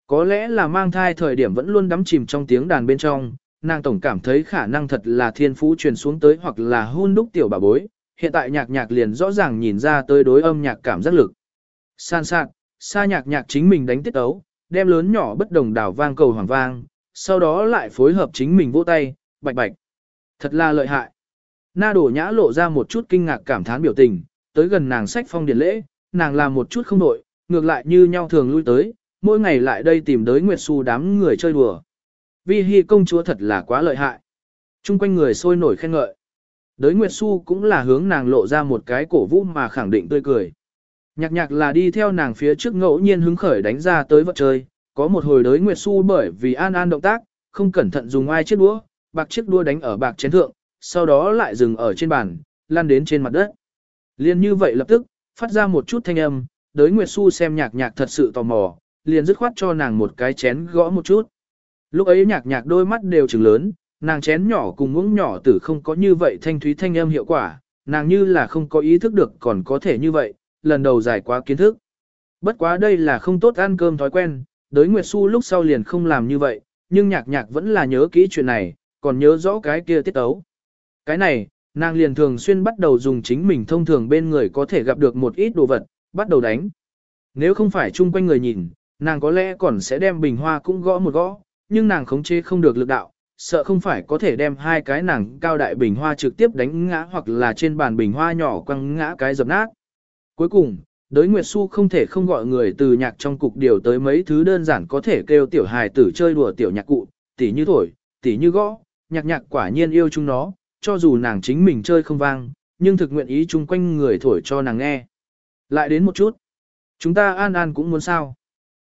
Có lẽ là mang thai thời điểm vẫn luôn đắm chìm trong tiếng đàn bên trong, nàng tổng cảm thấy khả năng thật là thiên phú truyền xuống tới hoặc là hôn đúc tiểu bà bối, hiện tại nhạc nhạc liền rõ ràng nhìn ra tới đối âm nhạc cảm giác lực. San sạc, xa nhạc nhạc chính mình đánh tiết ấu, đem lớn nhỏ bất đồng đảo vang cầu hoàng vang, sau đó lại phối hợp chính mình vỗ tay, bạch bạch. Thật là lợi hại. Na đổ nhã lộ ra một chút kinh ngạc cảm thán biểu tình, tới gần nàng sách phong điển lễ, nàng làm một chút không nội, ngược lại như nhau thường lui tới, mỗi ngày lại đây tìm đới Nguyệt Xu đám người chơi đùa. Vi Hi công chúa thật là quá lợi hại. Trung quanh người sôi nổi khen ngợi. Đới Nguyệt Xu cũng là hướng nàng lộ ra một cái cổ vũ mà khẳng định tươi cười. Nhạc nhạc là đi theo nàng phía trước ngẫu nhiên hứng khởi đánh ra tới vật chơi, có một hồi đới Nguyệt Xu bởi vì an an động tác, không cẩn thận dùng ai chiếc đũa, bạc chiếc đũa đánh ở bạc chén thượng, sau đó lại dừng ở trên bàn, lăn đến trên mặt đất. Liên như vậy lập tức, phát ra một chút thanh âm, đới Nguyệt Xu xem nhạc nhạc thật sự tò mò, liền dứt khoát cho nàng một cái chén gõ một chút. Lúc ấy nhạc nhạc đôi mắt đều trừng lớn, nàng chén nhỏ cùng muỗng nhỏ tử không có như vậy thanh thúy thanh âm hiệu quả, nàng như là không có ý thức được còn có thể như vậy, lần đầu giải quá kiến thức. Bất quá đây là không tốt ăn cơm thói quen, đới Nguyệt Xu lúc sau liền không làm như vậy, nhưng nhạc nhạc vẫn là nhớ kỹ chuyện này, còn nhớ rõ cái kia tiết tấu. Cái này, nàng liền thường xuyên bắt đầu dùng chính mình thông thường bên người có thể gặp được một ít đồ vật, bắt đầu đánh. Nếu không phải chung quanh người nhìn, nàng có lẽ còn sẽ đem bình hoa cũng gõ một gõ, nhưng nàng khống chế không được lực đạo, sợ không phải có thể đem hai cái nàng cao đại bình hoa trực tiếp đánh ngã hoặc là trên bàn bình hoa nhỏ quăng ngã cái dập nát. Cuối cùng, đới Nguyệt Xu không thể không gọi người từ nhạc trong cục điều tới mấy thứ đơn giản có thể kêu tiểu hài tử chơi đùa tiểu nhạc cụ, tỉ như thổi, tỉ như gõ, nhạc nhạc quả nhiên yêu chúng nó, cho dù nàng chính mình chơi không vang, nhưng thực nguyện ý chung quanh người thổi cho nàng nghe. Lại đến một chút. Chúng ta an an cũng muốn sao.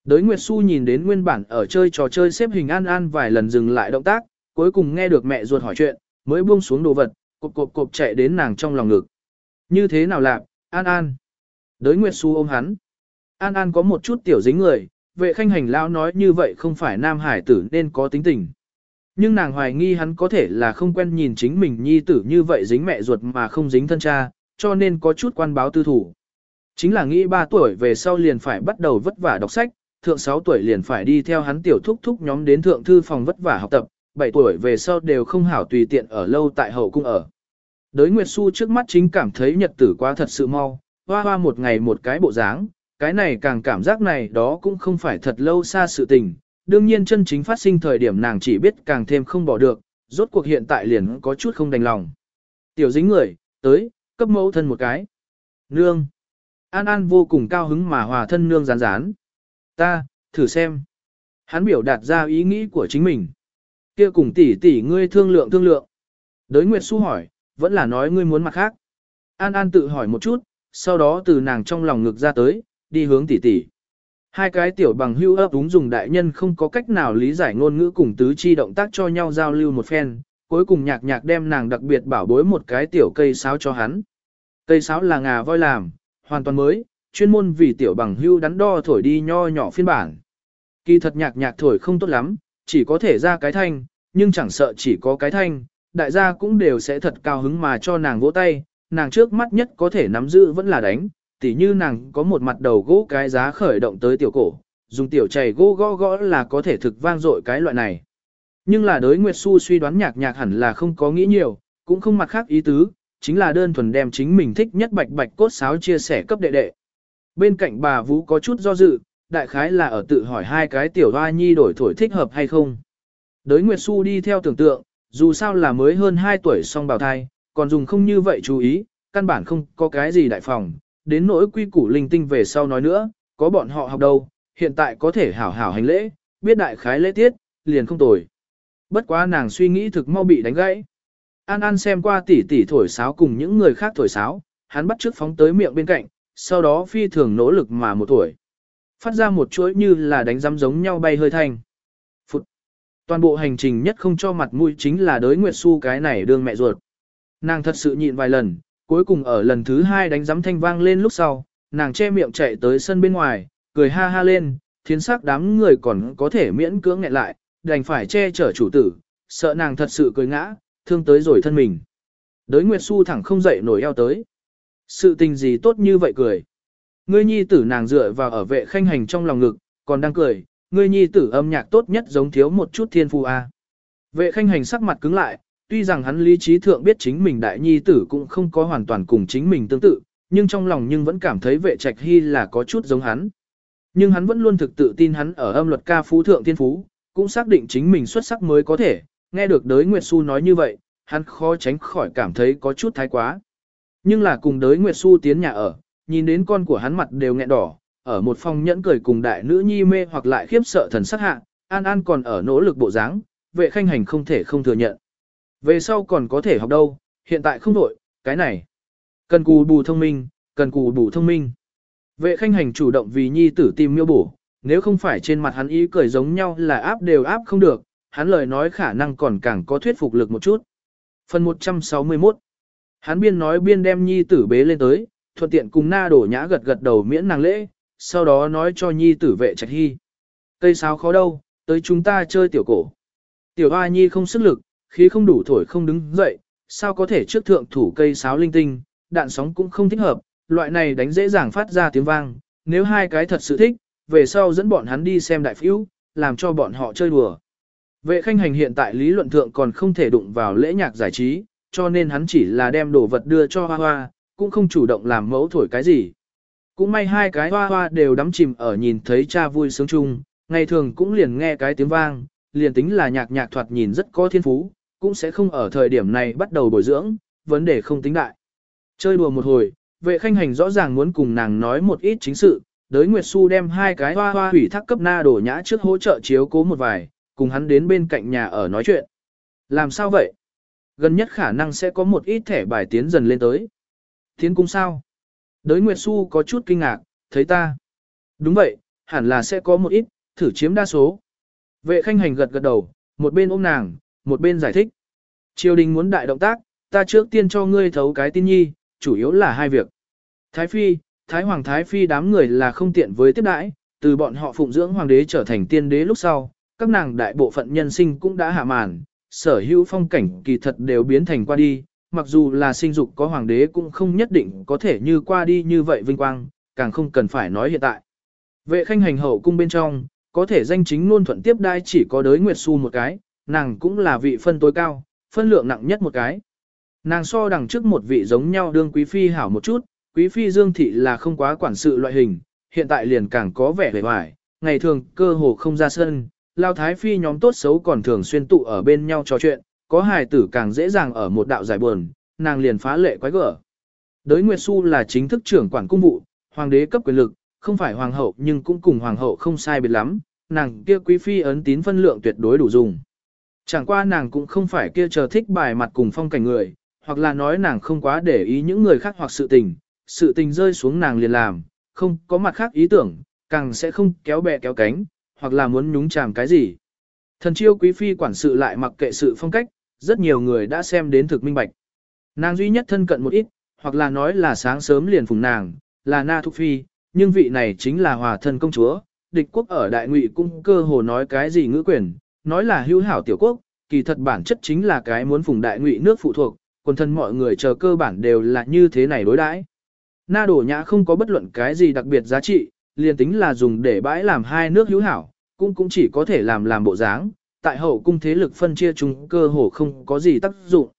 Đới Nguyệt Xu nhìn đến nguyên bản ở chơi trò chơi xếp hình an an vài lần dừng lại động tác, cuối cùng nghe được mẹ ruột hỏi chuyện, mới buông xuống đồ vật, cộp cộp cộp chạy đến nàng trong lòng ngực. Như thế nào lạc, an an. Đới Nguyệt Xu ôm hắn. An An có một chút tiểu dính người, vệ khanh hành lao nói như vậy không phải nam hải tử nên có tính tình. Nhưng nàng hoài nghi hắn có thể là không quen nhìn chính mình nhi tử như vậy dính mẹ ruột mà không dính thân cha, cho nên có chút quan báo tư thủ. Chính là nghĩ 3 tuổi về sau liền phải bắt đầu vất vả đọc sách, thượng 6 tuổi liền phải đi theo hắn tiểu thúc thúc nhóm đến thượng thư phòng vất vả học tập, 7 tuổi về sau đều không hảo tùy tiện ở lâu tại hậu cung ở. Đới Nguyệt Xu trước mắt chính cảm thấy nhật tử quá thật sự mau, hoa hoa một ngày một cái bộ dáng, cái này càng cảm giác này đó cũng không phải thật lâu xa sự tình, đương nhiên chân chính phát sinh thời điểm nàng chỉ biết càng thêm không bỏ được, rốt cuộc hiện tại liền có chút không đành lòng. Tiểu dính người, tới, cấp mẫu thân một cái. Nương. An An vô cùng cao hứng mà hòa thân nương rán rán. Ta, thử xem. Hắn biểu đạt ra ý nghĩ của chính mình. Kia cùng tỷ tỷ ngươi thương lượng thương lượng. Đới Nguyệt Xu hỏi, vẫn là nói ngươi muốn mặt khác. An An tự hỏi một chút, sau đó từ nàng trong lòng ngực ra tới, đi hướng tỷ tỷ. Hai cái tiểu bằng hưu ấp đúng dùng đại nhân không có cách nào lý giải ngôn ngữ cùng tứ chi động tác cho nhau giao lưu một phen, cuối cùng nhạc nhạc đem nàng đặc biệt bảo bối một cái tiểu cây sáo cho hắn. Cây sáo là ngà voi làm, hoàn toàn mới, chuyên môn vì tiểu bằng hưu đắn đo thổi đi nho nhỏ phiên bản. Kỳ thật nhạc nhạc thổi không tốt lắm, chỉ có thể ra cái thanh, nhưng chẳng sợ chỉ có cái thanh, đại gia cũng đều sẽ thật cao hứng mà cho nàng vỗ tay, nàng trước mắt nhất có thể nắm giữ vẫn là đánh, tỉ như nàng có một mặt đầu gỗ cái giá khởi động tới tiểu cổ, dùng tiểu chày gỗ gõ gõ là có thể thực vang dội cái loại này. Nhưng là đối Nguyệt Xu suy đoán nhạc nhạc hẳn là không có nghĩ nhiều, cũng không mặt khác ý tứ, chính là đơn thuần đem chính mình thích nhất bạch bạch cốt sáo chia sẻ cấp đệ đệ. Bên cạnh bà Vũ có chút do dự, đại khái là ở tự hỏi hai cái tiểu hoa nhi đổi thổi thích hợp hay không. Đới Nguyệt Xu đi theo tưởng tượng, dù sao là mới hơn 2 tuổi song bào thai, còn dùng không như vậy chú ý, căn bản không có cái gì đại phòng, đến nỗi quy củ linh tinh về sau nói nữa, có bọn họ học đâu, hiện tại có thể hảo hảo hành lễ, biết đại khái lễ tiết, liền không tồi. Bất quá nàng suy nghĩ thực mau bị đánh gãy. An An xem qua tỷ tỷ thổi sáo cùng những người khác thổi sáo, hắn bắt trước phóng tới miệng bên cạnh, sau đó phi thường nỗ lực mà một tuổi. Phát ra một chuỗi như là đánh giám giống nhau bay hơi thanh. Phụt. Toàn bộ hành trình nhất không cho mặt mũi chính là đới Nguyệt Xu cái này đương mẹ ruột. Nàng thật sự nhịn vài lần, cuối cùng ở lần thứ hai đánh giấm thanh vang lên lúc sau, nàng che miệng chạy tới sân bên ngoài, cười ha ha lên, thiến sắc đám người còn có thể miễn cưỡng nghẹn lại, đành phải che chở chủ tử, sợ nàng thật sự cười ngã, thương tới rồi thân mình. Đới Nguyệt Xu thẳng không dậy nổi eo tới. Sự tình gì tốt như vậy cười. Ngươi nhi tử nàng dựa vào ở vệ khanh hành trong lòng ngực, còn đang cười, ngươi nhi tử âm nhạc tốt nhất giống thiếu một chút thiên phu a. À. Vệ khanh hành sắc mặt cứng lại, tuy rằng hắn lý trí thượng biết chính mình đại nhi tử cũng không có hoàn toàn cùng chính mình tương tự, nhưng trong lòng nhưng vẫn cảm thấy vệ trạch hy là có chút giống hắn. Nhưng hắn vẫn luôn thực tự tin hắn ở âm luật ca phú thượng thiên phú, cũng xác định chính mình xuất sắc mới có thể, nghe được đới Nguyệt Xu nói như vậy, hắn khó tránh khỏi cảm thấy có chút thái quá. Nhưng là cùng đới Nguyệt Xu tiến nhà ở, nhìn đến con của hắn mặt đều nghẹn đỏ, ở một phòng nhẫn cười cùng đại nữ nhi mê hoặc lại khiếp sợ thần sắc hạ, An An còn ở nỗ lực bộ dáng, vệ khanh hành không thể không thừa nhận. Về sau còn có thể học đâu, hiện tại không đổi, cái này. Cần cù bù thông minh, cần cù bù thông minh. Vệ khanh hành chủ động vì nhi tử tìm miêu bổ, nếu không phải trên mặt hắn ý cười giống nhau là áp đều áp không được, hắn lời nói khả năng còn càng có thuyết phục lực một chút. Phần 161 Hắn biên nói biên đem nhi tử bế lên tới, thuận tiện cùng na đổ nhã gật gật đầu miễn nàng lễ, sau đó nói cho nhi tử vệ trạch hy. Cây sáo khó đâu, tới chúng ta chơi tiểu cổ. Tiểu hoa nhi không sức lực, khí không đủ thổi không đứng dậy, sao có thể trước thượng thủ cây sáo linh tinh, đạn sóng cũng không thích hợp, loại này đánh dễ dàng phát ra tiếng vang, nếu hai cái thật sự thích, về sau dẫn bọn hắn đi xem đại phiếu, làm cho bọn họ chơi đùa. Vệ khanh hành hiện tại lý luận thượng còn không thể đụng vào lễ nhạc giải trí, cho nên hắn chỉ là đem đồ vật đưa cho hoa hoa, cũng không chủ động làm mẫu thổi cái gì. Cũng may hai cái hoa hoa đều đắm chìm ở nhìn thấy cha vui sướng chung, ngày thường cũng liền nghe cái tiếng vang, liền tính là nhạc nhạc thoạt nhìn rất có thiên phú, cũng sẽ không ở thời điểm này bắt đầu bồi dưỡng, vấn đề không tính đại. Chơi đùa một hồi, vệ khanh hành rõ ràng muốn cùng nàng nói một ít chính sự, đới Nguyệt Xu đem hai cái hoa hoa hủy thác cấp na đổ nhã trước hỗ trợ chiếu cố một vài, cùng hắn đến bên cạnh nhà ở nói chuyện. Làm sao vậy? Gần nhất khả năng sẽ có một ít thẻ bài tiến dần lên tới. Tiến cung sao? Đới Nguyệt Xu có chút kinh ngạc, thấy ta. Đúng vậy, hẳn là sẽ có một ít, thử chiếm đa số. Vệ khanh hành gật gật đầu, một bên ôm nàng, một bên giải thích. Triều đình muốn đại động tác, ta trước tiên cho ngươi thấu cái tin nhi, chủ yếu là hai việc. Thái Phi, Thái Hoàng Thái Phi đám người là không tiện với tiếp đãi, từ bọn họ phụng dưỡng hoàng đế trở thành tiên đế lúc sau, các nàng đại bộ phận nhân sinh cũng đã hạ màn, sở hữu phong cảnh kỳ thật đều biến thành qua đi, mặc dù là sinh dục có hoàng đế cũng không nhất định có thể như qua đi như vậy vinh quang, càng không cần phải nói hiện tại. Vệ khanh hành hậu cung bên trong, có thể danh chính luôn thuận tiếp đai chỉ có đới Nguyệt Xu một cái, nàng cũng là vị phân tối cao, phân lượng nặng nhất một cái. Nàng so đằng trước một vị giống nhau đương quý phi hảo một chút, quý phi Dương Thị là không quá quản sự loại hình, hiện tại liền càng có vẻ vẻ vải, ngày thường cơ hồ không ra sân, lao thái phi nhóm tốt xấu còn thường xuyên tụ ở bên nhau trò chuyện, có hài tử càng dễ dàng ở một đạo giải buồn, nàng liền phá lệ quái gở. Đới Nguyệt Xu là chính thức trưởng quản cung vụ, hoàng đế cấp quyền lực, không phải hoàng hậu nhưng cũng cùng hoàng hậu không sai biệt lắm, nàng kia quý phi ấn tín phân lượng tuyệt đối đủ dùng. Chẳng qua nàng cũng không phải kia chờ thích bài mặt cùng phong cảnh người, hoặc là nói nàng không quá để ý những người khác hoặc sự tình, sự tình rơi xuống nàng liền làm, không có mặt khác ý tưởng, càng sẽ không kéo bè kéo cánh, hoặc là muốn nhúng chàm cái gì. Thần chiêu quý phi quản sự lại mặc kệ sự phong cách, rất nhiều người đã xem đến thực minh bạch. Nàng duy nhất thân cận một ít, hoặc là nói là sáng sớm liền phùng nàng, là Na Thục Phi, nhưng vị này chính là hòa thân công chúa, địch quốc ở đại ngụy cung cơ hồ nói cái gì ngữ quyền, nói là hữu hảo tiểu quốc, kỳ thật bản chất chính là cái muốn phùng đại ngụy nước phụ thuộc, quần thân mọi người chờ cơ bản đều là như thế này đối đãi. Na đổ nhã không có bất luận cái gì đặc biệt giá trị, liền tính là dùng để bãi làm hai nước hữu hảo, cũng cũng chỉ có thể làm làm bộ dáng, tại hậu cung thế lực phân chia chúng cơ hồ không có gì tác dụng.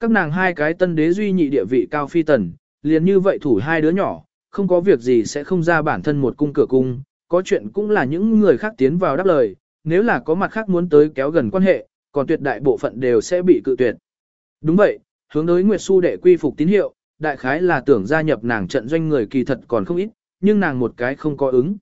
Các nàng hai cái tân đế duy nhị địa vị cao phi tần, liền như vậy thủ hai đứa nhỏ, không có việc gì sẽ không ra bản thân một cung cửa cung, có chuyện cũng là những người khác tiến vào đáp lời, nếu là có mặt khác muốn tới kéo gần quan hệ, còn tuyệt đại bộ phận đều sẽ bị cự tuyệt. Đúng vậy, hướng đối Nguyệt Xu đệ quy phục tín hiệu, đại khái là tưởng gia nhập nàng trận doanh người kỳ thật còn không ít, nhưng nàng một cái không có ứng.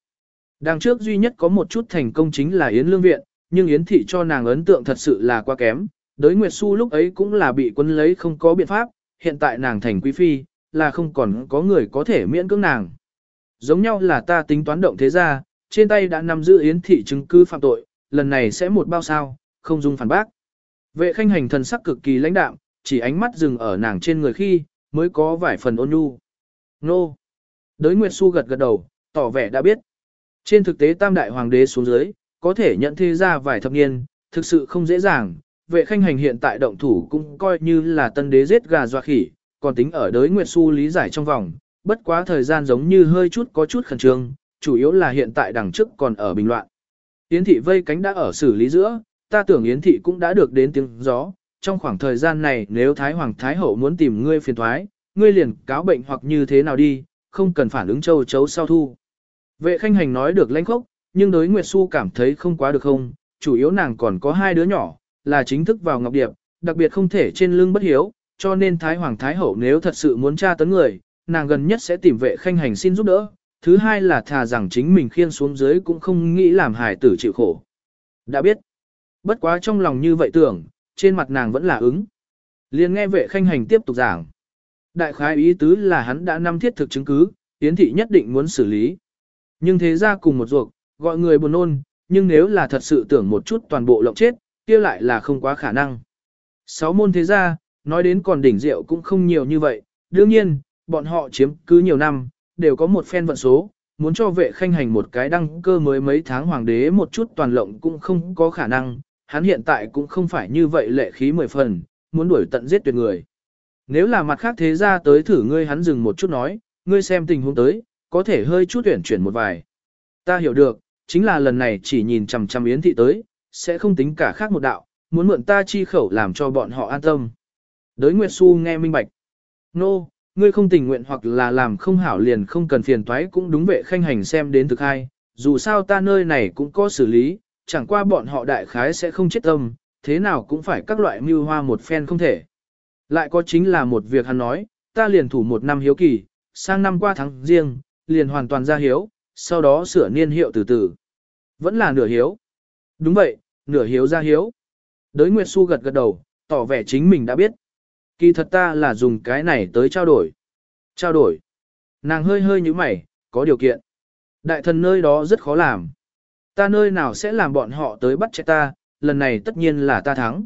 Đằng trước duy nhất có một chút thành công chính là Yến Lương Viện, nhưng Yến Thị cho nàng ấn tượng thật sự là quá kém. Đối Nguyệt Xu lúc ấy cũng là bị quân lấy không có biện pháp, hiện tại nàng thành quý phi, là không còn có người có thể miễn cưỡng nàng. Giống nhau là ta tính toán động thế ra, trên tay đã nằm giữ Yến Thị chứng cứ phạm tội, lần này sẽ một bao sao, không dung phản bác. Vệ khanh hành thần sắc cực kỳ lãnh đạm, chỉ ánh mắt dừng ở nàng trên người khi, mới có vài phần ôn nhu. Nô! Đới Nguyệt Xu gật gật đầu, tỏ vẻ đã biết. Trên thực tế tam đại hoàng đế xuống dưới, có thể nhận thế ra vài thập niên, thực sự không dễ dàng. Vệ khanh hành hiện tại động thủ cũng coi như là tân đế giết gà doa khỉ, còn tính ở đới Nguyệt Xu lý giải trong vòng, bất quá thời gian giống như hơi chút có chút khẩn trương, chủ yếu là hiện tại đằng trước còn ở bình loạn. Yến thị vây cánh đã ở xử lý giữa, ta tưởng Yến thị cũng đã được đến tiếng gió, trong khoảng thời gian này nếu Thái Hoàng Thái Hậu muốn tìm ngươi phiền thoái, ngươi liền cáo bệnh hoặc như thế nào đi, không cần phản ứng châu chấu sau thu. Vệ khanh hành nói được lãnh khốc, nhưng đối Nguyệt Xu cảm thấy không quá được không, chủ yếu nàng còn có hai đứa nhỏ, là chính thức vào Ngọc Điệp, đặc biệt không thể trên lưng bất hiếu, cho nên Thái Hoàng Thái Hậu nếu thật sự muốn tra tấn người, nàng gần nhất sẽ tìm vệ khanh hành xin giúp đỡ. Thứ hai là thà rằng chính mình khiên xuống dưới cũng không nghĩ làm hài tử chịu khổ. Đã biết. Bất quá trong lòng như vậy tưởng, trên mặt nàng vẫn là ứng. liền nghe vệ khanh hành tiếp tục giảng. Đại khái ý tứ là hắn đã năm thiết thực chứng cứ, tiến thị nhất định muốn xử lý. Nhưng thế ra cùng một ruột, gọi người buồn ôn, nhưng nếu là thật sự tưởng một chút toàn bộ lộng chết, kia lại là không quá khả năng. Sáu môn thế gia, nói đến còn đỉnh rượu cũng không nhiều như vậy, đương nhiên, bọn họ chiếm cứ nhiều năm, đều có một phen vận số, muốn cho vệ khanh hành một cái đăng cơ mới mấy tháng hoàng đế một chút toàn lộng cũng không có khả năng, hắn hiện tại cũng không phải như vậy lệ khí mười phần, muốn đuổi tận giết tuyệt người. Nếu là mặt khác thế ra tới thử ngươi hắn dừng một chút nói, ngươi xem tình huống tới, có thể hơi chút tuyển chuyển một vài. Ta hiểu được, chính là lần này chỉ nhìn chằm chằm yến thị tới, sẽ không tính cả khác một đạo, muốn mượn ta chi khẩu làm cho bọn họ an tâm. Đới Nguyệt Xu nghe minh bạch. Nô, no, ngươi không tình nguyện hoặc là làm không hảo liền không cần phiền toái cũng đúng vệ khanh hành xem đến thực hai, dù sao ta nơi này cũng có xử lý, chẳng qua bọn họ đại khái sẽ không chết tâm, thế nào cũng phải các loại mưu hoa một phen không thể. Lại có chính là một việc hắn nói, ta liền thủ một năm hiếu kỳ, sang năm qua tháng riêng, liền hoàn toàn ra hiếu, sau đó sửa niên hiệu từ từ. Vẫn là nửa hiếu. Đúng vậy, nửa hiếu ra hiếu. Đới Nguyệt Xu gật gật đầu, tỏ vẻ chính mình đã biết. Kỳ thật ta là dùng cái này tới trao đổi. Trao đổi. Nàng hơi hơi như mày, có điều kiện. Đại thần nơi đó rất khó làm. Ta nơi nào sẽ làm bọn họ tới bắt chết ta, lần này tất nhiên là ta thắng.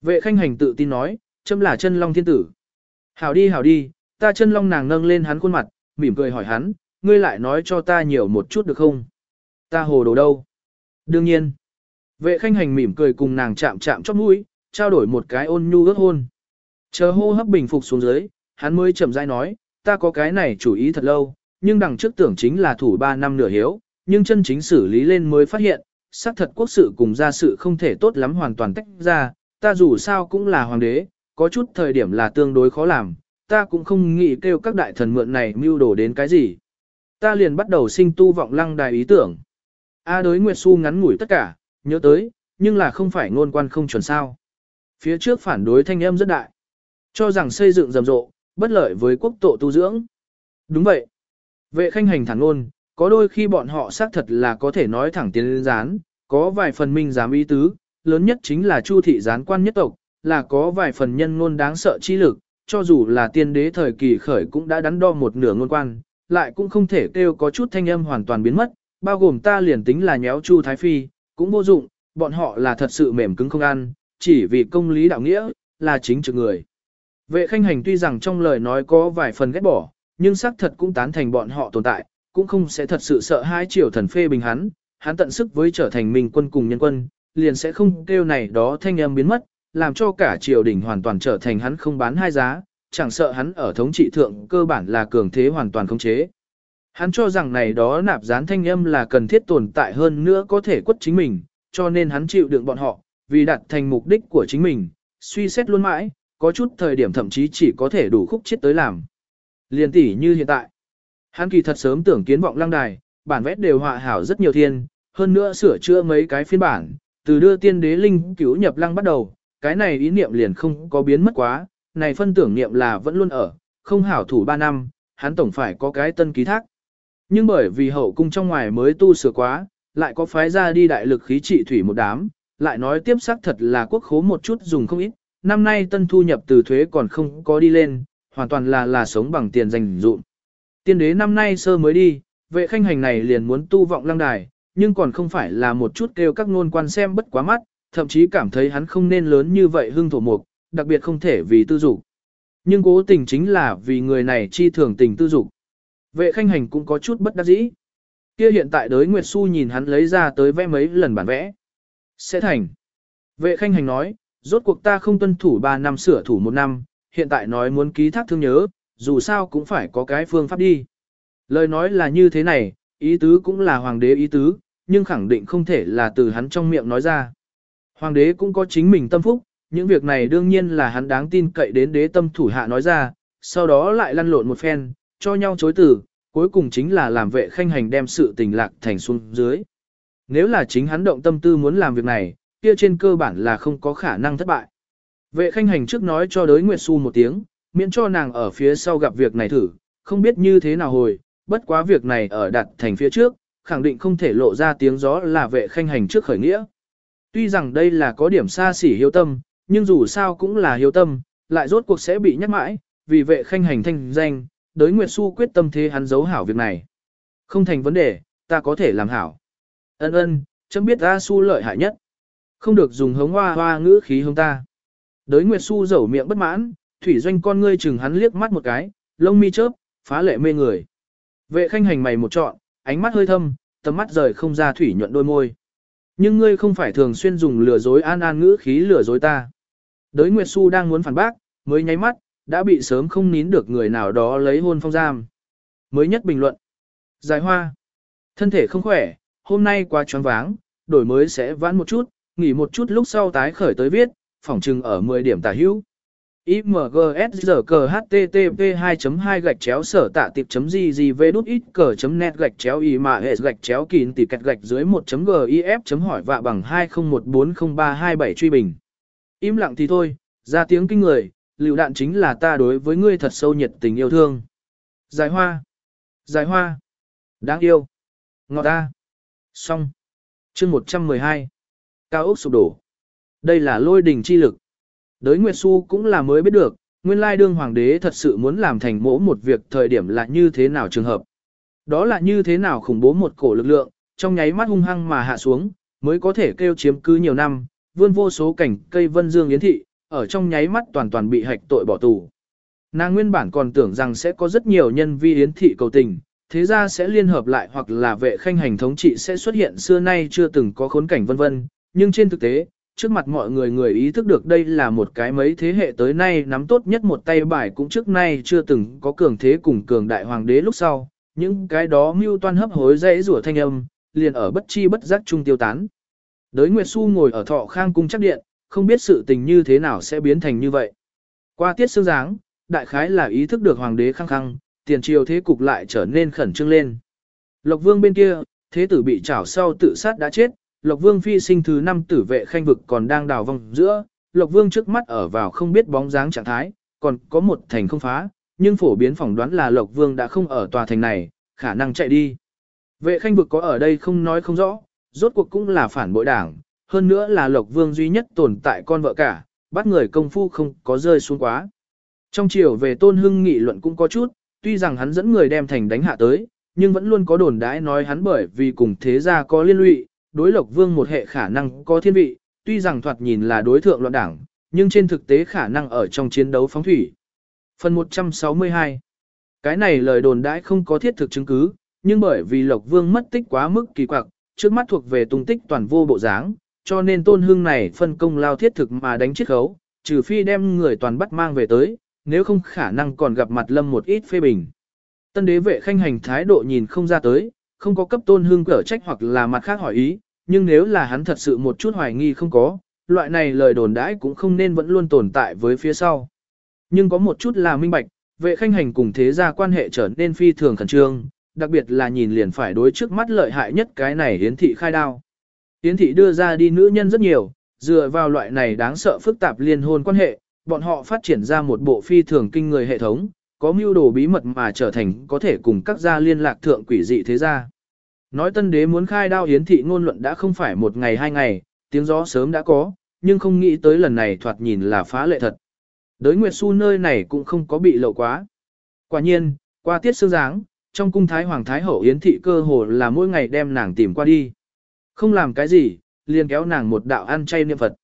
Vệ khanh hành tự tin nói, châm là chân long thiên tử. Hảo đi hảo đi, ta chân long nàng nâng lên hắn khuôn mặt, mỉm cười hỏi hắn, ngươi lại nói cho ta nhiều một chút được không? Ta hồ đồ đâu? Đương nhiên. Vệ khanh hành mỉm cười cùng nàng chạm chạm chóp mũi, trao đổi một cái ôn nhu ước hôn. Chờ hô hấp bình phục xuống dưới, hắn mới chậm rãi nói, ta có cái này chủ ý thật lâu, nhưng đằng trước tưởng chính là thủ 3 năm nửa hiếu, nhưng chân chính xử lý lên mới phát hiện, xác thật quốc sự cùng gia sự không thể tốt lắm hoàn toàn tách ra, ta dù sao cũng là hoàng đế, có chút thời điểm là tương đối khó làm, ta cũng không nghĩ kêu các đại thần mượn này mưu đồ đến cái gì. Ta liền bắt đầu sinh tu vọng lăng đài ý tưởng. A đối Nguyệt Xu ngắn ngủi tất cả, nhớ tới, nhưng là không phải ngôn quan không chuẩn sao. Phía trước phản đối thanh âm rất đại. Cho rằng xây dựng rầm rộ, bất lợi với quốc tổ tu dưỡng. Đúng vậy. Vệ khanh hành thẳng ngôn, có đôi khi bọn họ xác thật là có thể nói thẳng tiến lên gián, có vài phần minh dám ý tứ, lớn nhất chính là chu thị gián quan nhất tộc, là có vài phần nhân ngôn đáng sợ chi lực, cho dù là tiên đế thời kỳ khởi cũng đã đắn đo một nửa ngôn quan, lại cũng không thể kêu có chút thanh âm hoàn toàn biến mất, bao gồm ta liền tính là nhéo chu thái phi, cũng vô dụng, bọn họ là thật sự mềm cứng không ăn, chỉ vì công lý đạo nghĩa, là chính trực người. Vệ khanh hành tuy rằng trong lời nói có vài phần ghét bỏ, nhưng xác thật cũng tán thành bọn họ tồn tại, cũng không sẽ thật sự sợ hai triều thần phê bình hắn, hắn tận sức với trở thành mình quân cùng nhân quân, liền sẽ không kêu này đó thanh âm biến mất, làm cho cả triều đình hoàn toàn trở thành hắn không bán hai giá, chẳng sợ hắn ở thống trị thượng cơ bản là cường thế hoàn toàn khống chế. Hắn cho rằng này đó nạp gián thanh âm là cần thiết tồn tại hơn nữa có thể quất chính mình, cho nên hắn chịu đựng bọn họ, vì đạt thành mục đích của chính mình, suy xét luôn mãi, có chút thời điểm thậm chí chỉ có thể đủ khúc chết tới làm. Liên tỷ như hiện tại, hắn kỳ thật sớm tưởng kiến vọng lăng đài, bản vẽ đều họa hảo rất nhiều thiên, hơn nữa sửa chữa mấy cái phiên bản, từ đưa tiên đế linh cứu nhập lăng bắt đầu, cái này ý niệm liền không có biến mất quá, này phân tưởng niệm là vẫn luôn ở, không hảo thủ 3 năm, hắn tổng phải có cái tân ký thác. Nhưng bởi vì hậu cung trong ngoài mới tu sửa quá, lại có phái ra đi đại lực khí trị thủy một đám, lại nói tiếp xác thật là quốc khố một chút dùng không ít, năm nay tân thu nhập từ thuế còn không có đi lên, hoàn toàn là là sống bằng tiền dành dụm. Tiên đế năm nay sơ mới đi, vệ khanh hành này liền muốn tu vọng lăng đài, nhưng còn không phải là một chút kêu các ngôn quan xem bất quá mắt, thậm chí cảm thấy hắn không nên lớn như vậy hưng thổ mục, đặc biệt không thể vì tư dục. Nhưng cố tình chính là vì người này chi thường tình tư dục. Vệ khanh hành cũng có chút bất đắc dĩ. Kia hiện tại đới Nguyệt Xu nhìn hắn lấy ra tới vẽ mấy lần bản vẽ. Sẽ thành. Vệ khanh hành nói, rốt cuộc ta không tuân thủ 3 năm sửa thủ 1 năm, hiện tại nói muốn ký thác thương nhớ, dù sao cũng phải có cái phương pháp đi. Lời nói là như thế này, ý tứ cũng là hoàng đế ý tứ, nhưng khẳng định không thể là từ hắn trong miệng nói ra. Hoàng đế cũng có chính mình tâm phúc, những việc này đương nhiên là hắn đáng tin cậy đến đế tâm thủ hạ nói ra, sau đó lại lăn lộn một phen, cho nhau chối từ, cuối cùng chính là làm vệ khanh hành đem sự tình lạc thành xuống dưới. Nếu là chính hắn động tâm tư muốn làm việc này, kia trên cơ bản là không có khả năng thất bại. Vệ khanh hành trước nói cho đới Nguyệt Xu một tiếng, miễn cho nàng ở phía sau gặp việc này thử, không biết như thế nào hồi, bất quá việc này ở đặt thành phía trước, khẳng định không thể lộ ra tiếng gió là vệ khanh hành trước khởi nghĩa. Tuy rằng đây là có điểm xa xỉ hiếu tâm, nhưng dù sao cũng là hiếu tâm, lại rốt cuộc sẽ bị nhắc mãi, vì vệ khanh hành thanh danh, đới Nguyệt Xu quyết tâm thế hắn giấu hảo việc này. Không thành vấn đề, ta có thể làm hảo. Ân ân, chấm biết A Su lợi hại nhất. Không được dùng hống hoa hoa ngữ khí hướng ta. Đới Nguyệt Xu dẩu miệng bất mãn, thủy doanh con ngươi chừng hắn liếc mắt một cái, lông mi chớp, phá lệ mê người. Vệ khanh hành mày một trọn, ánh mắt hơi thâm, tầm mắt rời không ra thủy nhuận đôi môi. Nhưng ngươi không phải thường xuyên dùng lừa dối an an ngữ khí lừa dối ta. Đới Nguyệt Xu đang muốn phản bác, mới nháy mắt, đã bị sớm không nín được người nào đó lấy hôn phong giam. Mới nhất bình luận. Giải hoa. Thân thể không khỏe, hôm nay quá choáng váng, đổi mới sẽ vãn một chút, nghỉ một chút lúc sau tái khởi tới viết, phỏng chừng ở 10 điểm tả hữu. imgsrkhttp2.2gạch chéo sở tạ tiệp chấm GGV đút ít cờ chấm net gạch chéo y mà hệ gạch chéo kín tỷ kẹt gạch dưới 1 chấm GIF chấm hỏi vạ bằng 20140327 truy bình. Im lặng thì thôi, ra tiếng kinh người, lựu đạn chính là ta đối với ngươi thật sâu nhiệt tình yêu thương. Giải hoa. Giải hoa. Đáng yêu. Ngọt ta. Xong. chương 112. Cao ốc sụp đổ. Đây là lôi đình chi lực. Đới Nguyệt Xu cũng là mới biết được, nguyên lai đương hoàng đế thật sự muốn làm thành mỗ một việc thời điểm là như thế nào trường hợp. Đó là như thế nào khủng bố một cổ lực lượng, trong nháy mắt hung hăng mà hạ xuống, mới có thể kêu chiếm cứ nhiều năm, vươn vô số cảnh cây vân dương yến thị, ở trong nháy mắt toàn toàn bị hạch tội bỏ tù. Nàng nguyên bản còn tưởng rằng sẽ có rất nhiều nhân vi yến thị cầu tình, thế ra sẽ liên hợp lại hoặc là vệ khanh hành thống trị sẽ xuất hiện xưa nay chưa từng có khốn cảnh vân vân, nhưng trên thực tế, trước mặt mọi người người ý thức được đây là một cái mấy thế hệ tới nay nắm tốt nhất một tay bài cũng trước nay chưa từng có cường thế cùng cường đại hoàng đế lúc sau, những cái đó mưu toan hấp hối dãy rủa thanh âm, liền ở bất chi bất giác trung tiêu tán. Đới Nguyệt Xu ngồi ở thọ khang cung chắc điện, không biết sự tình như thế nào sẽ biến thành như vậy. Qua tiết sương dáng, đại khái là ý thức được hoàng đế khăng khăng, tiền triều thế cục lại trở nên khẩn trương lên. Lộc vương bên kia, thế tử bị trảo sau tự sát đã chết, Lộc vương phi sinh thứ năm tử vệ khanh vực còn đang đào vòng giữa, Lộc vương trước mắt ở vào không biết bóng dáng trạng thái, còn có một thành không phá, nhưng phổ biến phỏng đoán là Lộc vương đã không ở tòa thành này, khả năng chạy đi. Vệ khanh vực có ở đây không nói không rõ, rốt cuộc cũng là phản bội đảng, hơn nữa là Lộc vương duy nhất tồn tại con vợ cả, bắt người công phu không có rơi xuống quá. Trong chiều về tôn hưng nghị luận cũng có chút, tuy rằng hắn dẫn người đem thành đánh hạ tới, nhưng vẫn luôn có đồn đãi nói hắn bởi vì cùng thế gia có liên lụy, đối lộc vương một hệ khả năng có thiên vị, tuy rằng thoạt nhìn là đối thượng loạn đảng, nhưng trên thực tế khả năng ở trong chiến đấu phóng thủy. Phần 162 Cái này lời đồn đãi không có thiết thực chứng cứ, nhưng bởi vì lộc vương mất tích quá mức kỳ quặc, trước mắt thuộc về tung tích toàn vô bộ dáng, cho nên tôn hương này phân công lao thiết thực mà đánh chiết khấu, trừ phi đem người toàn bắt mang về tới, nếu không khả năng còn gặp mặt lâm một ít phê bình. Tân đế vệ khanh hành thái độ nhìn không ra tới, không có cấp tôn hương cở trách hoặc là mặt khác hỏi ý, nhưng nếu là hắn thật sự một chút hoài nghi không có, loại này lời đồn đãi cũng không nên vẫn luôn tồn tại với phía sau. Nhưng có một chút là minh bạch, vệ khanh hành cùng thế gia quan hệ trở nên phi thường khẩn trương, đặc biệt là nhìn liền phải đối trước mắt lợi hại nhất cái này hiến thị khai đao. Hiến thị đưa ra đi nữ nhân rất nhiều, dựa vào loại này đáng sợ phức tạp liên hôn quan hệ, bọn họ phát triển ra một bộ phi thường kinh người hệ thống, có mưu đồ bí mật mà trở thành có thể cùng các gia liên lạc thượng quỷ dị thế gia. Nói tân đế muốn khai đao hiến thị ngôn luận đã không phải một ngày hai ngày, tiếng gió sớm đã có, nhưng không nghĩ tới lần này thoạt nhìn là phá lệ thật. Đới Nguyệt Xu nơi này cũng không có bị lộ quá. Quả nhiên, qua tiết sương dáng, trong cung thái hoàng thái hậu yến thị cơ hồ là mỗi ngày đem nàng tìm qua đi. Không làm cái gì, liền kéo nàng một đạo ăn chay niệm Phật.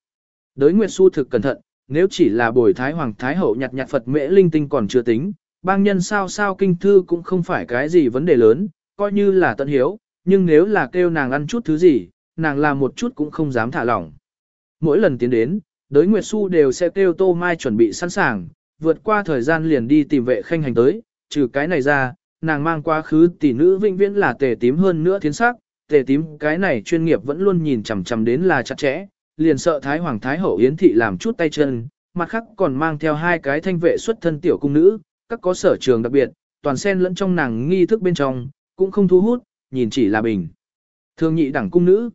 Đới Nguyệt Xu thực cẩn thận, nếu chỉ là bồi thái hoàng thái hậu nhặt nhặt Phật mễ linh tinh còn chưa tính, bang nhân sao sao kinh thư cũng không phải cái gì vấn đề lớn, coi như là tận hiếu, nhưng nếu là kêu nàng ăn chút thứ gì, nàng làm một chút cũng không dám thả lỏng. Mỗi lần tiến đến, đới Nguyệt Xu đều sẽ kêu Tô Mai chuẩn bị sẵn sàng, vượt qua thời gian liền đi tìm vệ khanh hành tới, trừ cái này ra, nàng mang quá khứ tỷ nữ vĩnh viễn là tề tím hơn nữa thiến sắc, tề tím cái này chuyên nghiệp vẫn luôn nhìn chằm chằm đến là chặt chẽ, liền sợ Thái Hoàng Thái Hậu Yến Thị làm chút tay chân, mặt khác còn mang theo hai cái thanh vệ xuất thân tiểu cung nữ, các có sở trường đặc biệt, toàn sen lẫn trong nàng nghi thức bên trong, cũng không thu hút, nhìn chỉ là bình. Thường nhị đẳng cung nữ.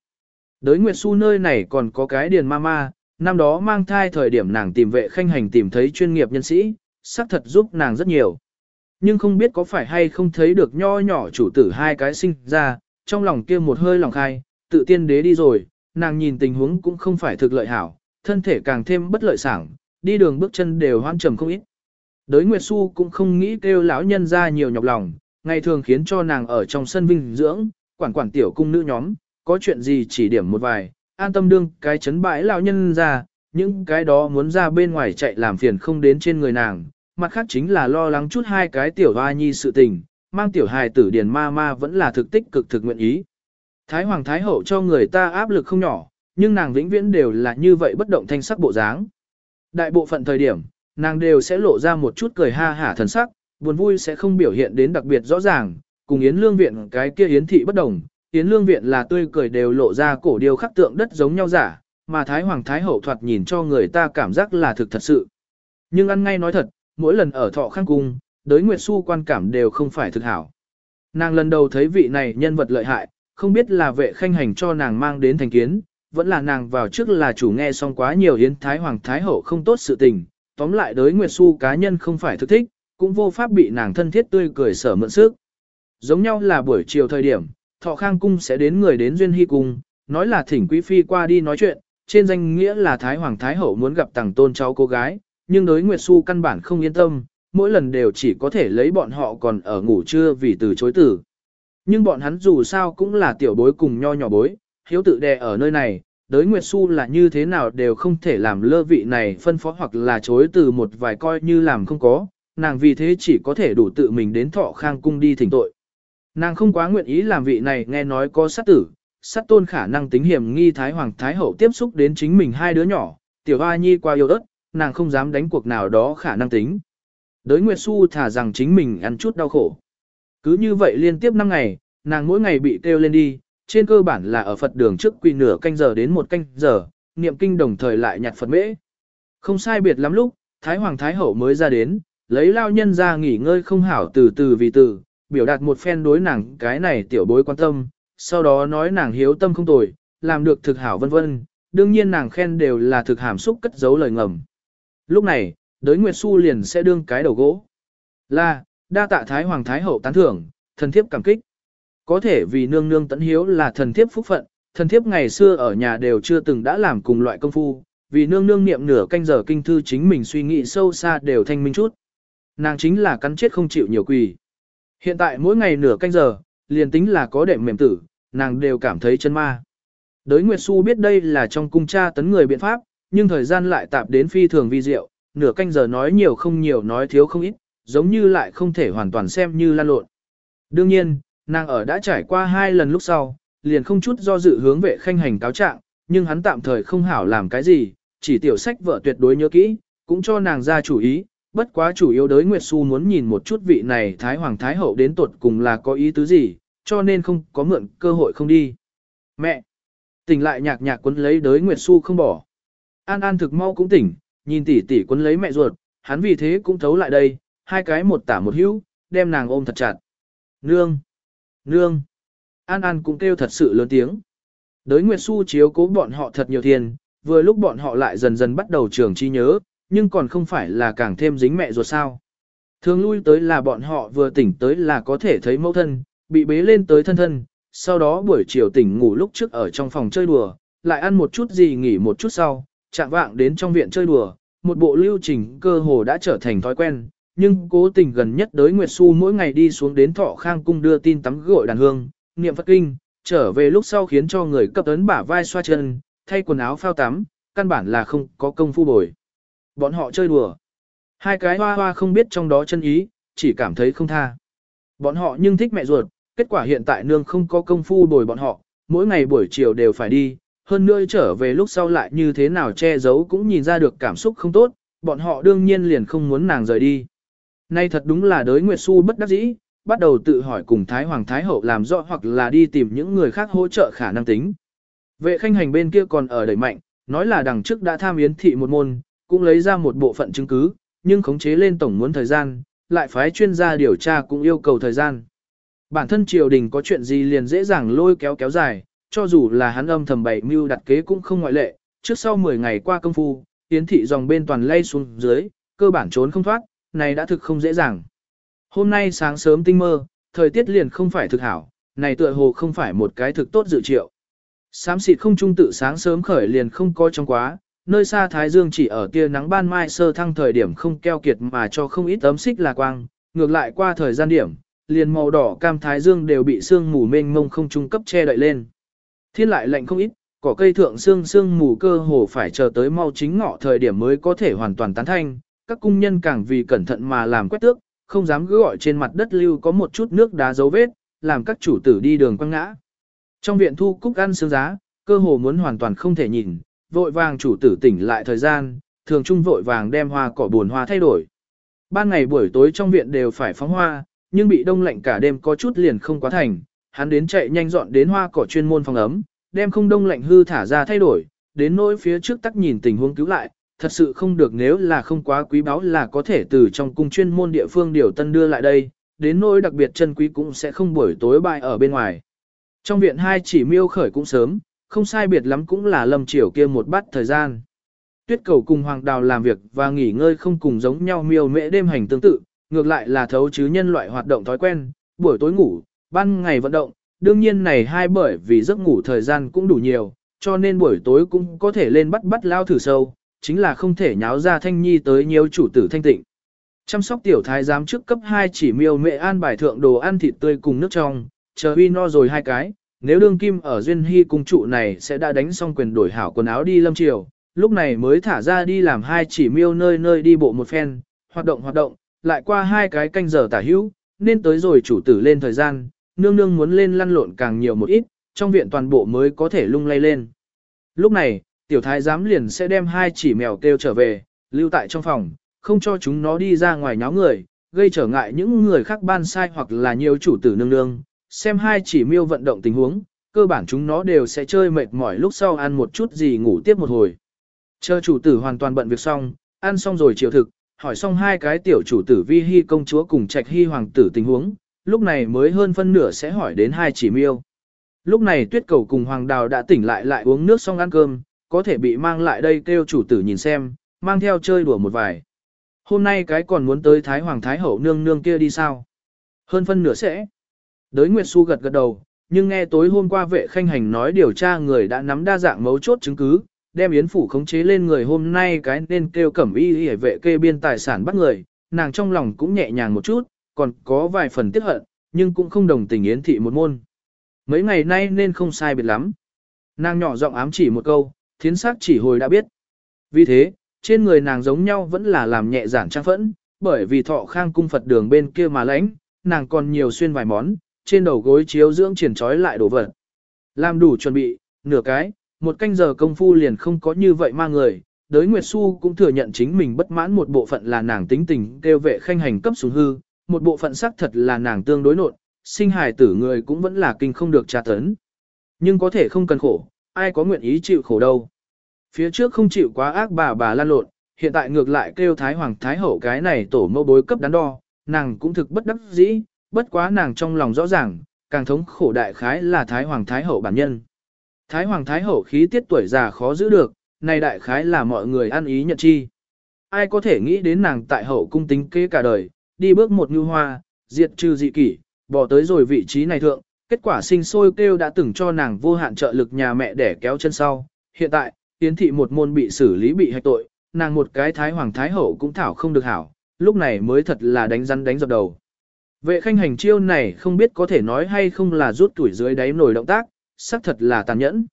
Đới Nguyệt Xu nơi này còn có cái điền ma ma, năm đó mang thai thời điểm nàng tìm vệ khanh hành tìm thấy chuyên nghiệp nhân sĩ, xác thật giúp nàng rất nhiều. Nhưng không biết có phải hay không thấy được nho nhỏ chủ tử hai cái sinh ra, trong lòng kia một hơi lòng khai, tự tiên đế đi rồi, nàng nhìn tình huống cũng không phải thực lợi hảo, thân thể càng thêm bất lợi sảng, đi đường bước chân đều hoan trầm không ít. Đới Nguyệt Xu cũng không nghĩ kêu lão nhân ra nhiều nhọc lòng, ngày thường khiến cho nàng ở trong sân vinh dưỡng, quản quản tiểu cung nữ nhóm, có chuyện gì chỉ điểm một vài, an tâm đương cái chấn bãi lão nhân ra, những cái đó muốn ra bên ngoài chạy làm phiền không đến trên người nàng, mặt khác chính là lo lắng chút hai cái tiểu hoa nhi sự tình, mang tiểu hài tử điền ma ma vẫn là thực tích cực thực nguyện ý. Thái Hoàng Thái Hậu cho người ta áp lực không nhỏ, nhưng nàng vĩnh viễn đều là như vậy bất động thanh sắc bộ dáng. Đại bộ phận thời điểm, nàng đều sẽ lộ ra một chút cười ha hả thần sắc, buồn vui sẽ không biểu hiện đến đặc biệt rõ ràng, cùng Yến Lương Viện cái kia Yến Thị bất đồng. Yến Lương Viện là tươi cười đều lộ ra cổ điều khắc tượng đất giống nhau giả, mà Thái Hoàng Thái Hậu thoạt nhìn cho người ta cảm giác là thực thật sự. Nhưng ăn ngay nói thật, mỗi lần ở thọ khang cung, đới Nguyệt Xu quan cảm đều không phải thực hảo. Nàng lần đầu thấy vị này nhân vật lợi hại, không biết là vệ khanh hành cho nàng mang đến thành kiến, vẫn là nàng vào trước là chủ nghe xong quá nhiều yến thái hoàng thái hậu không tốt sự tình, tóm lại đối Nguyệt Xu cá nhân không phải thực thích, cũng vô pháp bị nàng thân thiết tươi cười sở mượn sức. Giống nhau là buổi chiều thời điểm, thọ khang cung sẽ đến người đến duyên hy cung, nói là thỉnh quý phi qua đi nói chuyện, trên danh nghĩa là thái hoàng thái hậu muốn gặp tàng tôn cháu cô gái, nhưng đối Nguyệt Xu căn bản không yên tâm, mỗi lần đều chỉ có thể lấy bọn họ còn ở ngủ trưa vì từ chối tử. Nhưng bọn hắn dù sao cũng là tiểu bối cùng nho nhỏ bối, hiếu tự đè ở nơi này, đới Nguyệt Xu là như thế nào đều không thể làm lơ vị này phân phó hoặc là chối từ một vài coi như làm không có, nàng vì thế chỉ có thể đủ tự mình đến thọ khang cung đi thỉnh tội. Nàng không quá nguyện ý làm vị này nghe nói có sát tử, sát tôn khả năng tính hiểm nghi Thái Hoàng Thái Hậu tiếp xúc đến chính mình hai đứa nhỏ, tiểu hoa nhi qua yêu đất, nàng không dám đánh cuộc nào đó khả năng tính. Đới Nguyệt Xu thả rằng chính mình ăn chút đau khổ. Cứ như vậy liên tiếp 5 ngày, nàng mỗi ngày bị kêu lên đi, trên cơ bản là ở Phật đường trước quỳ nửa canh giờ đến một canh giờ, niệm kinh đồng thời lại nhặt Phật mễ. Không sai biệt lắm lúc, Thái Hoàng Thái Hậu mới ra đến, lấy lao nhân ra nghỉ ngơi không hảo từ từ vì từ, biểu đạt một phen đối nàng cái này tiểu bối quan tâm, sau đó nói nàng hiếu tâm không tồi, làm được thực hảo vân vân, đương nhiên nàng khen đều là thực hàm xúc cất giấu lời ngầm. Lúc này, đới Nguyệt Xu liền sẽ đương cái đầu gỗ. Là, đa tạ Thái Hoàng Thái Hậu tán thưởng, thần thiếp cảm kích. Có thể vì nương nương tận hiếu là thần thiếp phúc phận, thần thiếp ngày xưa ở nhà đều chưa từng đã làm cùng loại công phu, vì nương nương niệm nửa canh giờ kinh thư chính mình suy nghĩ sâu xa đều thanh minh chút. Nàng chính là cắn chết không chịu nhiều quỳ. Hiện tại mỗi ngày nửa canh giờ, liền tính là có đệm mềm tử, nàng đều cảm thấy chân ma. Đới Nguyệt Xu biết đây là trong cung cha tấn người biện pháp, nhưng thời gian lại tạp đến phi thường vi diệu, nửa canh giờ nói nhiều không nhiều nói thiếu không ít, giống như lại không thể hoàn toàn xem như lan lộn. Đương nhiên, nàng ở đã trải qua hai lần lúc sau, liền không chút do dự hướng vệ khanh hành cáo trạng, nhưng hắn tạm thời không hảo làm cái gì, chỉ tiểu sách vợ tuyệt đối nhớ kỹ, cũng cho nàng ra chủ ý, bất quá chủ yếu đới Nguyệt Xu muốn nhìn một chút vị này Thái Hoàng Thái Hậu đến tuột cùng là có ý tứ gì, cho nên không có mượn cơ hội không đi. Mẹ! Tỉnh lại nhạc nhạc quấn lấy đới Nguyệt Xu không bỏ. An An thực mau cũng tỉnh, nhìn tỷ tỷ quấn lấy mẹ ruột, hắn vì thế cũng thấu lại đây, hai cái một tả một hữu, đem nàng ôm thật chặt. Nương! Nương! An An cũng kêu thật sự lớn tiếng. Đới Nguyệt Xu chiếu cố bọn họ thật nhiều tiền, vừa lúc bọn họ lại dần dần bắt đầu trường chi nhớ, nhưng còn không phải là càng thêm dính mẹ ruột sao. Thường lui tới là bọn họ vừa tỉnh tới là có thể thấy mẫu thân, bị bế lên tới thân thân, sau đó buổi chiều tỉnh ngủ lúc trước ở trong phòng chơi đùa, lại ăn một chút gì nghỉ một chút sau, chạm vạng đến trong viện chơi đùa, một bộ lưu trình cơ hồ đã trở thành thói quen, nhưng cố tình gần nhất đới Nguyệt Xu mỗi ngày đi xuống đến thọ khang cung đưa tin tắm gội đàn hương, niệm Phật kinh, trở về lúc sau khiến cho người cấp ấn bả vai xoa chân, thay quần áo phao tắm, căn bản là không có công phu bồi. Bọn họ chơi đùa. Hai cái hoa hoa không biết trong đó chân ý, chỉ cảm thấy không tha. Bọn họ nhưng thích mẹ ruột, kết quả hiện tại nương không có công phu bồi bọn họ, mỗi ngày buổi chiều đều phải đi, hơn nữa trở về lúc sau lại như thế nào che giấu cũng nhìn ra được cảm xúc không tốt, bọn họ đương nhiên liền không muốn nàng rời đi. Nay thật đúng là đới Nguyệt Xu bất đắc dĩ, bắt đầu tự hỏi cùng Thái Hoàng Thái Hậu làm rõ hoặc là đi tìm những người khác hỗ trợ khả năng tính. Vệ khanh hành bên kia còn ở đẩy mạnh, nói là đằng trước đã tham yến thị một môn, cũng lấy ra một bộ phận chứng cứ, nhưng khống chế lên tổng muốn thời gian, lại phái chuyên gia điều tra cũng yêu cầu thời gian. Bản thân triều đình có chuyện gì liền dễ dàng lôi kéo kéo dài, cho dù là hắn âm thầm bảy mưu đặt kế cũng không ngoại lệ, trước sau 10 ngày qua công phu, yến thị dòng bên toàn lay xuống dưới, cơ bản trốn không thoát, này đã thực không dễ dàng. Hôm nay sáng sớm tinh mơ, thời tiết liền không phải thực hảo, này tựa hồ không phải một cái thực tốt dự triệu. Sám xịt không trung tự sáng sớm khởi liền không có trong quá, nơi xa Thái Dương chỉ ở tia nắng ban mai sơ thăng thời điểm không keo kiệt mà cho không ít ấm xích là quang, ngược lại qua thời gian điểm, liền màu đỏ cam Thái Dương đều bị sương mù mênh mông không trung cấp che đậy lên. Thiên lại lạnh không ít, cỏ cây thượng sương sương mù cơ hồ phải chờ tới mau chính ngọ thời điểm mới có thể hoàn toàn tán thanh, các cung nhân càng vì cẩn thận mà làm quét tước, không dám cứ gọi trên mặt đất lưu có một chút nước đá dấu vết, làm các chủ tử đi đường quăng ngã. Trong viện thu cúc ăn sương giá, cơ hồ muốn hoàn toàn không thể nhìn, vội vàng chủ tử tỉnh lại thời gian, thường trung vội vàng đem hoa cỏ buồn hoa thay đổi. Ban ngày buổi tối trong viện đều phải phóng hoa, nhưng bị đông lạnh cả đêm có chút liền không quá thành, hắn đến chạy nhanh dọn đến hoa cỏ chuyên môn phòng ấm, đem không đông lạnh hư thả ra thay đổi, đến nỗi phía trước tắc nhìn tình huống cứu lại, thật sự không được nếu là không quá quý báu là có thể từ trong cung chuyên môn địa phương điều tân đưa lại đây, đến nỗi đặc biệt chân quý cũng sẽ không buổi tối bại ở bên ngoài. Trong viện hai chỉ miêu khởi cũng sớm, không sai biệt lắm cũng là lâm chiều kia một bát thời gian. Tuyết cầu cùng hoàng đào làm việc và nghỉ ngơi không cùng giống nhau miêu mễ đêm hành tương tự, ngược lại là thấu chứ nhân loại hoạt động thói quen, buổi tối ngủ, ban ngày vận động, đương nhiên này hai bởi vì giấc ngủ thời gian cũng đủ nhiều, cho nên buổi tối cũng có thể lên bắt bắt lao thử sâu, chính là không thể nháo ra thanh nhi tới nhiều chủ tử thanh tịnh. Chăm sóc tiểu thái giám trước cấp 2 chỉ miêu mẹ an bài thượng đồ ăn thịt tươi cùng nước trong, chờ huy no rồi hai cái, nếu đương kim ở duyên hy cung trụ này sẽ đã đánh xong quyền đổi hảo quần áo đi lâm triều, lúc này mới thả ra đi làm hai chỉ miêu nơi nơi đi bộ một phen, hoạt động hoạt động, lại qua hai cái canh giờ tả hữu, nên tới rồi chủ tử lên thời gian, nương nương muốn lên lăn lộn càng nhiều một ít, trong viện toàn bộ mới có thể lung lay lên. Lúc này, tiểu thái giám liền sẽ đem hai chỉ mèo kêu trở về, lưu tại trong phòng, không cho chúng nó đi ra ngoài nháo người, gây trở ngại những người khác ban sai hoặc là nhiều chủ tử nương nương. Xem hai chỉ miêu vận động tình huống, cơ bản chúng nó đều sẽ chơi mệt mỏi lúc sau ăn một chút gì ngủ tiếp một hồi. Chờ chủ tử hoàn toàn bận việc xong, ăn xong rồi chiều thực, hỏi xong hai cái tiểu chủ tử vi hy công chúa cùng trạch hy hoàng tử tình huống, lúc này mới hơn phân nửa sẽ hỏi đến hai chỉ miêu. Lúc này tuyết cầu cùng hoàng đào đã tỉnh lại lại uống nước xong ăn cơm, có thể bị mang lại đây kêu chủ tử nhìn xem, mang theo chơi đùa một vài. Hôm nay cái còn muốn tới Thái Hoàng Thái Hậu nương nương kia đi sao? Hơn phân nửa sẽ. Đới Nguyệt Xu gật gật đầu, nhưng nghe tối hôm qua vệ khanh hành nói điều tra người đã nắm đa dạng mấu chốt chứng cứ, đem yến phủ khống chế lên người hôm nay cái nên kêu cẩm y y vệ kê biên tài sản bắt người, nàng trong lòng cũng nhẹ nhàng một chút, còn có vài phần tiếc hận, nhưng cũng không đồng tình yến thị một môn. Mấy ngày nay nên không sai biệt lắm. Nàng nhỏ giọng ám chỉ một câu, thiến sắc chỉ hồi đã biết. Vì thế, trên người nàng giống nhau vẫn là làm nhẹ giản trang phẫn, bởi vì thọ khang cung Phật đường bên kia mà lãnh, nàng còn nhiều xuyên vài món, trên đầu gối chiếu dưỡng triển trói lại đồ vật. Làm đủ chuẩn bị, nửa cái, một canh giờ công phu liền không có như vậy ma người. Đới Nguyệt Xu cũng thừa nhận chính mình bất mãn một bộ phận là nàng tính tình kêu vệ khanh hành cấp xuống hư, một bộ phận xác thật là nàng tương đối nộn, sinh hài tử người cũng vẫn là kinh không được tra tấn. Nhưng có thể không cần khổ, ai có nguyện ý chịu khổ đâu. Phía trước không chịu quá ác bà bà lan lộn, hiện tại ngược lại kêu Thái Hoàng Thái Hậu cái này tổ mẫu bối cấp đắn đo, nàng cũng thực bất đắc dĩ, bất quá nàng trong lòng rõ ràng, càng thống khổ đại khái là Thái Hoàng Thái Hậu bản nhân. Thái Hoàng Thái Hậu khí tiết tuổi già khó giữ được, này đại khái là mọi người ăn ý nhận chi. Ai có thể nghĩ đến nàng tại hậu cung tính kế cả đời, đi bước một như hoa, diệt trừ dị kỷ, bỏ tới rồi vị trí này thượng, kết quả sinh sôi kêu đã từng cho nàng vô hạn trợ lực nhà mẹ để kéo chân sau. Hiện tại, Yến thị một môn bị xử lý bị hạch tội, nàng một cái thái hoàng thái hậu cũng thảo không được hảo, lúc này mới thật là đánh rắn đánh dập đầu. Vệ khanh hành chiêu này không biết có thể nói hay không là rút tuổi dưới đáy nổi động tác, xác thật là tàn nhẫn.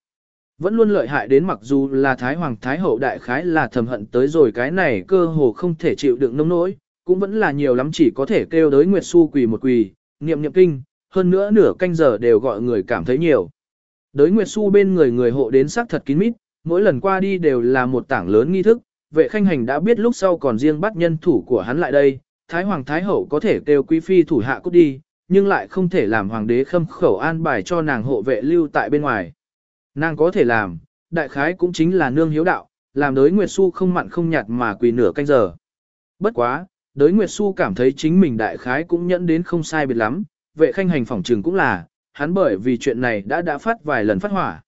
Vẫn luôn lợi hại đến mặc dù là thái hoàng thái hậu đại khái là thầm hận tới rồi cái này cơ hồ không thể chịu đựng nông nỗi, cũng vẫn là nhiều lắm chỉ có thể kêu đới Nguyệt Su quỳ một quỳ, niệm niệm kinh, hơn nữa nửa canh giờ đều gọi người cảm thấy nhiều. Đới Nguyệt Su bên người người hộ đến xác thật kín mít, mỗi lần qua đi đều là một tảng lớn nghi thức, vệ khanh hành đã biết lúc sau còn riêng bắt nhân thủ của hắn lại đây, Thái Hoàng Thái Hậu có thể kêu quý phi thủ hạ cút đi, nhưng lại không thể làm hoàng đế khâm khẩu an bài cho nàng hộ vệ lưu tại bên ngoài. Nàng có thể làm, đại khái cũng chính là nương hiếu đạo, làm đới Nguyệt Xu không mặn không nhạt mà quỳ nửa canh giờ. Bất quá, đới Nguyệt Xu cảm thấy chính mình đại khái cũng nhẫn đến không sai biệt lắm, vệ khanh hành phỏng trường cũng là, hắn bởi vì chuyện này đã đã phát vài lần phát hỏa.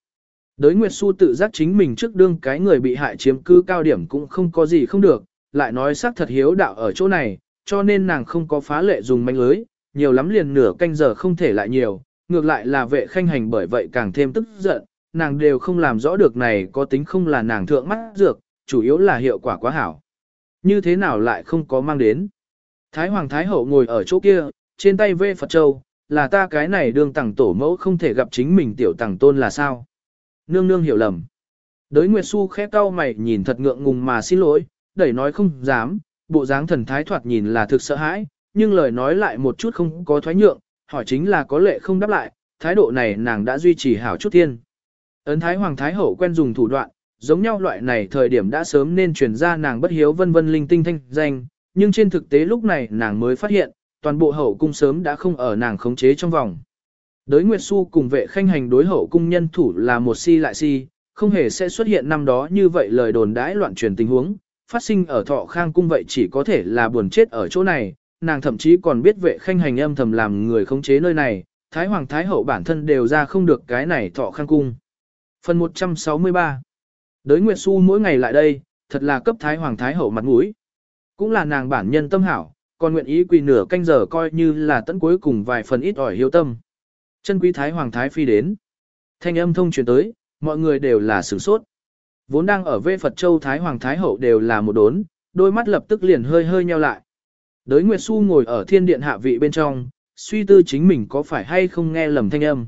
Đới Nguyệt Xu tự giác chính mình trước đương cái người bị hại chiếm cứ cao điểm cũng không có gì không được, lại nói xác thật hiếu đạo ở chỗ này, cho nên nàng không có phá lệ dùng manh lưới, nhiều lắm liền nửa canh giờ không thể lại nhiều, ngược lại là vệ khanh hành bởi vậy càng thêm tức giận, nàng đều không làm rõ được này có tính không là nàng thượng mắt dược, chủ yếu là hiệu quả quá hảo. Như thế nào lại không có mang đến. Thái Hoàng Thái Hậu ngồi ở chỗ kia, trên tay vê Phật Châu, là ta cái này đương tẳng tổ mẫu không thể gặp chính mình tiểu tẳng tôn là sao nương nương hiểu lầm. Đới Nguyệt Xu khẽ cau mày nhìn thật ngượng ngùng mà xin lỗi, đẩy nói không dám, bộ dáng thần thái thoạt nhìn là thực sợ hãi, nhưng lời nói lại một chút không có thoái nhượng, hỏi chính là có lệ không đáp lại, thái độ này nàng đã duy trì hảo chút thiên. Ấn Thái Hoàng Thái Hậu quen dùng thủ đoạn, giống nhau loại này thời điểm đã sớm nên truyền ra nàng bất hiếu vân vân linh tinh thanh danh, nhưng trên thực tế lúc này nàng mới phát hiện, toàn bộ hậu cung sớm đã không ở nàng khống chế trong vòng. Đới Nguyệt Xu cùng vệ khanh hành đối hậu cung nhân thủ là một si lại si, không hề sẽ xuất hiện năm đó như vậy lời đồn đãi loạn truyền tình huống, phát sinh ở thọ khang cung vậy chỉ có thể là buồn chết ở chỗ này, nàng thậm chí còn biết vệ khanh hành âm thầm làm người khống chế nơi này, Thái Hoàng Thái Hậu bản thân đều ra không được cái này thọ khang cung. Phần 163 Đới Nguyệt Xu mỗi ngày lại đây, thật là cấp Thái Hoàng Thái Hậu mặt mũi. Cũng là nàng bản nhân tâm hảo, còn nguyện ý quỳ nửa canh giờ coi như là tận cuối cùng vài phần ít ỏi hiếu tâm. Chân quý Thái Hoàng Thái Phi đến. Thanh âm thông truyền tới, mọi người đều là sửng sốt. Vốn đang ở vê Phật Châu Thái Hoàng Thái Hậu đều là một đốn, đôi mắt lập tức liền hơi hơi nheo lại. Đới Nguyệt Xu ngồi ở thiên điện hạ vị bên trong, suy tư chính mình có phải hay không nghe lầm thanh âm.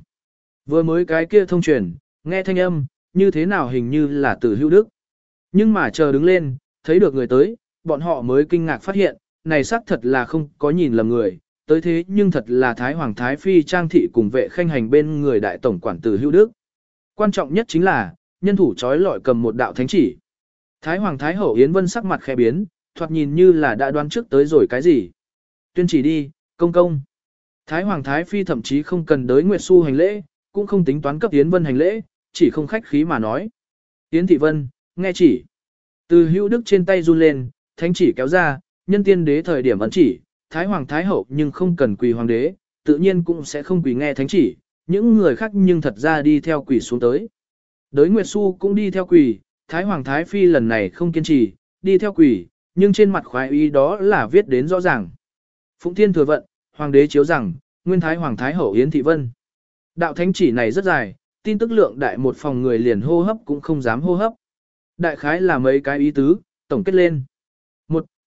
Vừa mới cái kia thông truyền, nghe thanh âm, như thế nào hình như là từ hữu đức. Nhưng mà chờ đứng lên, thấy được người tới, bọn họ mới kinh ngạc phát hiện, này xác thật là không có nhìn lầm người, tới thế nhưng thật là Thái Hoàng Thái Phi trang thị cùng vệ khanh hành bên người đại tổng quản tử hữu đức. Quan trọng nhất chính là, nhân thủ trói lọi cầm một đạo thánh chỉ. Thái Hoàng Thái Hậu Yến Vân sắc mặt khẽ biến, thoạt nhìn như là đã đoán trước tới rồi cái gì. Tuyên chỉ đi, công công. Thái Hoàng Thái Phi thậm chí không cần đới Nguyệt Xu hành lễ, cũng không tính toán cấp Yến Vân hành lễ, chỉ không khách khí mà nói. Yến Thị Vân, nghe chỉ. Từ hữu đức trên tay run lên, thánh chỉ kéo ra, nhân tiên đế thời điểm ấn chỉ, Thái Hoàng Thái Hậu nhưng không cần quỳ hoàng đế, tự nhiên cũng sẽ không quỳ nghe thánh chỉ, những người khác nhưng thật ra đi theo quỳ xuống tới. Đới Nguyệt Xu cũng đi theo quỳ, Thái Hoàng Thái Phi lần này không kiên trì, đi theo quỳ, nhưng trên mặt khoái ý đó là viết đến rõ ràng. Phụng Thiên thừa vận, Hoàng đế chiếu rằng, Nguyên Thái Hoàng Thái Hậu Yến Thị Vân. Đạo thánh chỉ này rất dài, tin tức lượng đại một phòng người liền hô hấp cũng không dám hô hấp. Đại khái là mấy cái ý tứ, tổng kết lên.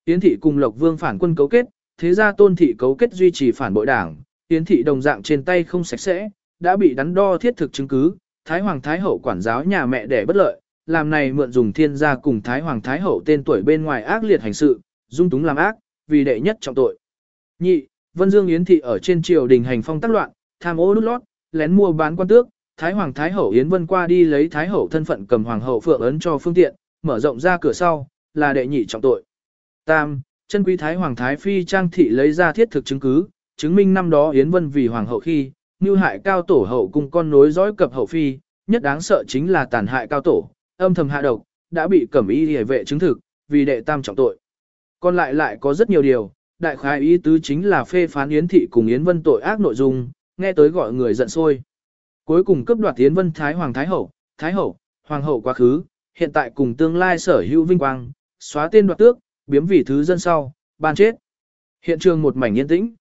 Yến Thị cùng Lộc Vương phản quân cấu kết, thế ra tôn thị cấu kết duy trì phản bội đảng, Yến Thị đồng dạng trên tay không sạch sẽ, đã bị đắn đo thiết thực chứng cứ, Thái Hoàng Thái Hậu quản giáo nhà mẹ đẻ bất lợi, làm này mượn dùng thiên gia cùng Thái Hoàng Thái Hậu tên tuổi bên ngoài ác liệt hành sự, dung túng làm ác, vì đệ nhất trọng tội. Nhị, Vân Dương Yến Thị ở trên triều đình hành phong tác loạn, tham ô nút lót, lén mua bán quan tước, Thái Hoàng Thái Hậu Yến Vân qua đi lấy Thái Hậu thân phận cầm Hoàng Hậu Phượng ấn cho phương tiện, mở rộng ra cửa sau, là đệ nhị trọng tội. Tam, chân quý Thái Hoàng Thái Phi Trang Thị lấy ra thiết thực chứng cứ, chứng minh năm đó Yến Vân vì Hoàng Hậu khi, như hại cao tổ hậu cùng con nối dõi cập hậu phi, nhất đáng sợ chính là tàn hại cao tổ, âm thầm hạ độc, đã bị cẩm y hề vệ chứng thực, vì đệ tam trọng tội. Còn lại lại có rất nhiều điều, đại khái ý tứ chính là phê phán Yến Thị cùng Yến Vân tội ác nội dung, nghe tới gọi người giận sôi. Cuối cùng cấp đoạt Yến Vân Thái Hoàng Thái Hậu, Thái Hậu, Hoàng Hậu quá khứ, hiện tại cùng tương lai sở hữu vinh quang, xóa tên đoạt tước, biếm vì thứ dân sau, ban chết. Hiện trường một mảnh yên tĩnh.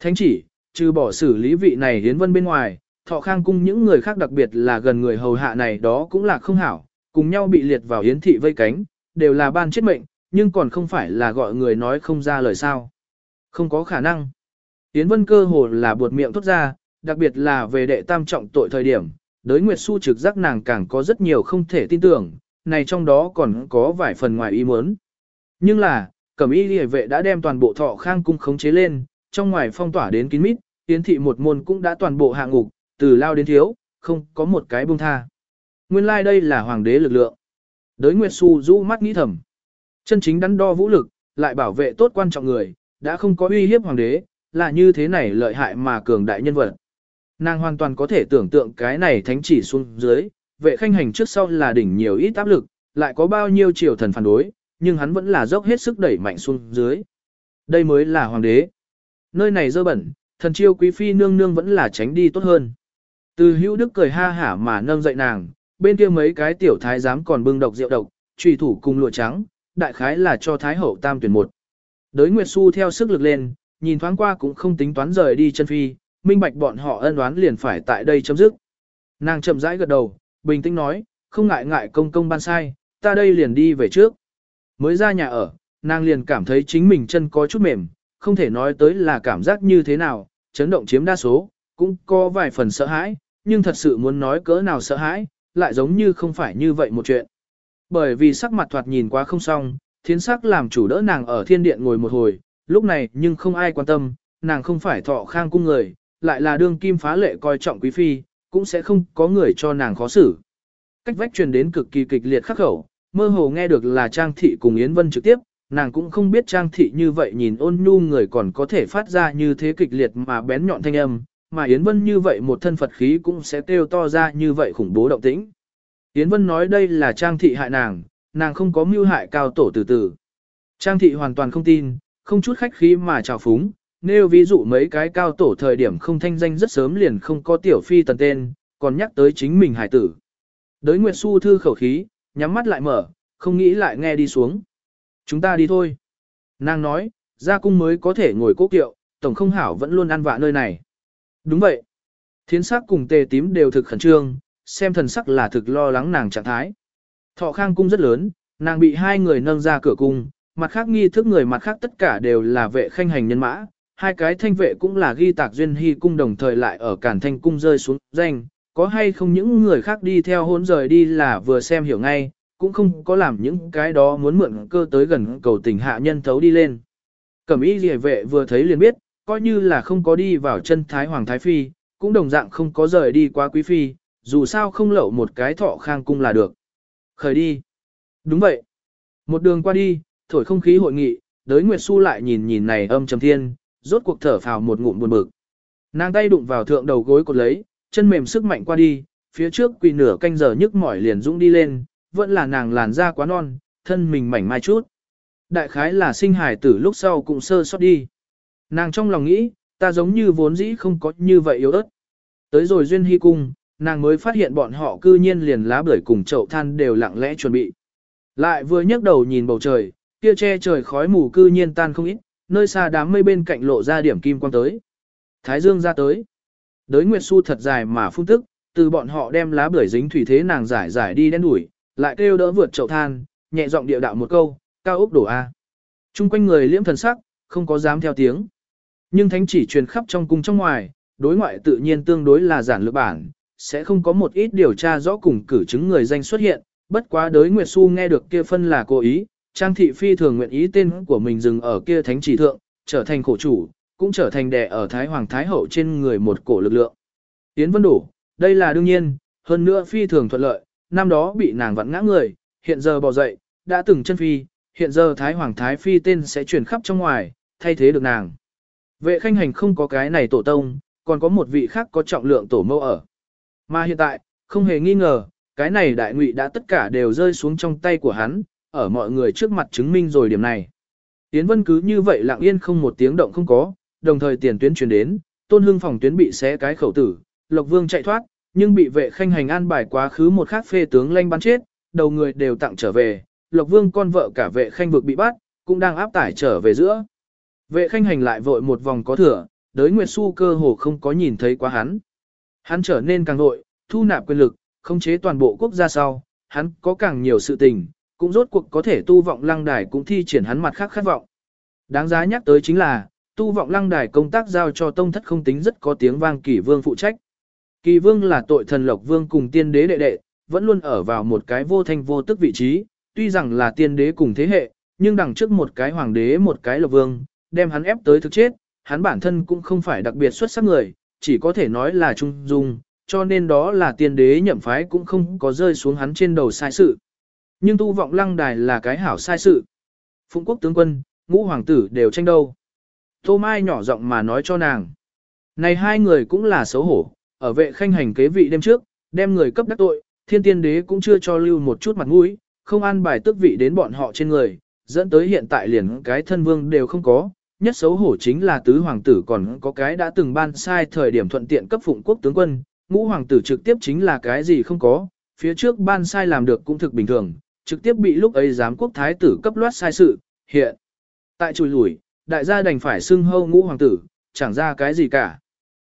Thánh chỉ, trừ bỏ xử lý vị này Yến Vân bên ngoài, thọ khang cung những người khác đặc biệt là gần người hầu hạ này đó cũng là không hảo, cùng nhau bị liệt vào Yến thị vây cánh, đều là ban chết mệnh, nhưng còn không phải là gọi người nói không ra lời sao. Không có khả năng. Yến Vân cơ hồ là buột miệng thốt ra, đặc biệt là về đệ tam trọng tội thời điểm, đới Nguyệt Xu trực giác nàng càng có rất nhiều không thể tin tưởng, này trong đó còn có vài phần ngoài ý muốn. Nhưng là, cẩm y liề vệ đã đem toàn bộ thọ khang cung khống chế lên, trong ngoài phong tỏa đến kín mít, tiến thị một môn cũng đã toàn bộ hạ ngục, từ lao đến thiếu, không có một cái buông tha. Nguyên lai like đây là hoàng đế lực lượng. Đới Nguyệt Xu rũ mắt nghĩ thầm. Chân chính đắn đo vũ lực, lại bảo vệ tốt quan trọng người, đã không có uy hiếp hoàng đế, là như thế này lợi hại mà cường đại nhân vật. Nàng hoàn toàn có thể tưởng tượng cái này thánh chỉ xuống dưới, vệ khanh hành trước sau là đỉnh nhiều ít áp lực, lại có bao nhiêu triều thần phản đối, nhưng hắn vẫn là dốc hết sức đẩy mạnh xuống dưới. Đây mới là hoàng đế. Nơi này dơ bẩn, thần chiêu quý phi nương nương vẫn là tránh đi tốt hơn. Từ hữu đức cười ha hả mà nâng dậy nàng, bên kia mấy cái tiểu thái giám còn bưng độc rượu độc, trùy thủ cùng lụa trắng, đại khái là cho thái hậu tam tuyển một. Đới Nguyệt Xu theo sức lực lên, nhìn thoáng qua cũng không tính toán rời đi chân phi, minh bạch bọn họ ân đoán liền phải tại đây chấm dứt. Nàng chậm rãi gật đầu, bình tĩnh nói, không ngại ngại công công ban sai, ta đây liền đi về trước. Mới ra nhà ở, nàng liền cảm thấy chính mình chân có chút mềm, không thể nói tới là cảm giác như thế nào, chấn động chiếm đa số, cũng có vài phần sợ hãi, nhưng thật sự muốn nói cỡ nào sợ hãi, lại giống như không phải như vậy một chuyện. Bởi vì sắc mặt thoạt nhìn quá không xong, thiên sắc làm chủ đỡ nàng ở thiên điện ngồi một hồi, lúc này nhưng không ai quan tâm, nàng không phải thọ khang cung người, lại là đương kim phá lệ coi trọng quý phi, cũng sẽ không có người cho nàng khó xử. Cách vách truyền đến cực kỳ kịch liệt khắc khẩu, mơ hồ nghe được là Trang Thị cùng Yến Vân trực tiếp, nàng cũng không biết Trang Thị như vậy nhìn ôn nhu người còn có thể phát ra như thế kịch liệt mà bén nhọn thanh âm, mà Yến Vân như vậy một thân Phật khí cũng sẽ kêu to ra như vậy khủng bố động tĩnh. Yến Vân nói đây là Trang Thị hại nàng, nàng không có mưu hại cao tổ từ từ. Trang Thị hoàn toàn không tin, không chút khách khí mà chào phúng, nêu ví dụ mấy cái cao tổ thời điểm không thanh danh rất sớm liền không có tiểu phi tần tên, còn nhắc tới chính mình hải tử. Đới Nguyệt Xu thư khẩu khí, nhắm mắt lại mở, không nghĩ lại nghe đi xuống. Chúng ta đi thôi. Nàng nói, ra cung mới có thể ngồi cố kiệu, tổng không hảo vẫn luôn ăn vạ nơi này. Đúng vậy. Thiến sắc cùng tề tím đều thực khẩn trương, xem thần sắc là thực lo lắng nàng trạng thái. Thọ khang cung rất lớn, nàng bị hai người nâng ra cửa cung, mặt khác nghi thức người mặt khác tất cả đều là vệ khanh hành nhân mã, hai cái thanh vệ cũng là ghi tạc duyên hy cung đồng thời lại ở cản thanh cung rơi xuống danh, có hay không những người khác đi theo hôn rời đi là vừa xem hiểu ngay, cũng không có làm những cái đó muốn mượn cơ tới gần cầu tình hạ nhân thấu đi lên. Cẩm y rìa vệ vừa thấy liền biết, coi như là không có đi vào chân Thái Hoàng Thái Phi, cũng đồng dạng không có rời đi qua Quý Phi, dù sao không lậu một cái thọ khang cung là được. Khởi đi. Đúng vậy. Một đường qua đi, thổi không khí hội nghị, đới Nguyệt Xu lại nhìn nhìn này âm trầm thiên, rốt cuộc thở phào một ngụm buồn bực. Nàng tay đụng vào thượng đầu gối cột lấy, chân mềm sức mạnh qua đi, phía trước quỳ nửa canh giờ nhức mỏi liền dũng đi lên, vẫn là nàng làn da quá non, thân mình mảnh mai chút. Đại khái là sinh hài tử lúc sau cũng sơ sót đi. Nàng trong lòng nghĩ, ta giống như vốn dĩ không có như vậy yếu ớt. Tới rồi duyên hy cung, nàng mới phát hiện bọn họ cư nhiên liền lá bưởi cùng chậu than đều lặng lẽ chuẩn bị. Lại vừa nhấc đầu nhìn bầu trời, kia che trời khói mù cư nhiên tan không ít, nơi xa đám mây bên cạnh lộ ra điểm kim quang tới. Thái dương ra tới. Đới Nguyệt Xu thật dài mà phun tức, từ bọn họ đem lá bưởi dính thủy thế nàng giải giải đi đen đuổi, lại kêu đỡ vượt chậu than, nhẹ giọng địa đạo một câu, cao ốc đổ A. Trung quanh người liễm thần sắc, không có dám theo tiếng. Nhưng thánh chỉ truyền khắp trong cung trong ngoài, đối ngoại tự nhiên tương đối là giản lược bản, sẽ không có một ít điều tra rõ cùng cử chứng người danh xuất hiện, bất quá đới Nguyệt Xu nghe được kia phân là cố ý, Trang thị phi thường nguyện ý tên của mình dừng ở kia thánh chỉ thượng, trở thành khổ chủ, cũng trở thành đè ở Thái Hoàng Thái Hậu trên người một cổ lực lượng. Tiến Vân đủ, đây là đương nhiên, hơn nữa phi thường thuận lợi, năm đó bị nàng vặn ngã người, hiện giờ bỏ dậy, đã từng chân phi, hiện giờ Thái Hoàng Thái Phi tên sẽ chuyển khắp trong ngoài, thay thế được nàng. Vệ khanh hành không có cái này tổ tông, còn có một vị khác có trọng lượng tổ mâu ở. Mà hiện tại, không hề nghi ngờ, cái này đại ngụy đã tất cả đều rơi xuống trong tay của hắn, ở mọi người trước mặt chứng minh rồi điểm này. Tiến Vân cứ như vậy lặng yên không một tiếng động không có, đồng thời tiền tuyến truyền đến, tôn hương phòng tuyến bị xé cái khẩu tử, Lộc Vương chạy thoát, nhưng bị vệ khanh hành an bài quá khứ một khác phê tướng lanh bắn chết, đầu người đều tặng trở về, Lộc Vương con vợ cả vệ khanh vực bị bắt, cũng đang áp tải trở về giữa. Vệ khanh hành lại vội một vòng có thừa, đới Nguyệt Xu cơ hồ không có nhìn thấy quá hắn. Hắn trở nên càng vội, thu nạp quyền lực, khống chế toàn bộ quốc gia sau, hắn có càng nhiều sự tình, cũng rốt cuộc có thể tu vọng lăng đài cũng thi triển hắn mặt khác khát vọng. Đáng giá nhắc tới chính là, tu vọng lăng đài công tác giao cho tông thất không tính rất có tiếng vang kỳ vương phụ trách. Kỳ vương là tội thần lộc vương cùng tiên đế đệ đệ, vẫn luôn ở vào một cái vô thanh vô tức vị trí, tuy rằng là tiên đế cùng thế hệ, nhưng đằng trước một cái hoàng đế một cái lộc vương, đem hắn ép tới thực chết, hắn bản thân cũng không phải đặc biệt xuất sắc người, chỉ có thể nói là trung dung, cho nên đó là tiên đế nhậm phái cũng không có rơi xuống hắn trên đầu sai sự. Nhưng tu vọng lăng đài là cái hảo sai sự. Phụng quốc tướng quân, ngũ hoàng tử đều tranh đâu. Tô Mai nhỏ giọng mà nói cho nàng. Này hai người cũng là xấu hổ, ở vệ khanh hành kế vị đêm trước, đem người cấp đắc tội, thiên tiên đế cũng chưa cho lưu một chút mặt mũi, không an bài tước vị đến bọn họ trên người, dẫn tới hiện tại liền cái thân vương đều không có. Nhất xấu hổ chính là tứ hoàng tử còn có cái đã từng ban sai thời điểm thuận tiện cấp phụng quốc tướng quân, ngũ hoàng tử trực tiếp chính là cái gì không có, phía trước ban sai làm được cũng thực bình thường, trực tiếp bị lúc ấy giám quốc thái tử cấp loát sai sự, hiện. Tại chùi lủi, đại gia đành phải xưng hâu ngũ hoàng tử, chẳng ra cái gì cả.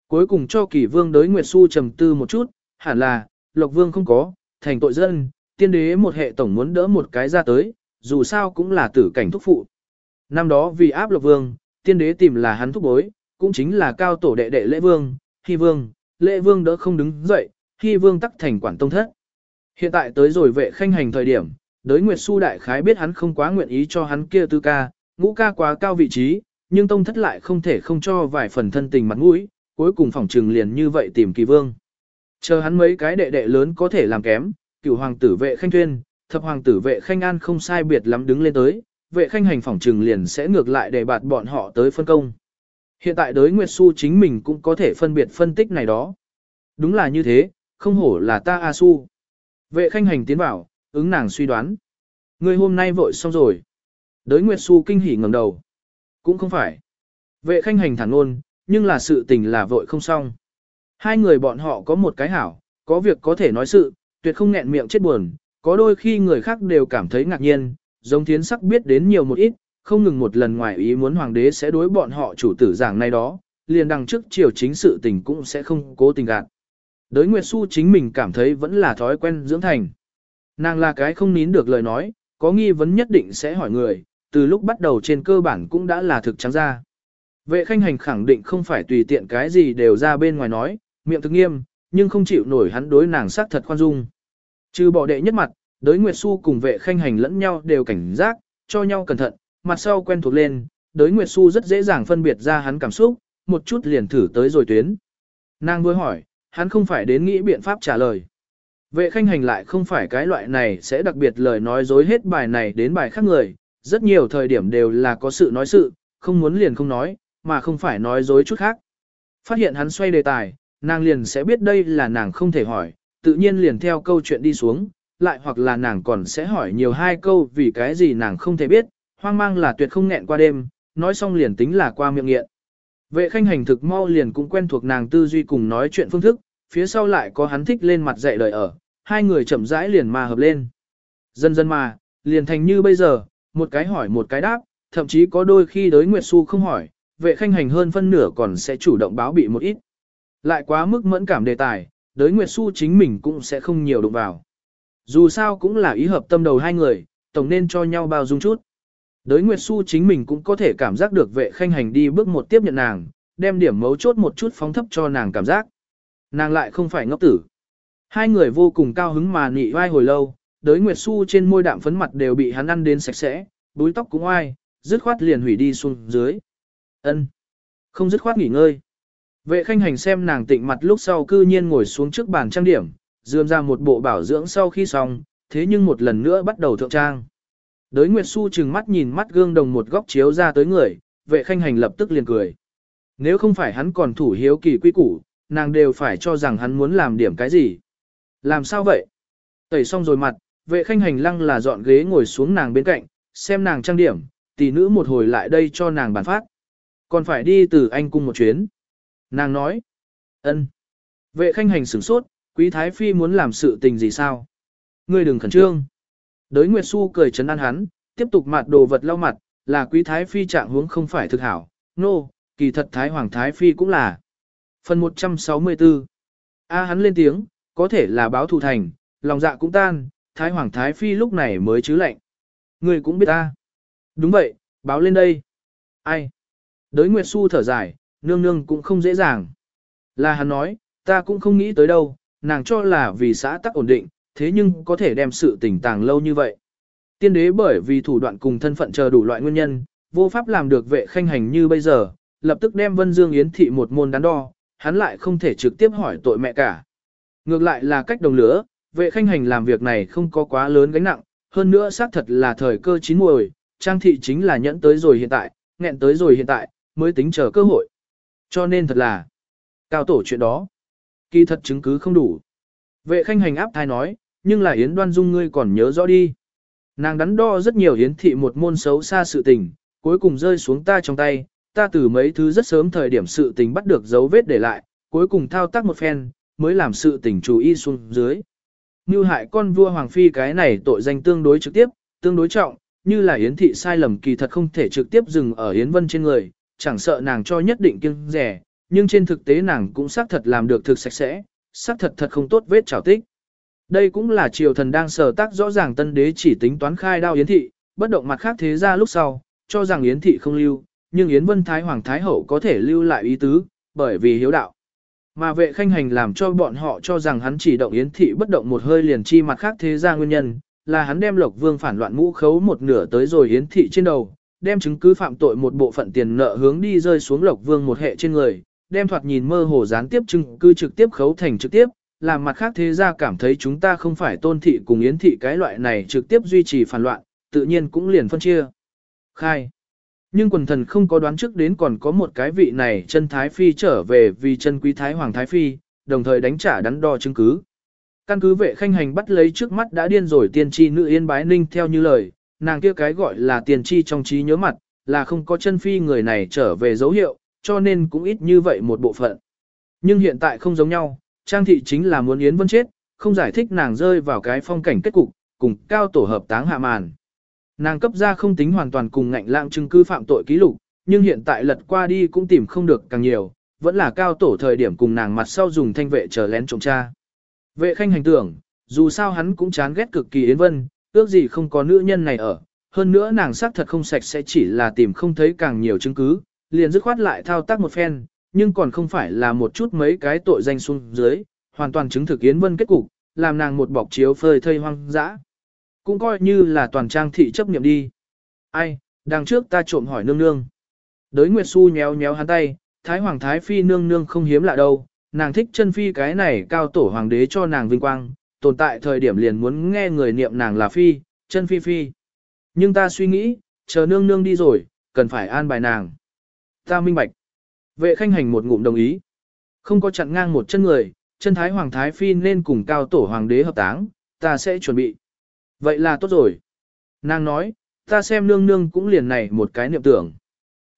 Cuối cùng cho kỳ vương đới Nguyệt Xu trầm tư một chút, hẳn là, Lộc Vương không có, thành tội dân, tiên đế một hệ tổng muốn đỡ một cái ra tới, dù sao cũng là tử cảnh thúc phụ. Năm đó vì áp Lộc Vương, tiên đế tìm là hắn thúc bối, cũng chính là cao tổ đệ đệ lễ vương, hy vương, lễ vương đỡ không đứng dậy, hy vương tắc thành quản tông thất. Hiện tại tới rồi vệ khanh hành thời điểm, đới Nguyệt Xu đại khái biết hắn không quá nguyện ý cho hắn kia tư ca, ngũ ca quá cao vị trí, nhưng tông thất lại không thể không cho vài phần thân tình mặt mũi, cuối cùng phỏng trừng liền như vậy tìm kỳ vương. Chờ hắn mấy cái đệ đệ lớn có thể làm kém, cửu hoàng tử vệ khanh thuyên, thập hoàng tử vệ khanh an không sai biệt lắm đứng lên tới, vệ khanh hành phỏng trừng liền sẽ ngược lại để bạt bọn họ tới phân công. Hiện tại đới Nguyệt Xu chính mình cũng có thể phân biệt phân tích này đó. Đúng là như thế, không hổ là ta A Su. Vệ khanh hành tiến vào, ứng nàng suy đoán. Người hôm nay vội xong rồi. Đới Nguyệt Xu kinh hỉ ngẩng đầu. Cũng không phải. Vệ khanh hành thẳng luôn, nhưng là sự tình là vội không xong. Hai người bọn họ có một cái hảo, có việc có thể nói sự, tuyệt không nghẹn miệng chết buồn, có đôi khi người khác đều cảm thấy ngạc nhiên, giống thiến sắc biết đến nhiều một ít, không ngừng một lần ngoài ý muốn hoàng đế sẽ đối bọn họ chủ tử giảng này đó, liền đằng trước chiều chính sự tình cũng sẽ không cố tình gạt. Đới Nguyệt Xu chính mình cảm thấy vẫn là thói quen dưỡng thành. Nàng là cái không nín được lời nói, có nghi vấn nhất định sẽ hỏi người, từ lúc bắt đầu trên cơ bản cũng đã là thực trắng ra. Vệ khanh hành khẳng định không phải tùy tiện cái gì đều ra bên ngoài nói, miệng thực nghiêm, nhưng không chịu nổi hắn đối nàng sắc thật khoan dung. Trừ bỏ đệ nhất mặt, đối Nguyệt Xu cùng vệ khanh hành lẫn nhau đều cảnh giác, cho nhau cẩn thận, mặt sau quen thuộc lên, đối Nguyệt Xu rất dễ dàng phân biệt ra hắn cảm xúc, một chút liền thử tới rồi tuyến. Nàng vừa hỏi, hắn không phải đến nghĩ biện pháp trả lời. Vệ khanh hành lại không phải cái loại này sẽ đặc biệt lời nói dối hết bài này đến bài khác người, rất nhiều thời điểm đều là có sự nói sự, không muốn liền không nói, mà không phải nói dối chút khác. Phát hiện hắn xoay đề tài, nàng liền sẽ biết đây là nàng không thể hỏi, tự nhiên liền theo câu chuyện đi xuống, lại hoặc là nàng còn sẽ hỏi nhiều hai câu vì cái gì nàng không thể biết, hoang mang là tuyệt không nghẹn qua đêm, nói xong liền tính là qua miệng nghiện. Vệ khanh hành thực mau liền cũng quen thuộc nàng tư duy cùng nói chuyện phương thức, phía sau lại có hắn thích lên mặt dạy lời ở, hai người chậm rãi liền mà hợp lên. Dần dần mà, liền thành như bây giờ, một cái hỏi một cái đáp, thậm chí có đôi khi đối Nguyệt Xu không hỏi, vệ khanh hành hơn phân nửa còn sẽ chủ động báo bị một ít. Lại quá mức mẫn cảm đề tài, đối Nguyệt Xu chính mình cũng sẽ không nhiều đụng vào. Dù sao cũng là ý hợp tâm đầu hai người, tổng nên cho nhau bao dung chút. Đới Nguyệt Xu chính mình cũng có thể cảm giác được vệ khanh hành đi bước một tiếp nhận nàng, đem điểm mấu chốt một chút phóng thấp cho nàng cảm giác. Nàng lại không phải ngốc tử. Hai người vô cùng cao hứng mà nị vai hồi lâu, đới Nguyệt Xu trên môi đạm phấn mặt đều bị hắn ăn đến sạch sẽ, búi tóc cũng oai, dứt khoát liền hủy đi xuống dưới. ân Không dứt khoát nghỉ ngơi. Vệ khanh hành xem nàng tịnh mặt lúc sau cư nhiên ngồi xuống trước bàn trang điểm, dườm ra một bộ bảo dưỡng sau khi xong, thế nhưng một lần nữa bắt đầu thượng trang. Đới Nguyệt Xu chừng mắt nhìn mắt gương đồng một góc chiếu ra tới người, vệ khanh hành lập tức liền cười. Nếu không phải hắn còn thủ hiếu kỳ quy củ, nàng đều phải cho rằng hắn muốn làm điểm cái gì. Làm sao vậy? Tẩy xong rồi mặt, vệ khanh hành lăng là dọn ghế ngồi xuống nàng bên cạnh, xem nàng trang điểm, tỷ nữ một hồi lại đây cho nàng bàn phát. Còn phải đi từ anh cung một chuyến. Nàng nói. ân. Vệ khanh hành sửng sốt, quý thái phi muốn làm sự tình gì sao? Ngươi đừng khẩn trương. Đới Nguyệt Xu cười chấn an hắn, tiếp tục mặt đồ vật lau mặt, là quý thái phi trạng huống không phải thực hảo, nô, no, kỳ thật thái hoàng thái phi cũng là. Phần 164 A hắn lên tiếng, có thể là báo thù thành, lòng dạ cũng tan, thái hoàng thái phi lúc này mới chứ lệnh. Người cũng biết ta. Đúng vậy, báo lên đây. Ai? Đới Nguyệt Xu thở dài, nương nương cũng không dễ dàng. Là hắn nói, ta cũng không nghĩ tới đâu, nàng cho là vì xã tắc ổn định, thế nhưng có thể đem sự tình tàng lâu như vậy. Tiên đế bởi vì thủ đoạn cùng thân phận chờ đủ loại nguyên nhân, vô pháp làm được vệ khanh hành như bây giờ, lập tức đem Vân Dương Yến thị một môn đắn đo, hắn lại không thể trực tiếp hỏi tội mẹ cả. Ngược lại là cách đồng lửa, vệ khanh hành làm việc này không có quá lớn gánh nặng, hơn nữa xác thật là thời cơ chín muồi, trang thị chính là nhẫn tới rồi hiện tại, nghẹn tới rồi hiện tại, mới tính chờ cơ hội. Cho nên thật là, cao tổ chuyện đó, kỳ thật chứng cứ không đủ. Vệ khanh hành áp thai nói, nhưng là Yến Đoan Dung ngươi còn nhớ rõ đi. Nàng đắn đo rất nhiều Yến thị một môn xấu xa sự tình, cuối cùng rơi xuống ta trong tay, ta từ mấy thứ rất sớm thời điểm sự tình bắt được dấu vết để lại, cuối cùng thao tác một phen, mới làm sự tình chú ý xuống dưới. Như hại con vua Hoàng Phi cái này tội danh tương đối trực tiếp, tương đối trọng, như là Yến thị sai lầm kỳ thật không thể trực tiếp dừng ở Yến Vân trên người, chẳng sợ nàng cho nhất định kiêng rẻ, nhưng trên thực tế nàng cũng xác thật làm được thực sạch sẽ, xác thật thật không tốt vết trào tích. Đây cũng là triều thần đang sở tác rõ ràng tân đế chỉ tính toán khai đao Yến thị, bất động mặt khác thế ra lúc sau, cho rằng Yến thị không lưu, nhưng Yến Vân Thái Hoàng Thái Hậu có thể lưu lại ý tứ, bởi vì hiếu đạo. Mà vệ khanh hành làm cho bọn họ cho rằng hắn chỉ động Yến thị bất động một hơi liền chi mặt khác thế ra nguyên nhân, là hắn đem Lộc Vương phản loạn mũ khấu một nửa tới rồi Yến thị trên đầu, đem chứng cứ phạm tội một bộ phận tiền nợ hướng đi rơi xuống Lộc Vương một hệ trên người, đem thoạt nhìn mơ hồ gián tiếp chứng cứ trực tiếp khấu thành trực tiếp, làm mặt khác thế ra cảm thấy chúng ta không phải tôn thị cùng yến thị cái loại này trực tiếp duy trì phản loạn, tự nhiên cũng liền phân chia. Khai. Nhưng quần thần không có đoán trước đến còn có một cái vị này chân Thái Phi trở về vì chân quý Thái Hoàng Thái Phi, đồng thời đánh trả đắn đo chứng cứ. Căn cứ vệ khanh hành bắt lấy trước mắt đã điên rồi tiên tri nữ yên bái ninh theo như lời, nàng kia cái gọi là tiền tri trong trí nhớ mặt, là không có chân phi người này trở về dấu hiệu, cho nên cũng ít như vậy một bộ phận. Nhưng hiện tại không giống nhau, Trang thị chính là muốn Yến Vân chết, không giải thích nàng rơi vào cái phong cảnh kết cục, cùng cao tổ hợp táng hạ màn. Nàng cấp ra không tính hoàn toàn cùng ngạnh lãng chứng cứ phạm tội ký lục, nhưng hiện tại lật qua đi cũng tìm không được càng nhiều, vẫn là cao tổ thời điểm cùng nàng mặt sau dùng thanh vệ chờ lén trộm tra. Vệ khanh hành tưởng, dù sao hắn cũng chán ghét cực kỳ Yến Vân, ước gì không có nữ nhân này ở, hơn nữa nàng xác thật không sạch sẽ chỉ là tìm không thấy càng nhiều chứng cứ, liền dứt khoát lại thao tác một phen, nhưng còn không phải là một chút mấy cái tội danh xuống dưới, hoàn toàn chứng thực Yến Vân kết cục, làm nàng một bọc chiếu phơi thây hoang dã. Cũng coi như là toàn trang thị chấp nghiệm đi. Ai, đằng trước ta trộm hỏi nương nương. Đới Nguyệt Xu nhéo nhéo hắn tay, Thái Hoàng Thái Phi nương nương không hiếm lạ đâu, nàng thích chân phi cái này cao tổ hoàng đế cho nàng vinh quang, tồn tại thời điểm liền muốn nghe người niệm nàng là phi, chân phi phi. Nhưng ta suy nghĩ, chờ nương nương đi rồi, cần phải an bài nàng. Ta minh bạch. Vệ khanh hành một ngụm đồng ý. Không có chặn ngang một chân người, chân thái hoàng thái phi nên cùng cao tổ hoàng đế hợp táng, ta sẽ chuẩn bị. Vậy là tốt rồi. Nàng nói, ta xem nương nương cũng liền này một cái niệm tưởng.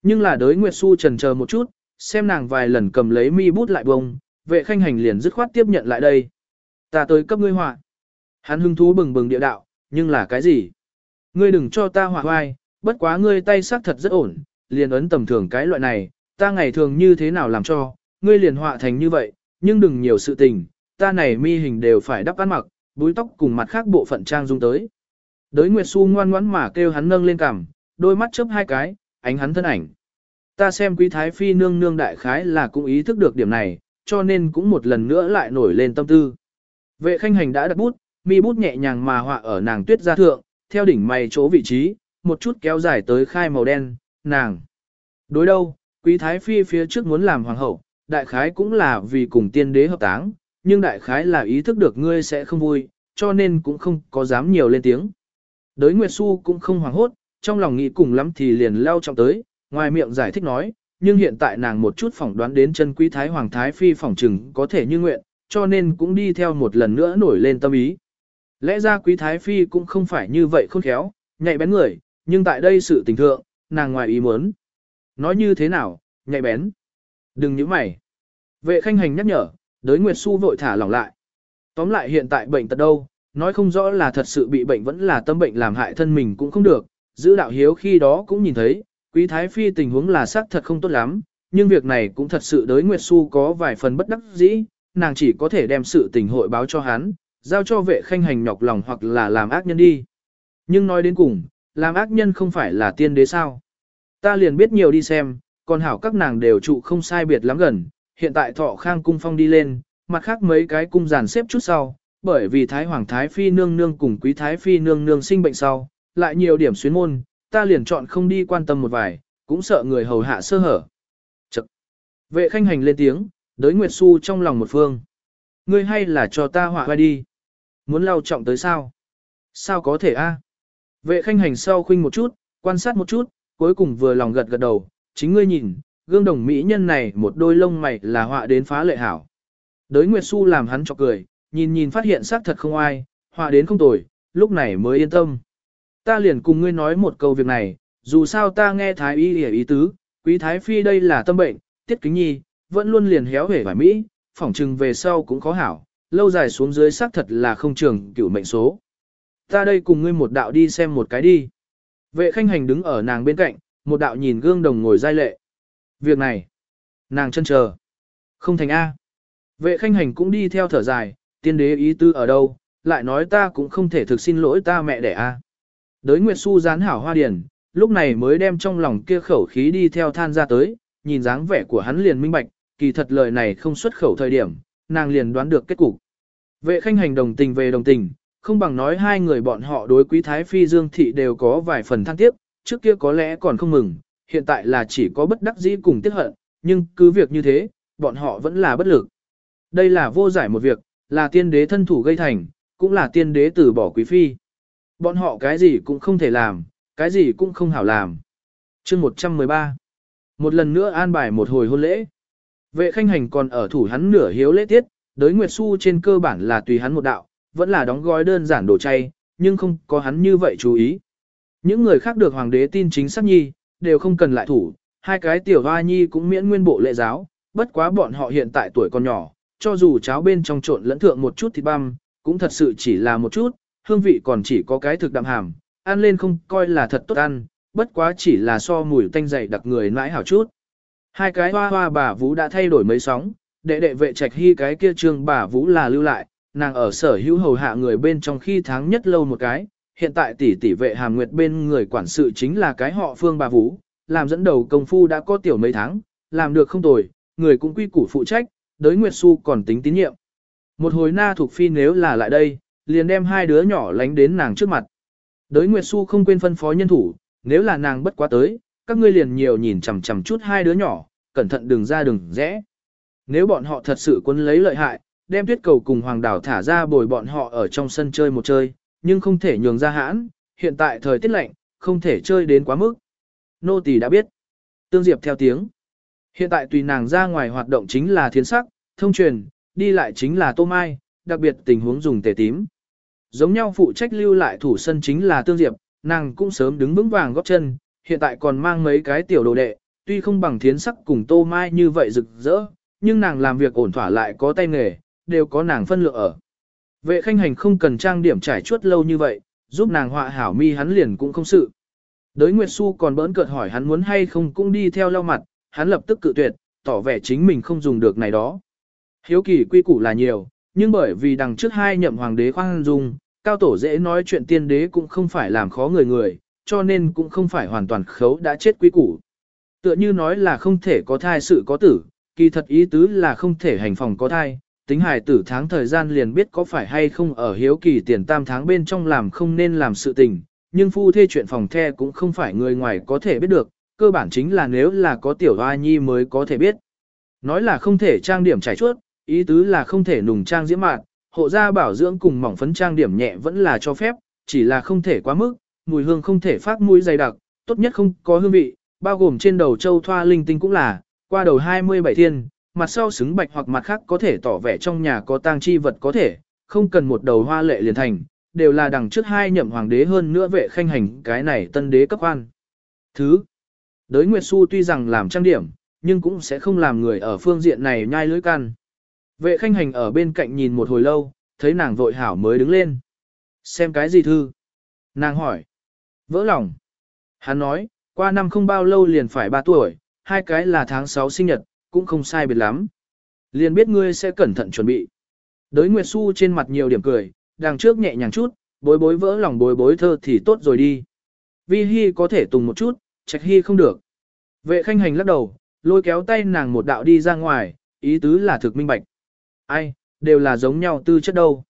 Nhưng là đới Nguyệt Xu trần chờ một chút, xem nàng vài lần cầm lấy mi bút lại bông, vệ khanh hành liền dứt khoát tiếp nhận lại đây. Ta tới cấp ngươi họa. Hắn hưng thú bừng bừng địa đạo, nhưng là cái gì? Ngươi đừng cho ta họa hoai, bất quá ngươi tay sắc thật rất ổn, liền ấn tầm thường cái loại này, ta ngày thường như thế nào làm cho, ngươi liền họa thành như vậy, nhưng đừng nhiều sự tình, ta này mi hình đều phải đắp ăn mặc, búi tóc cùng mặt khác bộ phận trang dung tới. Đới Nguyệt Xu ngoan ngoãn mà kêu hắn nâng lên cằm, đôi mắt chớp hai cái, ánh hắn thân ảnh. Ta xem quý thái phi nương nương đại khái là cũng ý thức được điểm này, cho nên cũng một lần nữa lại nổi lên tâm tư. Vệ khanh hành đã đặt bút, mi bút nhẹ nhàng mà họa ở nàng tuyết gia thượng, theo đỉnh mày chỗ vị trí, một chút kéo dài tới khai màu đen, nàng. Đối đâu, quý thái phi phía trước muốn làm hoàng hậu, đại khái cũng là vì cùng tiên đế hợp táng, nhưng đại khái là ý thức được ngươi sẽ không vui, cho nên cũng không có dám nhiều lên tiếng. Đới Nguyệt Xu cũng không hoảng hốt, trong lòng nghĩ cùng lắm thì liền leo trọng tới, ngoài miệng giải thích nói, nhưng hiện tại nàng một chút phỏng đoán đến chân quý thái hoàng thái phi phỏng trừng có thể như nguyện, cho nên cũng đi theo một lần nữa nổi lên tâm ý. Lẽ ra quý thái phi cũng không phải như vậy khôn khéo, nhạy bén người, nhưng tại đây sự tình thượng, nàng ngoài ý muốn. Nói như thế nào, nhạy bén. Đừng nhíu mày. Vệ khanh hành nhắc nhở, đới Nguyệt Xu vội thả lỏng lại. Tóm lại hiện tại bệnh tật đâu, nói không rõ là thật sự bị bệnh vẫn là tâm bệnh làm hại thân mình cũng không được, giữ đạo hiếu khi đó cũng nhìn thấy, quý thái phi tình huống là xác thật không tốt lắm, nhưng việc này cũng thật sự đới Nguyệt Xu có vài phần bất đắc dĩ, nàng chỉ có thể đem sự tình hội báo cho hắn, giao cho vệ khanh hành nhọc lòng hoặc là làm ác nhân đi. Nhưng nói đến cùng, làm ác nhân không phải là tiên đế sao. Ta liền biết nhiều đi xem, còn hảo các nàng đều trụ không sai biệt lắm gần, hiện tại thọ khang cung phong đi lên, mặt khác mấy cái cung giàn xếp chút sau, bởi vì Thái Hoàng Thái Phi nương nương cùng Quý Thái Phi nương nương sinh bệnh sau, lại nhiều điểm xuyến môn, ta liền chọn không đi quan tâm một vài, cũng sợ người hầu hạ sơ hở. Chậc. Vệ khanh hành lên tiếng, đới Nguyệt Xu trong lòng một phương. Ngươi hay là cho ta họa vai đi. Muốn lau trọng tới sao? Sao có thể a? Vệ khanh hành sau khinh một chút, quan sát một chút, cuối cùng vừa lòng gật gật đầu, chính ngươi nhìn, gương đồng mỹ nhân này một đôi lông mày là họa đến phá lệ hảo. Đới Nguyệt Xu làm hắn cho cười, nhìn nhìn phát hiện xác thật không ai, họa đến không tồi, lúc này mới yên tâm. Ta liền cùng ngươi nói một câu việc này, dù sao ta nghe thái y hiểu ý tứ, quý thái phi đây là tâm bệnh, tiết kính nhi, vẫn luôn liền héo hể vải mỹ, phỏng trừng về sau cũng khó hảo, lâu dài xuống dưới xác thật là không trường cửu mệnh số. Ta đây cùng ngươi một đạo đi xem một cái đi. Vệ khanh hành đứng ở nàng bên cạnh, một đạo nhìn gương đồng ngồi dai lệ. Việc này, nàng chân chờ. Không thành A. Vệ khanh hành cũng đi theo thở dài, tiên đế ý tư ở đâu, lại nói ta cũng không thể thực xin lỗi ta mẹ đẻ A. Đới Nguyệt Xu gián hảo hoa điển, lúc này mới đem trong lòng kia khẩu khí đi theo than ra tới, nhìn dáng vẻ của hắn liền minh bạch, kỳ thật lời này không xuất khẩu thời điểm, nàng liền đoán được kết cục. Vệ khanh hành đồng tình về đồng tình, không bằng nói hai người bọn họ đối quý thái phi dương thị đều có vài phần thăng tiếp trước kia có lẽ còn không mừng, hiện tại là chỉ có bất đắc dĩ cùng tiếc hận, nhưng cứ việc như thế, bọn họ vẫn là bất lực. Đây là vô giải một việc, là tiên đế thân thủ gây thành, cũng là tiên đế từ bỏ quý phi. Bọn họ cái gì cũng không thể làm, cái gì cũng không hảo làm. chương 113 Một lần nữa an bài một hồi hôn lễ. Vệ khanh hành còn ở thủ hắn nửa hiếu lễ tiết, đới Nguyệt Xu trên cơ bản là tùy hắn một đạo, vẫn là đóng gói đơn giản đồ chay, nhưng không có hắn như vậy chú ý. Những người khác được hoàng đế tin chính xác nhi, đều không cần lại thủ, hai cái tiểu hoa nhi cũng miễn nguyên bộ lệ giáo, bất quá bọn họ hiện tại tuổi còn nhỏ, cho dù cháo bên trong trộn lẫn thượng một chút thịt băm, cũng thật sự chỉ là một chút, hương vị còn chỉ có cái thực đạm hàm, ăn lên không coi là thật tốt ăn, bất quá chỉ là so mùi tanh dày đặc người nãi hảo chút. Hai cái hoa hoa bà vũ đã thay đổi mấy sóng, đệ đệ vệ trạch hy cái kia trương bà vũ là lưu lại, nàng ở sở hữu hầu hạ người bên trong khi tháng nhất lâu một cái, hiện tại tỷ tỷ vệ hàm nguyệt bên người quản sự chính là cái họ phương bà vũ, làm dẫn đầu công phu đã có tiểu mấy tháng, làm được không tồi, người cũng quy củ phụ trách, đới Nguyệt Xu còn tính tín nhiệm. Một hồi na thuộc phi nếu là lại đây, liền đem hai đứa nhỏ lánh đến nàng trước mặt. Đới Nguyệt Xu không quên phân phó nhân thủ, nếu là nàng bất quá tới, các ngươi liền nhiều nhìn chằm chằm chút hai đứa nhỏ, cẩn thận đừng ra đừng rẽ. Nếu bọn họ thật sự quấn lấy lợi hại, đem tuyết cầu cùng hoàng đảo thả ra bồi bọn họ ở trong sân chơi một chơi, nhưng không thể nhường ra hãn, hiện tại thời tiết lạnh, không thể chơi đến quá mức. Nô tỳ đã biết. Tương Diệp theo tiếng. Hiện tại tùy nàng ra ngoài hoạt động chính là thiên sắc, thông truyền, đi lại chính là tô mai, đặc biệt tình huống dùng tề tím. Giống nhau phụ trách lưu lại thủ sân chính là Tương Diệp, nàng cũng sớm đứng vững vàng góp chân, hiện tại còn mang mấy cái tiểu đồ đệ, tuy không bằng thiến sắc cùng tô mai như vậy rực rỡ, nhưng nàng làm việc ổn thỏa lại có tay nghề, đều có nàng phân lượng ở. Vệ khanh hành không cần trang điểm trải chuốt lâu như vậy, giúp nàng họa hảo mi hắn liền cũng không sự. Đới Nguyệt Xu còn bỡn cợt hỏi hắn muốn hay không cũng đi theo lau mặt, hắn lập tức cự tuyệt, tỏ vẻ chính mình không dùng được này đó. Hiếu kỳ quy củ là nhiều, nhưng bởi vì đằng trước hai nhậm hoàng đế khoan dung, cao tổ dễ nói chuyện tiên đế cũng không phải làm khó người người, cho nên cũng không phải hoàn toàn khấu đã chết quy củ. Tựa như nói là không thể có thai sự có tử, kỳ thật ý tứ là không thể hành phòng có thai, tính hài tử tháng thời gian liền biết có phải hay không ở hiếu kỳ tiền tam tháng bên trong làm không nên làm sự tình, nhưng phu thê chuyện phòng the cũng không phải người ngoài có thể biết được, cơ bản chính là nếu là có tiểu hoa nhi mới có thể biết. Nói là không thể trang điểm trải chuốt, ý tứ là không thể nùng trang diễm mạn, hộ gia bảo dưỡng cùng mỏng phấn trang điểm nhẹ vẫn là cho phép, chỉ là không thể quá mức, mùi hương không thể phát mũi dày đặc, tốt nhất không có hương vị, bao gồm trên đầu châu thoa linh tinh cũng là, qua đầu 27 thiên, mặt sau xứng bạch hoặc mặt khác có thể tỏ vẻ trong nhà có tang chi vật có thể, không cần một đầu hoa lệ liền thành, đều là đằng trước hai nhậm hoàng đế hơn nữa vệ khanh hành cái này tân đế cấp quan. Thứ, đới Nguyệt Xu tuy rằng làm trang điểm, nhưng cũng sẽ không làm người ở phương diện này nhai lưỡi can Vệ khanh hành ở bên cạnh nhìn một hồi lâu, thấy nàng vội hảo mới đứng lên. Xem cái gì thư? Nàng hỏi. Vỡ lòng. Hắn nói, qua năm không bao lâu liền phải 3 tuổi, hai cái là tháng 6 sinh nhật, cũng không sai biệt lắm. Liền biết ngươi sẽ cẩn thận chuẩn bị. Đới Nguyệt Xu trên mặt nhiều điểm cười, đằng trước nhẹ nhàng chút, bối bối vỡ lòng bối bối thơ thì tốt rồi đi. Vi Hi có thể tùng một chút, Trạch Hi không được. Vệ khanh hành lắc đầu, lôi kéo tay nàng một đạo đi ra ngoài, ý tứ là thực minh bạch. Ai, đều là giống nhau tư chất đâu.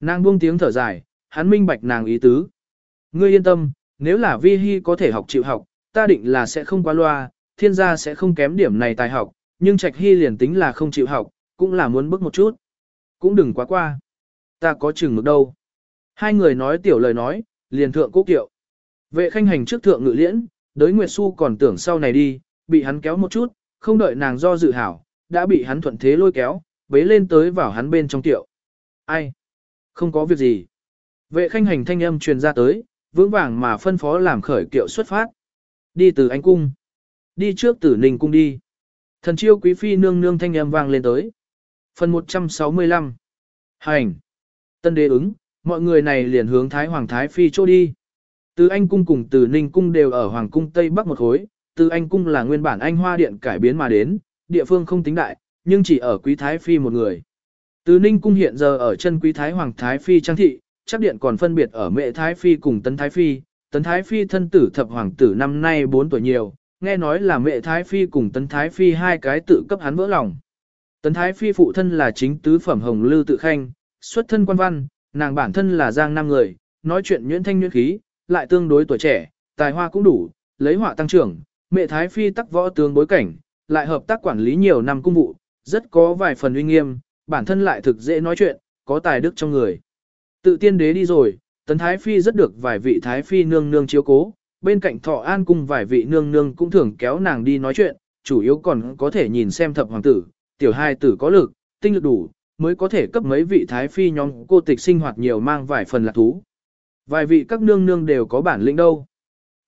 Nàng buông tiếng thở dài, hắn minh bạch nàng ý tứ. Ngươi yên tâm, nếu là Vi Hi có thể học chịu học, ta định là sẽ không qua loa, thiên gia sẽ không kém điểm này tài học, nhưng Trạch Hy liền tính là không chịu học, cũng là muốn bước một chút. Cũng đừng quá qua. Ta có chừng mực đâu. Hai người nói tiểu lời nói, liền thượng cố kiệu. Vệ khanh hành trước thượng ngự liễn, đới Nguyệt Xu còn tưởng sau này đi, bị hắn kéo một chút, không đợi nàng do dự hảo, đã bị hắn thuận thế lôi kéo, bế lên tới vào hắn bên trong tiệu. Ai? Không có việc gì. Vệ khanh hành thanh âm truyền ra tới, vững vàng mà phân phó làm khởi kiệu xuất phát. Đi từ anh cung. Đi trước tử ninh cung đi. Thần chiêu quý phi nương nương thanh âm vang lên tới. Phần 165 Hành Tân đế ứng, mọi người này liền hướng Thái Hoàng Thái Phi chỗ đi. Từ Anh Cung cùng từ Ninh Cung đều ở Hoàng Cung Tây Bắc một khối, từ Anh Cung là nguyên bản Anh Hoa Điện cải biến mà đến, địa phương không tính đại, nhưng chỉ ở Quý Thái Phi một người. Từ Ninh Cung hiện giờ ở chân Quý Thái Hoàng Thái Phi trang thị, chắc điện còn phân biệt ở Mẹ Thái Phi cùng Tấn Thái Phi, Tấn Thái Phi thân tử thập hoàng tử năm nay 4 tuổi nhiều, nghe nói là Mẹ Thái Phi cùng Tấn Thái Phi hai cái tự cấp hắn vỡ lòng. Tấn Thái Phi phụ thân là chính tứ phẩm hồng lư tự khanh, xuất thân quan văn, nàng bản thân là giang nam người, nói chuyện nhuyễn thanh nhuyễn khí, lại tương đối tuổi trẻ, tài hoa cũng đủ, lấy họa tăng trưởng, mẹ Thái Phi tắc võ tướng bối cảnh, lại hợp tác quản lý nhiều năm cung vụ, rất có vài phần uy nghiêm, bản thân lại thực dễ nói chuyện, có tài đức trong người. Tự tiên đế đi rồi, Tấn Thái Phi rất được vài vị Thái Phi nương nương chiếu cố, bên cạnh thọ an cung vài vị nương nương cũng thường kéo nàng đi nói chuyện, chủ yếu còn có thể nhìn xem thập hoàng tử, tiểu hai tử có lực, tinh lực đủ, mới có thể cấp mấy vị thái phi nhóm cô tịch sinh hoạt nhiều mang vài phần lạc thú. Vài vị các nương nương đều có bản lĩnh đâu.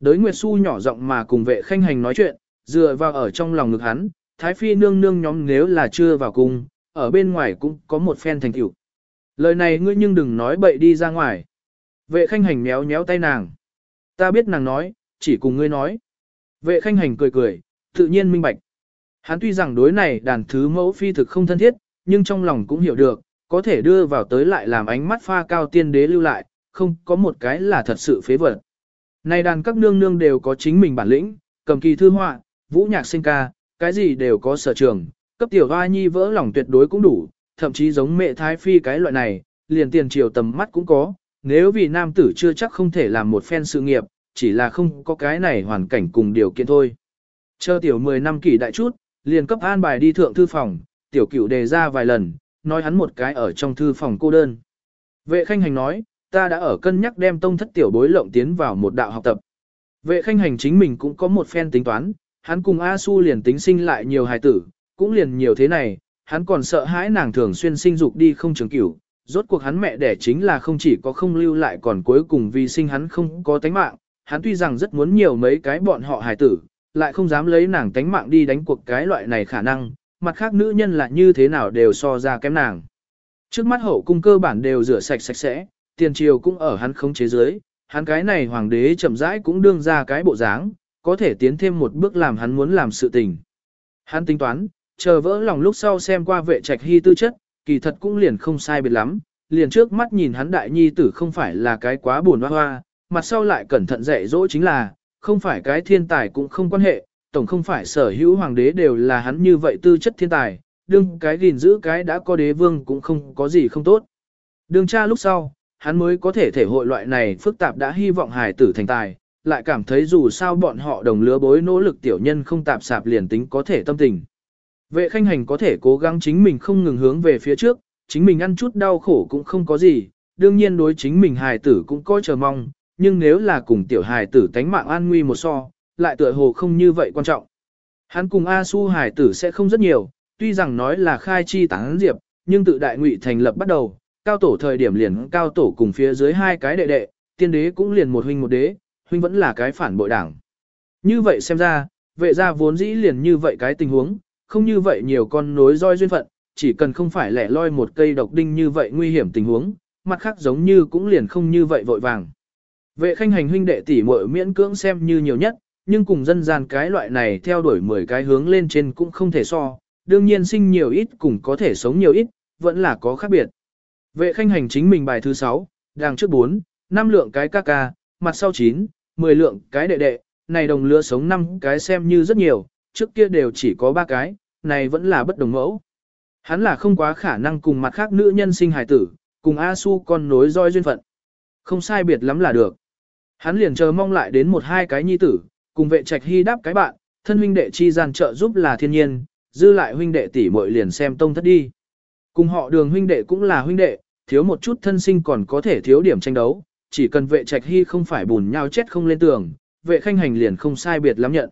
Đới Nguyệt Xu nhỏ giọng mà cùng vệ khanh hành nói chuyện, dựa vào ở trong lòng ngực hắn, thái phi nương nương nhóm nếu là chưa vào cung, ở bên ngoài cũng có một phen thành tựu. Lời này ngươi nhưng đừng nói bậy đi ra ngoài. Vệ khanh hành méo méo tay nàng. Ta biết nàng nói, chỉ cùng ngươi nói. Vệ khanh hành cười cười, tự nhiên minh bạch. Hắn tuy rằng đối này đàn thứ mẫu phi thực không thân thiết, nhưng trong lòng cũng hiểu được, có thể đưa vào tới lại làm ánh mắt pha cao tiên đế lưu lại, không có một cái là thật sự phế vật. Này đàn các nương nương đều có chính mình bản lĩnh, cầm kỳ thư họa, vũ nhạc sinh ca, cái gì đều có sở trường, cấp tiểu hoa nhi vỡ lòng tuyệt đối cũng đủ, thậm chí giống mẹ thái phi cái loại này, liền tiền triều tầm mắt cũng có, nếu vì nam tử chưa chắc không thể làm một phen sự nghiệp, chỉ là không có cái này hoàn cảnh cùng điều kiện thôi. Chờ tiểu 10 năm kỷ đại chút, liền cấp an bài đi thượng thư phòng, tiểu cửu đề ra vài lần, nói hắn một cái ở trong thư phòng cô đơn. Vệ khanh hành nói, ta đã ở cân nhắc đem tông thất tiểu bối lộng tiến vào một đạo học tập. Vệ khanh hành chính mình cũng có một phen tính toán, hắn cùng A Su liền tính sinh lại nhiều hài tử, cũng liền nhiều thế này, hắn còn sợ hãi nàng thường xuyên sinh dục đi không trường cửu. Rốt cuộc hắn mẹ đẻ chính là không chỉ có không lưu lại còn cuối cùng vì sinh hắn không có tánh mạng, hắn tuy rằng rất muốn nhiều mấy cái bọn họ hài tử, lại không dám lấy nàng tánh mạng đi đánh cuộc cái loại này khả năng, mặt khác nữ nhân là như thế nào đều so ra kém nàng. Trước mắt hậu cung cơ bản đều rửa sạch sạch sẽ, tiền triều cũng ở hắn không chế dưới, hắn cái này hoàng đế chậm rãi cũng đương ra cái bộ dáng, có thể tiến thêm một bước làm hắn muốn làm sự tình. Hắn tính toán, chờ vỡ lòng lúc sau xem qua vệ trạch hy tư chất, kỳ thật cũng liền không sai biệt lắm, liền trước mắt nhìn hắn đại nhi tử không phải là cái quá buồn hoa hoa, mặt sau lại cẩn thận dạy dỗ chính là, không phải cái thiên tài cũng không quan hệ, tổng không phải sở hữu hoàng đế đều là hắn như vậy tư chất thiên tài, đương cái gìn giữ cái đã có đế vương cũng không có gì không tốt. Đương cha lúc sau, hắn mới có thể thể hội loại này phức tạp đã hy vọng hài tử thành tài, lại cảm thấy dù sao bọn họ đồng lứa bối nỗ lực tiểu nhân không tạp sạp liền tính có thể tâm tình. Vệ khanh hành có thể cố gắng chính mình không ngừng hướng về phía trước, chính mình ăn chút đau khổ cũng không có gì, đương nhiên đối chính mình hài tử cũng coi chờ mong, nhưng nếu là cùng tiểu hài tử tánh mạng an nguy một so, lại tựa hồ không như vậy quan trọng. Hắn cùng A Su hài tử sẽ không rất nhiều, tuy rằng nói là khai chi tán diệp, nhưng tự đại ngụy thành lập bắt đầu, cao tổ thời điểm liền cao tổ cùng phía dưới hai cái đệ đệ, tiên đế cũng liền một huynh một đế, huynh vẫn là cái phản bội đảng. Như vậy xem ra, vệ gia vốn dĩ liền như vậy cái tình huống, không như vậy nhiều con nối roi duyên phận, chỉ cần không phải lẻ loi một cây độc đinh như vậy nguy hiểm tình huống, mặt khác giống như cũng liền không như vậy vội vàng. Vệ khanh hành huynh đệ tỷ muội miễn cưỡng xem như nhiều nhất, nhưng cùng dân gian cái loại này theo đuổi 10 cái hướng lên trên cũng không thể so, đương nhiên sinh nhiều ít cũng có thể sống nhiều ít, vẫn là có khác biệt. Vệ khanh hành chính mình bài thứ 6, đằng trước 4, 5 lượng cái ca ca, mặt sau 9, 10 lượng cái đệ đệ, này đồng lứa sống 5 cái xem như rất nhiều, trước kia đều chỉ có 3 cái, này vẫn là bất đồng mẫu. Hắn là không quá khả năng cùng mặt khác nữ nhân sinh hài tử, cùng A Su con nối roi duyên phận. Không sai biệt lắm là được. Hắn liền chờ mong lại đến một hai cái nhi tử, cùng vệ trạch hy đáp cái bạn, thân huynh đệ chi gian trợ giúp là thiên nhiên, dư lại huynh đệ tỷ muội liền xem tông thất đi. Cùng họ đường huynh đệ cũng là huynh đệ, thiếu một chút thân sinh còn có thể thiếu điểm tranh đấu, chỉ cần vệ trạch hy không phải bùn nhau chết không lên tường, vệ khanh hành liền không sai biệt lắm nhận.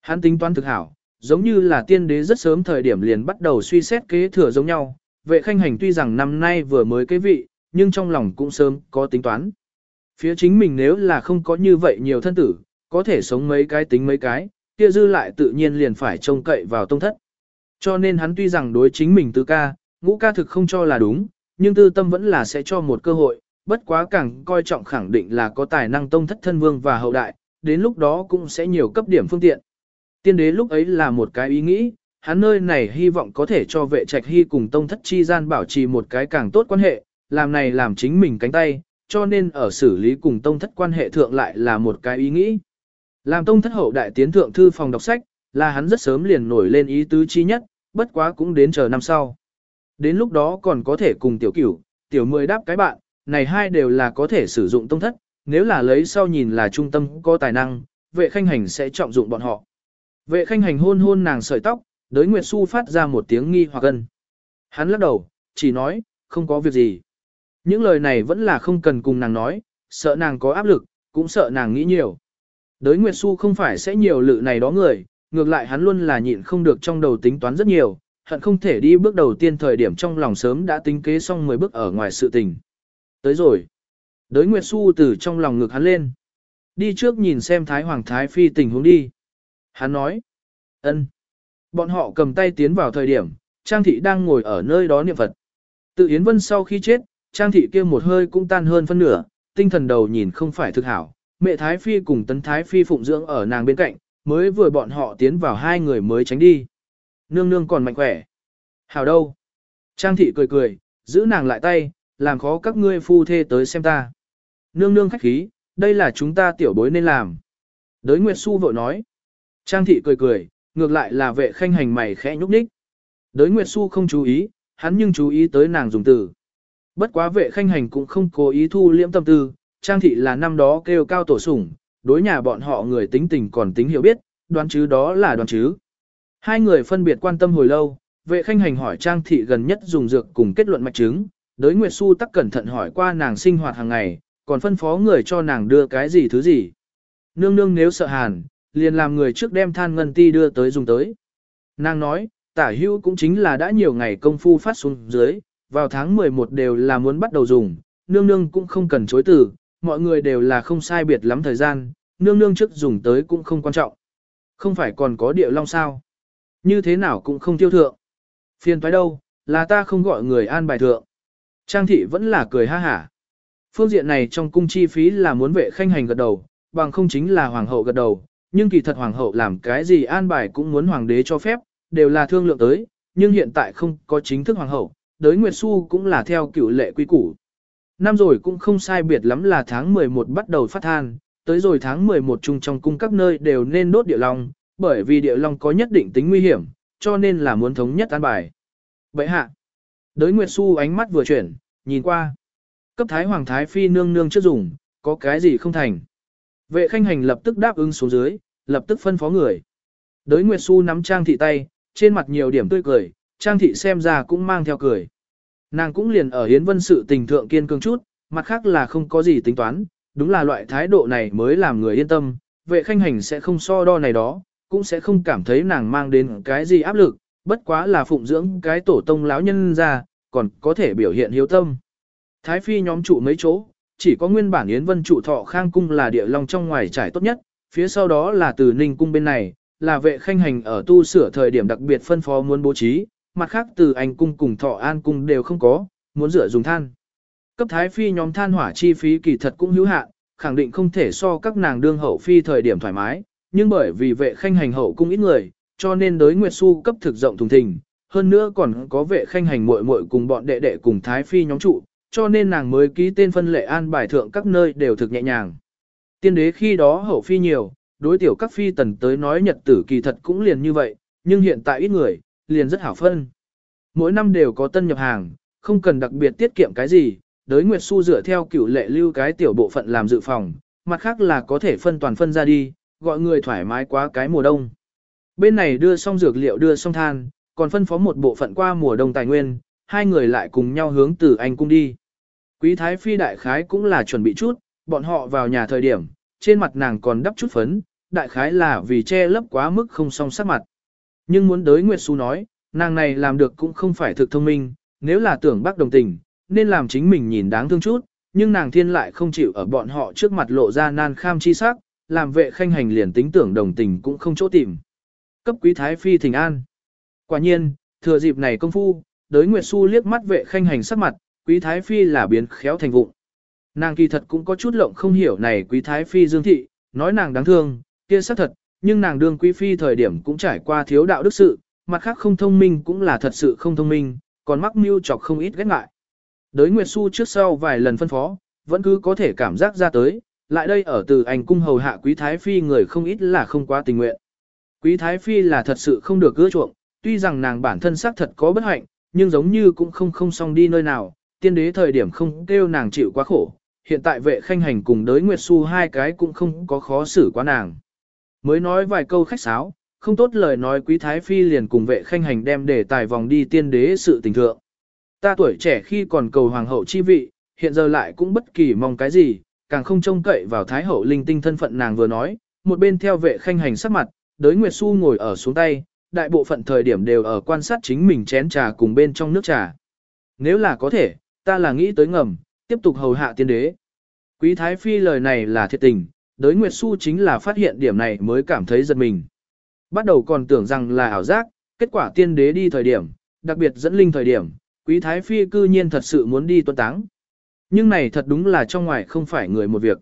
Hắn tính toán thực hảo, giống như là tiên đế rất sớm thời điểm liền bắt đầu suy xét kế thừa giống nhau, vệ khanh hành tuy rằng năm nay vừa mới kế vị, nhưng trong lòng cũng sớm có tính toán. Phía chính mình nếu là không có như vậy nhiều thân tử, có thể sống mấy cái tính mấy cái, kia dư lại tự nhiên liền phải trông cậy vào tông thất. Cho nên hắn tuy rằng đối chính mình tứ ca, ngũ ca thực không cho là đúng, nhưng tư tâm vẫn là sẽ cho một cơ hội, bất quá càng coi trọng khẳng định là có tài năng tông thất thân vương và hậu đại, đến lúc đó cũng sẽ nhiều cấp điểm phương tiện. Tiên đế lúc ấy là một cái ý nghĩ, hắn nơi này hy vọng có thể cho vệ trạch hy cùng tông thất chi gian bảo trì một cái càng tốt quan hệ, làm này làm chính mình cánh tay, cho nên ở xử lý cùng tông thất quan hệ thượng lại là một cái ý nghĩ. Làm tông thất hậu đại tiến thượng thư phòng đọc sách, là hắn rất sớm liền nổi lên ý tứ chi nhất, bất quá cũng đến chờ năm sau. Đến lúc đó còn có thể cùng tiểu cửu, tiểu mười đáp cái bạn, này hai đều là có thể sử dụng tông thất, nếu là lấy sau nhìn là trung tâm có tài năng, vệ khanh hành sẽ trọng dụng bọn họ. Vệ khanh hành hôn hôn nàng sợi tóc, đới Nguyệt Xu phát ra một tiếng nghi hoặc ân. Hắn lắc đầu, chỉ nói, không có việc gì. Những lời này vẫn là không cần cùng nàng nói, sợ nàng có áp lực, cũng sợ nàng nghĩ nhiều. Đới Nguyệt Xu không phải sẽ nhiều lự này đó người, ngược lại hắn luôn là nhịn không được trong đầu tính toán rất nhiều, hận không thể đi bước đầu tiên thời điểm trong lòng sớm đã tính kế xong 10 bước ở ngoài sự tình. Tới rồi. Đới Nguyệt Xu từ trong lòng ngực hắn lên. Đi trước nhìn xem Thái Hoàng Thái Phi tình huống đi. Hắn nói. ân. Bọn họ cầm tay tiến vào thời điểm, Trang Thị đang ngồi ở nơi đó niệm Phật. Tự Yến Vân sau khi chết, Trang Thị kia một hơi cũng tan hơn phân nửa, tinh thần đầu nhìn không phải thực hảo. Mẹ Thái Phi cùng Tấn Thái Phi phụng dưỡng ở nàng bên cạnh, mới vừa bọn họ tiến vào hai người mới tránh đi. Nương nương còn mạnh khỏe. Hảo đâu? Trang Thị cười cười, giữ nàng lại tay, làm khó các ngươi phu thê tới xem ta. Nương nương khách khí, đây là chúng ta tiểu bối nên làm. Đới Nguyệt Xu vội nói. Trang thị cười cười, ngược lại là vệ khanh hành mày khẽ nhúc nhích. Đới Nguyệt Xu không chú ý, hắn nhưng chú ý tới nàng dùng từ. Bất quá vệ khanh hành cũng không cố ý thu liễm tâm tư, trang thị là năm đó kêu cao tổ sủng, đối nhà bọn họ người tính tình còn tính hiểu biết, đoán chứ đó là đoán chứ. Hai người phân biệt quan tâm hồi lâu, vệ khanh hành hỏi Trang Thị gần nhất dùng dược cùng kết luận mạch chứng, đới Nguyệt Xu tắc cẩn thận hỏi qua nàng sinh hoạt hàng ngày, còn phân phó người cho nàng đưa cái gì thứ gì. Nương nương nếu sợ hàn, liền làm người trước đem than ngân ti đưa tới dùng tới. Nàng nói, tả hữu cũng chính là đã nhiều ngày công phu phát xuống dưới, vào tháng 11 đều là muốn bắt đầu dùng, nương nương cũng không cần chối từ, mọi người đều là không sai biệt lắm thời gian, nương nương trước dùng tới cũng không quan trọng. Không phải còn có địa long sao? Như thế nào cũng không tiêu thượng. Phiền toái đâu, là ta không gọi người an bài thượng. Trang thị vẫn là cười ha hả. Phương diện này trong cung chi phí là muốn vệ khanh hành gật đầu, bằng không chính là hoàng hậu gật đầu, nhưng kỳ thật hoàng hậu làm cái gì an bài cũng muốn hoàng đế cho phép, đều là thương lượng tới, nhưng hiện tại không có chính thức hoàng hậu, đới Nguyệt Xu cũng là theo cựu lệ quy củ. Năm rồi cũng không sai biệt lắm là tháng 11 bắt đầu phát than, tới rồi tháng 11 chung trong cung các nơi đều nên đốt địa long, bởi vì địa long có nhất định tính nguy hiểm, cho nên là muốn thống nhất an bài. Vậy hạ, đới Nguyệt Xu ánh mắt vừa chuyển, nhìn qua. Cấp Thái Hoàng Thái Phi nương nương chưa dùng, có cái gì không thành. Vệ khanh hành lập tức đáp ứng xuống dưới, lập tức phân phó người. Đới Nguyệt Xu nắm Trang thị tay, trên mặt nhiều điểm tươi cười, Trang thị xem ra cũng mang theo cười. Nàng cũng liền ở Hiến Vân sự tình thượng kiên cường chút, mặt khác là không có gì tính toán, đúng là loại thái độ này mới làm người yên tâm, vệ khanh hành sẽ không so đo này đó, cũng sẽ không cảm thấy nàng mang đến cái gì áp lực, bất quá là phụng dưỡng cái tổ tông lão nhân ra, còn có thể biểu hiện hiếu tâm. Thái phi nhóm trụ mấy chỗ, chỉ có nguyên bản Yến Vân trụ thọ khang cung là địa long trong ngoài trải tốt nhất, phía sau đó là từ ninh cung bên này, là vệ khanh hành ở tu sửa thời điểm đặc biệt phân phó muốn bố trí, mặt khác từ anh cung cùng thọ an cung đều không có, muốn rửa dùng than. Cấp thái phi nhóm than hỏa chi phí kỳ thật cũng hữu hạn, khẳng định không thể so các nàng đương hậu phi thời điểm thoải mái, nhưng bởi vì vệ khanh hành hậu cung ít người, cho nên đối Nguyệt Xu cấp thực rộng thùng thình, hơn nữa còn có vệ khanh hành muội muội cùng bọn đệ đệ cùng thái phi nhóm trụ, cho nên nàng mới ký tên phân lệ an bài thượng các nơi đều thực nhẹ nhàng. Tiên đế khi đó hậu phi nhiều, đối tiểu các phi tần tới nói nhật tử kỳ thật cũng liền như vậy, nhưng hiện tại ít người, liền rất hảo phân. Mỗi năm đều có tân nhập hàng, không cần đặc biệt tiết kiệm cái gì, đới Nguyệt su dựa theo cửu lệ lưu cái tiểu bộ phận làm dự phòng, mặt khác là có thể phân toàn phân ra đi, gọi người thoải mái quá cái mùa đông. Bên này đưa xong dược liệu đưa xong than, còn phân phó một bộ phận qua mùa đông tài nguyên, hai người lại cùng nhau hướng từ anh cung đi. Quý thái phi đại khái cũng là chuẩn bị chút, bọn họ vào nhà thời điểm, trên mặt nàng còn đắp chút phấn, đại khái là vì che lấp quá mức không song sắc mặt. Nhưng muốn đới Nguyệt Xu nói, nàng này làm được cũng không phải thực thông minh, nếu là tưởng bác đồng tình, nên làm chính mình nhìn đáng thương chút, nhưng nàng thiên lại không chịu ở bọn họ trước mặt lộ ra nan kham chi sắc, làm vệ khanh hành liền tính tưởng đồng tình cũng không chỗ tìm. Cấp quý thái phi thỉnh an. Quả nhiên, thừa dịp này công phu, đới Nguyệt Xu liếc mắt vệ khanh hành sắc mặt, quý thái phi là biến khéo thành vụng. Nàng kỳ thật cũng có chút lộng không hiểu này quý thái phi dương thị, nói nàng đáng thương, kia xác thật, nhưng nàng đương quý phi thời điểm cũng trải qua thiếu đạo đức sự, mặt khác không thông minh cũng là thật sự không thông minh, còn mắc mưu chọc không ít ghét ngại. Đới Nguyệt Xu trước sau vài lần phân phó, vẫn cứ có thể cảm giác ra tới, lại đây ở từ ảnh cung hầu hạ quý thái phi người không ít là không quá tình nguyện. Quý thái phi là thật sự không được gỡ chuộng, tuy rằng nàng bản thân xác thật có bất hạnh, nhưng giống như cũng không không xong đi nơi nào, tiên đế thời điểm không kêu nàng chịu quá khổ, hiện tại vệ khanh hành cùng đới Nguyệt Xu hai cái cũng không có khó xử quá nàng. Mới nói vài câu khách sáo, không tốt lời nói quý thái phi liền cùng vệ khanh hành đem để tài vòng đi tiên đế sự tình thượng. Ta tuổi trẻ khi còn cầu hoàng hậu chi vị, hiện giờ lại cũng bất kỳ mong cái gì, càng không trông cậy vào thái hậu linh tinh thân phận nàng vừa nói, một bên theo vệ khanh hành sắc mặt, đới Nguyệt Xu ngồi ở xuống tay, đại bộ phận thời điểm đều ở quan sát chính mình chén trà cùng bên trong nước trà. Nếu là có thể, ta là nghĩ tới ngầm, tiếp tục hầu hạ tiên đế. Quý thái phi lời này là thiệt tình, đới Nguyệt Xu chính là phát hiện điểm này mới cảm thấy giật mình. Bắt đầu còn tưởng rằng là ảo giác, kết quả tiên đế đi thời điểm, đặc biệt dẫn linh thời điểm, quý thái phi cư nhiên thật sự muốn đi tuấn táng. Nhưng này thật đúng là trong ngoài không phải người một việc.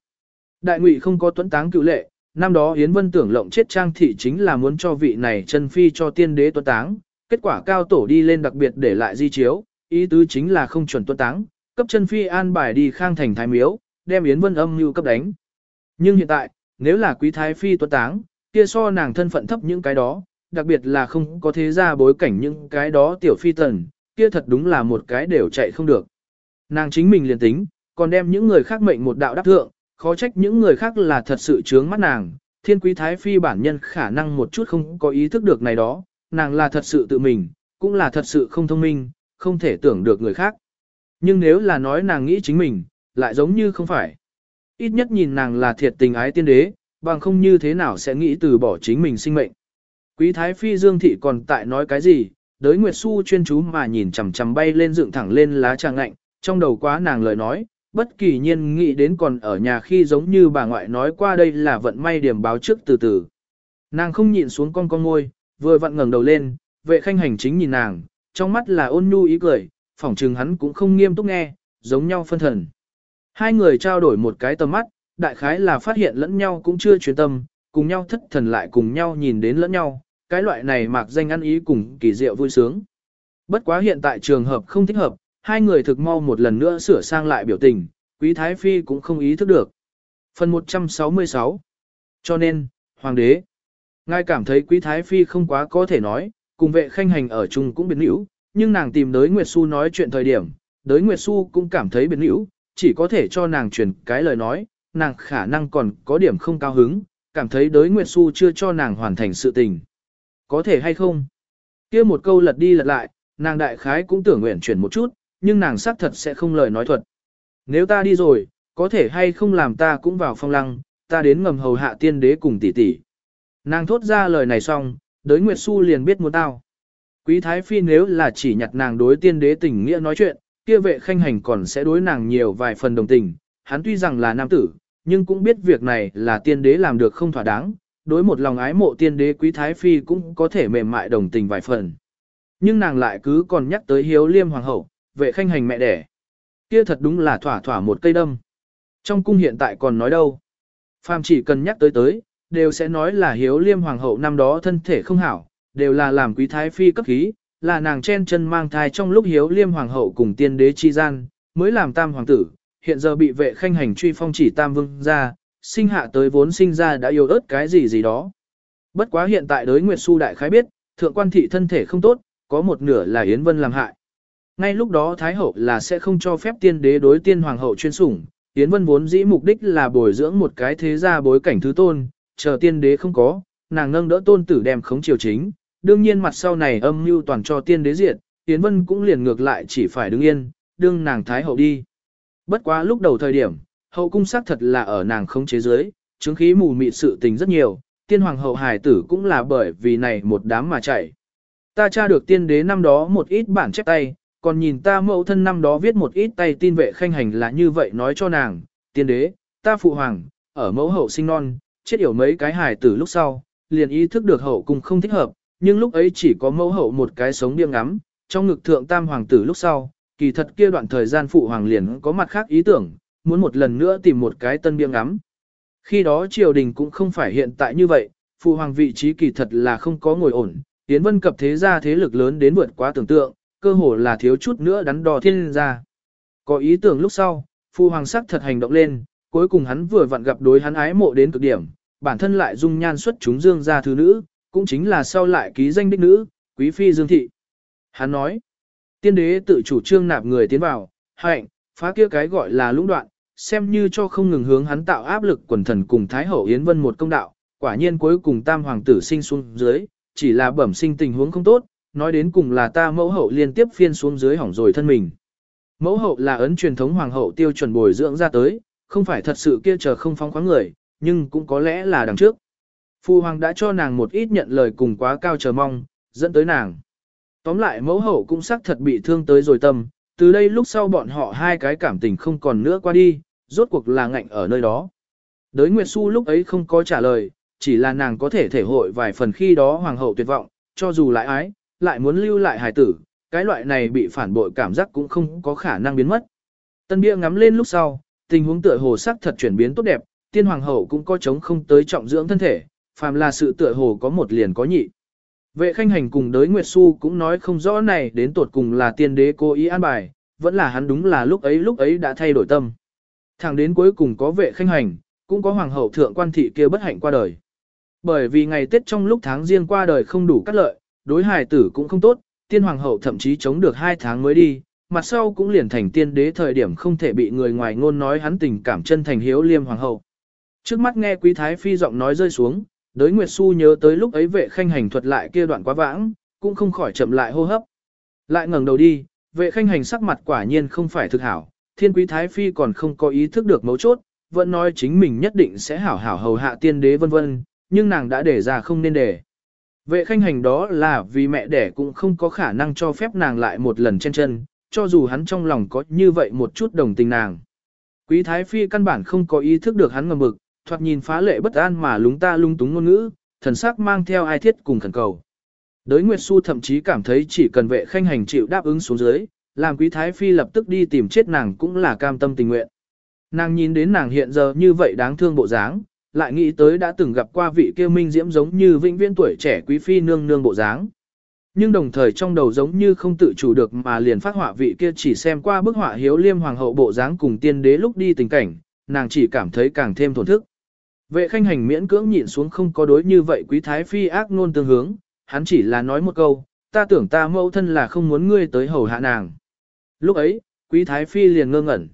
Đại ngụy không có tuấn táng cựu lệ, năm đó Yến Vân tưởng lộng chết trang thị chính là muốn cho vị này chân phi cho tiên đế tuấn táng, kết quả cao tổ đi lên đặc biệt để lại di chiếu, ý tứ chính là không chuẩn tuấn táng, cấp chân phi an bài đi khang thành thái miếu, đem Yến Vân âm như cấp đánh. Nhưng hiện tại, nếu là quý thái phi tuấn táng, kia so nàng thân phận thấp những cái đó, đặc biệt là không có thế ra bối cảnh những cái đó tiểu phi tần, kia thật đúng là một cái đều chạy không được. Nàng chính mình liền tính, còn đem những người khác mệnh một đạo đắc thượng, Khó trách những người khác là thật sự chướng mắt nàng, thiên quý thái phi bản nhân khả năng một chút không có ý thức được này đó, nàng là thật sự tự mình, cũng là thật sự không thông minh, không thể tưởng được người khác. Nhưng nếu là nói nàng nghĩ chính mình, lại giống như không phải. Ít nhất nhìn nàng là thiệt tình ái tiên đế, bằng không như thế nào sẽ nghĩ từ bỏ chính mình sinh mệnh. Quý thái phi Dương thị còn tại nói cái gì, đới Nguyệt Xu chuyên chú mà nhìn chằm chằm bay lên dựng thẳng lên lá trà ngạnh, trong đầu quá nàng lời nói, bất kỳ nhiên nghĩ đến còn ở nhà khi giống như bà ngoại nói qua đây là vận may điểm báo trước từ từ. Nàng không nhịn xuống con con ngôi, vừa vặn ngẩng đầu lên, vệ khanh hành chính nhìn nàng, trong mắt là ôn nhu ý cười, phỏng trừng hắn cũng không nghiêm túc nghe, giống nhau phân thần. Hai người trao đổi một cái tầm mắt, đại khái là phát hiện lẫn nhau cũng chưa chuyên tâm, cùng nhau thất thần lại cùng nhau nhìn đến lẫn nhau, cái loại này mạc danh ăn ý cùng kỳ diệu vui sướng. Bất quá hiện tại trường hợp không thích hợp, hai người thực mau một lần nữa sửa sang lại biểu tình, quý thái phi cũng không ý thức được. Phần 166 Cho nên, Hoàng đế, ngài cảm thấy quý thái phi không quá có thể nói, cùng vệ khanh hành ở chung cũng biến hữu, nhưng nàng tìm đới Nguyệt Xu nói chuyện thời điểm, đới Nguyệt Xu cũng cảm thấy biến hữu, chỉ có thể cho nàng truyền cái lời nói, nàng khả năng còn có điểm không cao hứng, cảm thấy đới Nguyệt Xu chưa cho nàng hoàn thành sự tình. Có thể hay không? kia một câu lật đi lật lại, nàng đại khái cũng tưởng nguyện chuyển một chút, nhưng nàng xác thật sẽ không lời nói thuật. Nếu ta đi rồi, có thể hay không làm ta cũng vào phong lăng, ta đến ngầm hầu hạ tiên đế cùng tỷ tỷ. Nàng thốt ra lời này xong, đới Nguyệt Xu liền biết muốn tao. Quý Thái Phi nếu là chỉ nhặt nàng đối tiên đế tình nghĩa nói chuyện, kia vệ khanh hành còn sẽ đối nàng nhiều vài phần đồng tình. Hắn tuy rằng là nam tử, nhưng cũng biết việc này là tiên đế làm được không thỏa đáng, đối một lòng ái mộ tiên đế quý thái phi cũng có thể mềm mại đồng tình vài phần. Nhưng nàng lại cứ còn nhắc tới hiếu liêm hoàng hậu, vệ khanh hành mẹ đẻ. Kia thật đúng là thỏa thỏa một cây đâm. Trong cung hiện tại còn nói đâu. Phàm chỉ cần nhắc tới tới, đều sẽ nói là hiếu liêm hoàng hậu năm đó thân thể không hảo, đều là làm quý thái phi cấp khí, là nàng chen chân mang thai trong lúc hiếu liêm hoàng hậu cùng tiên đế chi gian, mới làm tam hoàng tử, hiện giờ bị vệ khanh hành truy phong chỉ tam vương ra, sinh hạ tới vốn sinh ra đã yêu ớt cái gì gì đó. Bất quá hiện tại đối Nguyệt Xu đại khái biết, thượng quan thị thân thể không tốt, có một nửa là Yến Vân làm hại. Ngay lúc đó Thái Hậu là sẽ không cho phép tiên đế đối tiên hoàng hậu chuyên sủng, Yến Vân vốn dĩ mục đích là bồi dưỡng một cái thế gia bối cảnh thứ tôn, chờ tiên đế không có, nàng nâng đỡ tôn tử đem khống triều chính, đương nhiên mặt sau này âm mưu toàn cho tiên đế diệt, Yến Vân cũng liền ngược lại chỉ phải đứng yên, đương nàng Thái Hậu đi. Bất quá lúc đầu thời điểm, hậu cung xác thật là ở nàng không chế dưới chứng khí mù mịt sự tình rất nhiều, tiên hoàng hậu hài tử cũng là bởi vì này một đám mà chạy. Ta tra được tiên đế năm đó một ít bản chép tay, còn nhìn ta mẫu thân năm đó viết một ít tay tin vệ khanh hành là như vậy nói cho nàng, tiên đế, ta phụ hoàng, ở mẫu hậu sinh non, chết yểu mấy cái hài tử lúc sau, liền ý thức được hậu cung không thích hợp, nhưng lúc ấy chỉ có mẫu hậu một cái sống điên ngắm, trong ngực thượng tam hoàng tử lúc sau, kỳ thật kia đoạn thời gian phụ hoàng liền có mặt khác ý tưởng, muốn một lần nữa tìm một cái tân biếng ngắm. Khi đó triều đình cũng không phải hiện tại như vậy, phụ hoàng vị trí kỳ thật là không có ngồi ổn, tiến vân cập thế gia thế lực lớn đến vượt quá tưởng tượng, cơ hồ là thiếu chút nữa đắn đo thiên ra. Có ý tưởng lúc sau, phu hoàng sắc thật hành động lên, cuối cùng hắn vừa vặn gặp đối hắn ái mộ đến cực điểm, bản thân lại dung nhan xuất chúng dương gia thứ nữ, cũng chính là sau lại ký danh đích nữ, quý phi dương thị. Hắn nói, tiên đế tự chủ trương nạp người tiến vào, hạnh, phá kia cái gọi là lũng đoạn, xem như cho không ngừng hướng hắn tạo áp lực quần thần cùng Thái Hậu Yến Vân một công đạo, quả nhiên cuối cùng tam hoàng tử sinh xuống dưới, chỉ là bẩm sinh tình huống không tốt, nói đến cùng là ta mẫu hậu liên tiếp phiên xuống dưới hỏng rồi thân mình. Mẫu hậu là ấn truyền thống hoàng hậu tiêu chuẩn bồi dưỡng ra tới, không phải thật sự kia chờ không phóng khoáng người, nhưng cũng có lẽ là đằng trước. Phu hoàng đã cho nàng một ít nhận lời cùng quá cao chờ mong, dẫn tới nàng. Tóm lại mẫu hậu cũng xác thật bị thương tới rồi tâm, từ đây lúc sau bọn họ hai cái cảm tình không còn nữa qua đi, rốt cuộc là ngạnh ở nơi đó. Đới Nguyệt Xu lúc ấy không có trả lời, chỉ là nàng có thể thể hội vài phần khi đó hoàng hậu tuyệt vọng, cho dù lại ái, lại muốn lưu lại hài tử, cái loại này bị phản bội cảm giác cũng không có khả năng biến mất. Tân bia ngắm lên lúc sau, tình huống tựa hồ sắc thật chuyển biến tốt đẹp, tiên hoàng hậu cũng có chống không tới trọng dưỡng thân thể, phàm là sự tựa hồ có một liền có nhị. Vệ khanh hành cùng đới Nguyệt Xu cũng nói không rõ này đến tột cùng là tiên đế cố ý an bài, vẫn là hắn đúng là lúc ấy lúc ấy đã thay đổi tâm. Thẳng đến cuối cùng có vệ khanh hành, cũng có hoàng hậu thượng quan thị kia bất hạnh qua đời. Bởi vì ngày Tết trong lúc tháng riêng qua đời không đủ cắt lợi, đối hài tử cũng không tốt, tiên hoàng hậu thậm chí chống được hai tháng mới đi, mặt sau cũng liền thành tiên đế thời điểm không thể bị người ngoài ngôn nói hắn tình cảm chân thành hiếu liêm hoàng hậu. Trước mắt nghe quý thái phi giọng nói rơi xuống, đới Nguyệt Xu nhớ tới lúc ấy vệ khanh hành thuật lại kia đoạn quá vãng, cũng không khỏi chậm lại hô hấp. Lại ngẩng đầu đi, vệ khanh hành sắc mặt quả nhiên không phải thực hảo, thiên quý thái phi còn không có ý thức được mấu chốt, vẫn nói chính mình nhất định sẽ hảo hảo hầu hạ tiên đế vân vân, nhưng nàng đã để ra không nên để. Vệ khanh hành đó là vì mẹ đẻ cũng không có khả năng cho phép nàng lại một lần trên chân, cho dù hắn trong lòng có như vậy một chút đồng tình nàng. Quý thái phi căn bản không có ý thức được hắn ngầm mực, thoạt nhìn phá lệ bất an mà lúng ta lung túng ngôn ngữ, thần sắc mang theo ai thiết cùng khẩn cầu. Đới Nguyệt Xu thậm chí cảm thấy chỉ cần vệ khanh hành chịu đáp ứng xuống dưới, làm quý thái phi lập tức đi tìm chết nàng cũng là cam tâm tình nguyện. Nàng nhìn đến nàng hiện giờ như vậy đáng thương bộ dáng, lại nghĩ tới đã từng gặp qua vị kia minh diễm giống như vĩnh viễn tuổi trẻ quý phi nương nương bộ dáng. Nhưng đồng thời trong đầu giống như không tự chủ được mà liền phát họa vị kia chỉ xem qua bức họa hiếu liêm hoàng hậu bộ dáng cùng tiên đế lúc đi tình cảnh, nàng chỉ cảm thấy càng thêm thổn thức. Vệ khanh hành miễn cưỡng nhịn xuống không có đối như vậy quý thái phi ác nôn tương hướng, hắn chỉ là nói một câu, ta tưởng ta mẫu thân là không muốn ngươi tới hầu hạ nàng. Lúc ấy, quý thái phi liền ngơ ngẩn.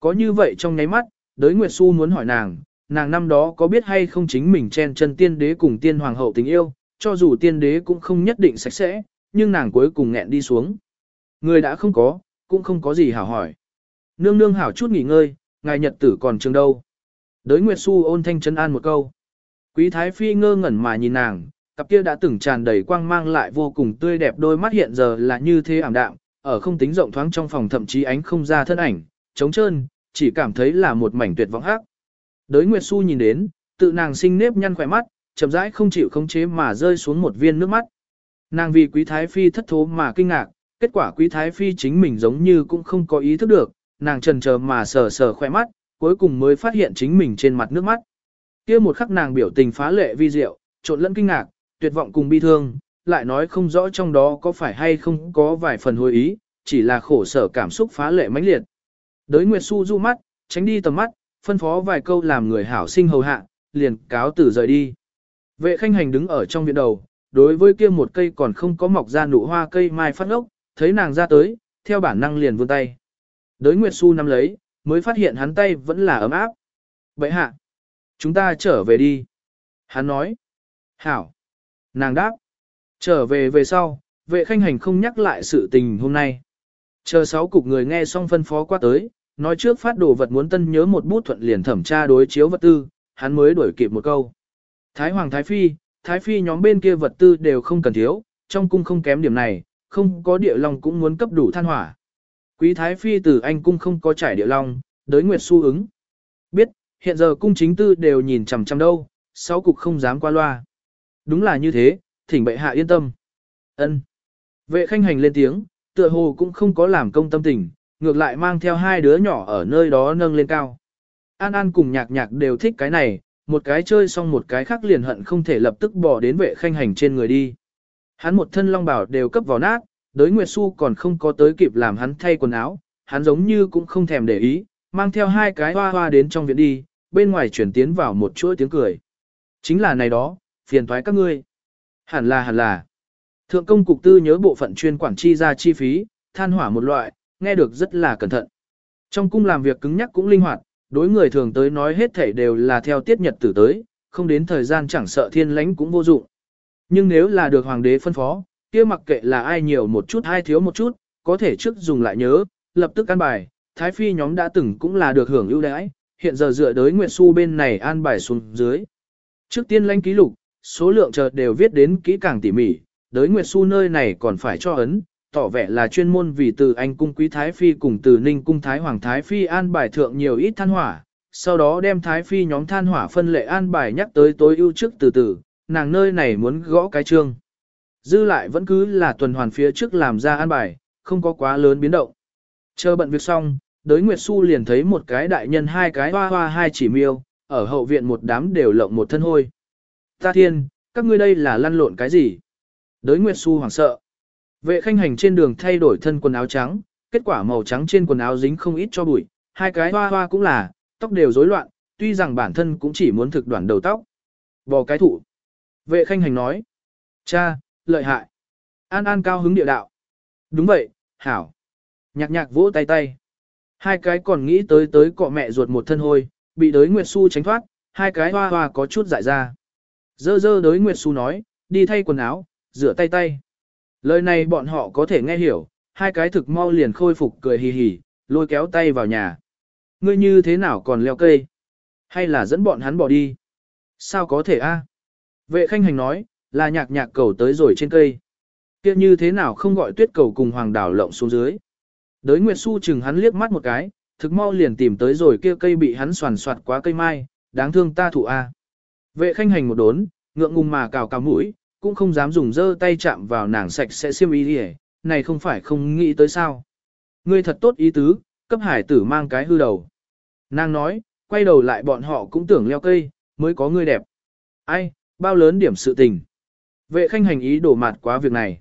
Có như vậy trong nháy mắt, đới Nguyệt Xu muốn hỏi nàng, nàng năm đó có biết hay không chính mình chen chân tiên đế cùng tiên hoàng hậu tình yêu, cho dù tiên đế cũng không nhất định sạch sẽ, nhưng nàng cuối cùng nghẹn đi xuống. Người đã không có, cũng không có gì hảo hỏi. Nương nương hảo chút nghỉ ngơi, ngài nhật tử còn trường đâu. Đới Nguyệt Xu ôn thanh chân an một câu. Quý Thái Phi ngơ ngẩn mà nhìn nàng, cặp kia đã từng tràn đầy quang mang lại vô cùng tươi đẹp đôi mắt hiện giờ là như thế ảm đạm, ở không tính rộng thoáng trong phòng thậm chí ánh không ra thân ảnh, trống trơn, chỉ cảm thấy là một mảnh tuyệt vọng hắc. Đới Nguyệt Xu nhìn đến, tự nàng sinh nếp nhăn khỏe mắt, chậm rãi không chịu khống chế mà rơi xuống một viên nước mắt. Nàng vì Quý Thái Phi thất thố mà kinh ngạc, kết quả Quý Thái Phi chính mình giống như cũng không có ý thức được, nàng trần chờ mà sờ sờ khỏe mắt, cuối cùng mới phát hiện chính mình trên mặt nước mắt. kia một khắc nàng biểu tình phá lệ vi diệu, trộn lẫn kinh ngạc, tuyệt vọng cùng bi thương, lại nói không rõ trong đó có phải hay không có vài phần hồi ý, chỉ là khổ sở cảm xúc phá lệ mãnh liệt. Đới Nguyệt Xu du mắt, tránh đi tầm mắt, phân phó vài câu làm người hảo sinh hầu hạ, liền cáo tử rời đi. Vệ khanh hành đứng ở trong viện đầu, đối với kia một cây còn không có mọc ra nụ hoa cây mai phát ốc, thấy nàng ra tới, theo bản năng liền vươn tay. Đới Nguyệt Xu nắm lấy, mới phát hiện hắn tay vẫn là ấm áp. Vậy hạ, chúng ta trở về đi. Hắn nói, hảo, nàng đáp, trở về về sau, vệ khanh hành không nhắc lại sự tình hôm nay. Chờ sáu cục người nghe xong phân phó qua tới, nói trước phát đồ vật muốn tân nhớ một bút thuận liền thẩm tra đối chiếu vật tư, hắn mới đuổi kịp một câu. Thái Hoàng Thái Phi, Thái Phi nhóm bên kia vật tư đều không cần thiếu, trong cung không kém điểm này, không có địa long cũng muốn cấp đủ than hỏa. Quý Thái Phi từ Anh cung không có trải địa long, đới Nguyệt su ứng. Biết, hiện giờ cung chính tư đều nhìn chằm chằm đâu, sáu cục không dám qua loa. Đúng là như thế, thỉnh bệ hạ yên tâm. Ân. Vệ khanh hành lên tiếng, tựa hồ cũng không có làm công tâm tình, ngược lại mang theo hai đứa nhỏ ở nơi đó nâng lên cao. An An cùng nhạc nhạc đều thích cái này, một cái chơi xong một cái khác liền hận không thể lập tức bỏ đến vệ khanh hành trên người đi. Hắn một thân long bảo đều cấp vào nát, đới Nguyệt Xu còn không có tới kịp làm hắn thay quần áo, hắn giống như cũng không thèm để ý, mang theo hai cái hoa hoa đến trong viện đi, bên ngoài chuyển tiến vào một chuỗi tiếng cười. Chính là này đó, phiền thoái các ngươi. Hẳn là hẳn là. Thượng công cục tư nhớ bộ phận chuyên quản chi ra chi phí, than hỏa một loại, nghe được rất là cẩn thận. Trong cung làm việc cứng nhắc cũng linh hoạt, đối người thường tới nói hết thảy đều là theo tiết nhật tử tới, không đến thời gian chẳng sợ thiên lãnh cũng vô dụng. Nhưng nếu là được hoàng đế phân phó, kia mặc kệ là ai nhiều một chút hay thiếu một chút, có thể trước dùng lại nhớ, lập tức an bài, thái phi nhóm đã từng cũng là được hưởng ưu đãi, hiện giờ dựa tới Nguyệt Xu bên này an bài xuống dưới. Trước tiên lãnh ký lục, số lượng chợt đều viết đến kỹ càng tỉ mỉ, đới Nguyệt Xu nơi này còn phải cho ấn, tỏ vẻ là chuyên môn vì từ anh cung quý thái phi cùng từ ninh cung thái hoàng thái phi an bài thượng nhiều ít than hỏa, sau đó đem thái phi nhóm than hỏa phân lệ an bài nhắc tới tối ưu trước từ từ, nàng nơi này muốn gõ cái chương. Dư lại vẫn cứ là tuần hoàn phía trước làm ra an bài, không có quá lớn biến động. Chờ bận việc xong, đới Nguyệt Xu liền thấy một cái đại nhân hai cái hoa hoa hai chỉ miêu, ở hậu viện một đám đều lộng một thân hôi. Ta thiên, các ngươi đây là lăn lộn cái gì? Đới Nguyệt Xu hoảng sợ. Vệ khanh hành trên đường thay đổi thân quần áo trắng, kết quả màu trắng trên quần áo dính không ít cho bụi, hai cái hoa hoa cũng là, tóc đều rối loạn, tuy rằng bản thân cũng chỉ muốn thực đoạn đầu tóc. Bò cái thụ. Vệ khanh hành nói. Cha, lợi hại. An An cao hứng địa đạo. Đúng vậy, hảo. Nhạc nhạc vỗ tay tay. Hai cái còn nghĩ tới tới cọ mẹ ruột một thân hôi, bị đới Nguyệt Xu tránh thoát, hai cái hoa hoa có chút dại ra. Dơ dơ đới Nguyệt Xu nói, đi thay quần áo, rửa tay tay. Lời này bọn họ có thể nghe hiểu, hai cái thực mau liền khôi phục cười hì hì, lôi kéo tay vào nhà. Ngươi như thế nào còn leo cây? Hay là dẫn bọn hắn bỏ đi? Sao có thể a? À? Vệ khanh hành nói, là nhạc nhạc cầu tới rồi trên cây. kia như thế nào không gọi tuyết cầu cùng hoàng đảo lộng xuống dưới? Đới Nguyệt Xu chừng hắn liếc mắt một cái, thực mau liền tìm tới rồi kia cây bị hắn soàn soạt quá cây mai, đáng thương ta thụ a. Vệ khanh hành một đốn, ngượng ngùng mà cào cào mũi, cũng không dám dùng dơ tay chạm vào nàng sạch sẽ xiêm y đi này không phải không nghĩ tới sao. Ngươi thật tốt ý tứ, cấp hải tử mang cái hư đầu. Nàng nói, quay đầu lại bọn họ cũng tưởng leo cây, mới có ngươi đẹp. Ai, bao lớn điểm sự tình. Vệ khanh hành ý đổ mặt quá việc này.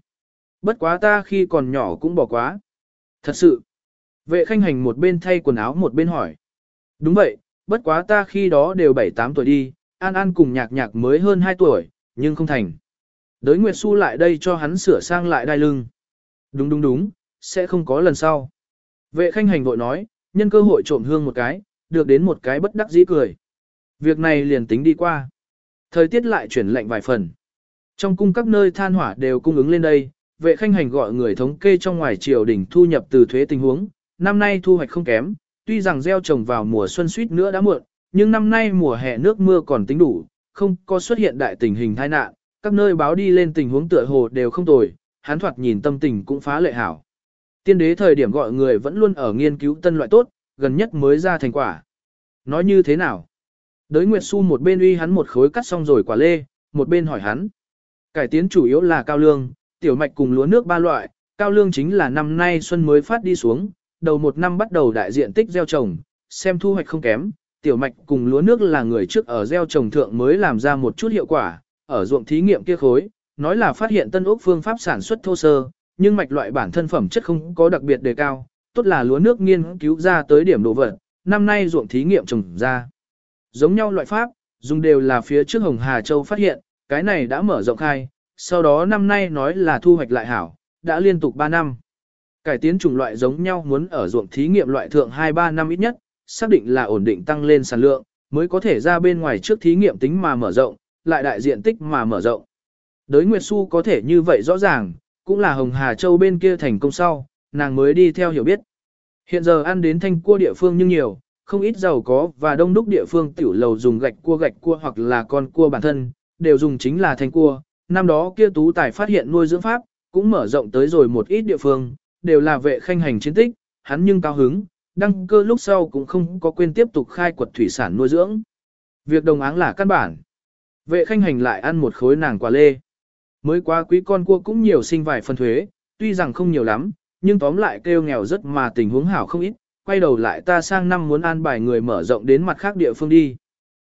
Bất quá ta khi còn nhỏ cũng bỏ quá. Thật sự. Vệ khanh hành một bên thay quần áo một bên hỏi. Đúng vậy, bất quá ta khi đó đều 7-8 tuổi đi, An An cùng nhạc nhạc mới hơn 2 tuổi, nhưng không thành. Đới Nguyệt Xu lại đây cho hắn sửa sang lại đai lưng. Đúng đúng đúng, sẽ không có lần sau. Vệ khanh hành vội nói, nhân cơ hội trộm hương một cái, được đến một cái bất đắc dĩ cười. Việc này liền tính đi qua. Thời tiết lại chuyển lạnh vài phần. Trong cung các nơi than hỏa đều cung ứng lên đây, vệ khanh hành gọi người thống kê trong ngoài triều đỉnh thu nhập từ thuế tình huống, năm nay thu hoạch không kém, tuy rằng gieo trồng vào mùa xuân suýt nữa đã muộn, nhưng năm nay mùa hè nước mưa còn tính đủ, không có xuất hiện đại tình hình tai nạn, các nơi báo đi lên tình huống tựa hồ đều không tồi, hắn thoạt nhìn tâm tình cũng phá lệ hảo. Tiên đế thời điểm gọi người vẫn luôn ở nghiên cứu tân loại tốt, gần nhất mới ra thành quả. Nói như thế nào? Đới Nguyệt Xu một bên uy hắn một khối cắt xong rồi quả lê, một bên hỏi hắn. Cải tiến chủ yếu là cao lương, tiểu mạch cùng lúa nước ba loại, cao lương chính là năm nay xuân mới phát đi xuống, đầu một năm bắt đầu đại diện tích gieo trồng, xem thu hoạch không kém, tiểu mạch cùng lúa nước là người trước ở gieo trồng thượng mới làm ra một chút hiệu quả, ở ruộng thí nghiệm kia khối, nói là phát hiện tân ốc phương pháp sản xuất thô sơ, nhưng mạch loại bản thân phẩm chất không có đặc biệt đề cao, tốt là lúa nước nghiên cứu ra tới điểm độ vật, năm nay ruộng thí nghiệm trồng ra. Giống nhau loại pháp, dùng đều là phía trước Hồng Hà Châu phát hiện, cái này đã mở rộng khai, sau đó năm nay nói là thu hoạch lại hảo, đã liên tục 3 năm. Cải tiến chủng loại giống nhau muốn ở ruộng thí nghiệm loại thượng 2-3 năm ít nhất, xác định là ổn định tăng lên sản lượng, mới có thể ra bên ngoài trước thí nghiệm tính mà mở rộng, lại đại diện tích mà mở rộng. Đới Nguyệt Xu có thể như vậy rõ ràng, cũng là Hồng Hà Châu bên kia thành công sau, nàng mới đi theo hiểu biết. Hiện giờ ăn đến thanh cua địa phương nhưng nhiều, không ít giàu có và đông đúc địa phương tiểu lầu dùng gạch cua gạch cua hoặc là con cua bản thân, đều dùng chính là thanh cua. Năm đó kia tú tài phát hiện nuôi dưỡng pháp, cũng mở rộng tới rồi một ít địa phương, đều là vệ khanh hành chiến tích, hắn nhưng cao hứng, đăng cơ lúc sau cũng không có quên tiếp tục khai quật thủy sản nuôi dưỡng. Việc đồng áng là căn bản. Vệ khanh hành lại ăn một khối nàng quả lê. Mới quá quý con cua cũng nhiều sinh vài phần thuế, tuy rằng không nhiều lắm, nhưng tóm lại kêu nghèo rất mà tình huống hảo không ít, quay đầu lại ta sang năm muốn an bài người mở rộng đến mặt khác địa phương đi.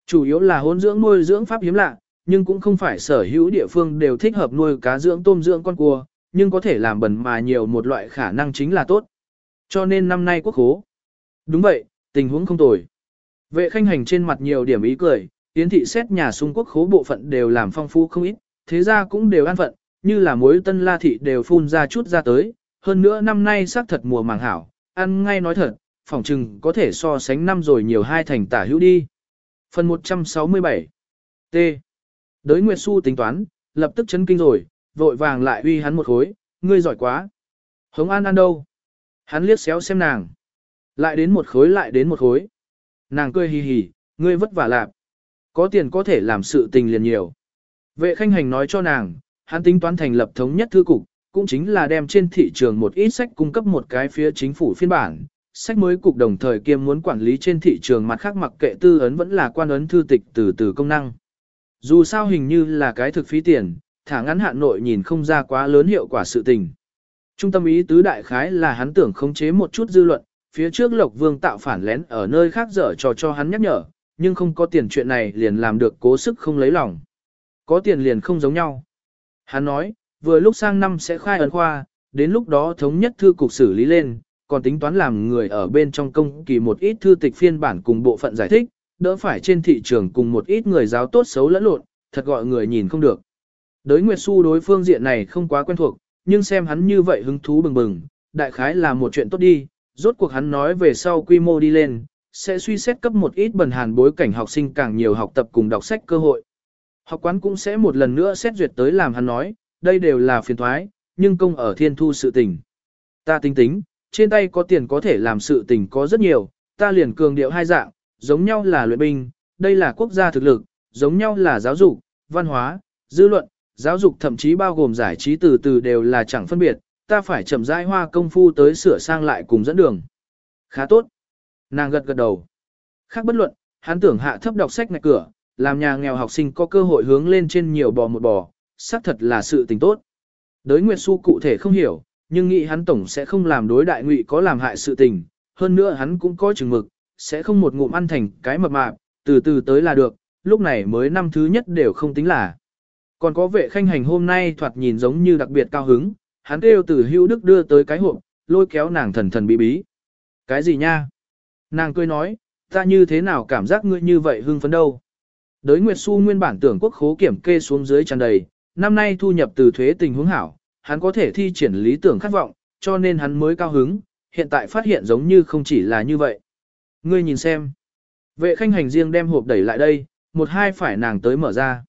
Chủ yếu là hôn dưỡng nuôi dưỡng pháp hiếm lạ, nhưng cũng không phải sở hữu địa phương đều thích hợp nuôi cá dưỡng tôm dưỡng con cua, nhưng có thể làm bẩn mà nhiều một loại khả năng chính là tốt. Cho nên năm nay quốc hố. Đúng vậy, tình huống không tồi. Vệ khanh hành trên mặt nhiều điểm ý cười, Yến thị xét nhà xung quốc khố bộ phận đều làm phong phú không ít, thế ra cũng đều an phận, như là muối tân la thị đều phun ra chút ra tới, hơn nữa năm nay xác thật mùa màng hảo, ăn ngay nói thật, phỏng chừng có thể so sánh năm rồi nhiều hai thành tả hữu đi. Phần 167 T. Đới Nguyệt Xu tính toán, lập tức chấn kinh rồi, vội vàng lại uy hắn một khối, ngươi giỏi quá. Hống An ăn đâu? Hắn liếc xéo xem nàng. Lại đến một khối lại đến một khối. Nàng cười hì hì, ngươi vất vả lạp. Có tiền có thể làm sự tình liền nhiều. Vệ khanh hành nói cho nàng, hắn tính toán thành lập thống nhất thư cục, cũng chính là đem trên thị trường một ít sách cung cấp một cái phía chính phủ phiên bản. Sách mới cục đồng thời kiêm muốn quản lý trên thị trường mặt khác mặc kệ tư ấn vẫn là quan ấn thư tịch từ từ công năng. Dù sao hình như là cái thực phí tiền, thả ngắn hạn nội nhìn không ra quá lớn hiệu quả sự tình. Trung tâm ý tứ đại khái là hắn tưởng khống chế một chút dư luận, phía trước Lộc Vương tạo phản lén ở nơi khác dở trò cho hắn nhắc nhở, nhưng không có tiền chuyện này liền làm được cố sức không lấy lòng. Có tiền liền không giống nhau. Hắn nói, vừa lúc sang năm sẽ khai ấn khoa, đến lúc đó thống nhất thư cục xử lý lên, còn tính toán làm người ở bên trong công kỳ một ít thư tịch phiên bản cùng bộ phận giải thích, đỡ phải trên thị trường cùng một ít người giáo tốt xấu lẫn lộn, thật gọi người nhìn không được. Đới Nguyệt Xu đối phương diện này không quá quen thuộc, nhưng xem hắn như vậy hứng thú bừng bừng, đại khái là một chuyện tốt đi, rốt cuộc hắn nói về sau quy mô đi lên, sẽ suy xét cấp một ít bần hàn bối cảnh học sinh càng nhiều học tập cùng đọc sách cơ hội. Học quán cũng sẽ một lần nữa xét duyệt tới làm hắn nói, đây đều là phiền thoái, nhưng công ở thiên thu sự tình. Ta tính tính, trên tay có tiền có thể làm sự tình có rất nhiều, ta liền cường điệu hai dạng, giống nhau là luyện binh, đây là quốc gia thực lực, giống nhau là giáo dục, văn hóa, dư luận, giáo dục thậm chí bao gồm giải trí từ từ đều là chẳng phân biệt, ta phải chậm rãi hoa công phu tới sửa sang lại cùng dẫn đường. Khá tốt. Nàng gật gật đầu. Khác bất luận, hắn tưởng hạ thấp đọc sách ngạch cửa, làm nhà nghèo học sinh có cơ hội hướng lên trên nhiều bò một bò, xác thật là sự tình tốt. Đới Nguyệt Xu cụ thể không hiểu, nhưng nghĩ hắn tổng sẽ không làm đối đại ngụy có làm hại sự tình, hơn nữa hắn cũng có chừng mực, sẽ không một ngụm ăn thành cái mập mạp, từ từ tới là được, lúc này mới năm thứ nhất đều không tính là. Còn có vệ khanh hành hôm nay thoạt nhìn giống như đặc biệt cao hứng, hắn kêu từ hữu đức đưa tới cái hộp, lôi kéo nàng thần thần bí bí. Cái gì nha? Nàng cười nói, ta như thế nào cảm giác ngươi như vậy hưng phấn đâu? Đới Nguyệt Xu nguyên bản tưởng quốc khố kiểm kê xuống dưới tràn đầy, năm nay thu nhập từ thuế tình huống hảo, hắn có thể thi triển lý tưởng khát vọng, cho nên hắn mới cao hứng, hiện tại phát hiện giống như không chỉ là như vậy. Ngươi nhìn xem. Vệ khanh hành riêng đem hộp đẩy lại đây, một hai phải nàng tới mở ra.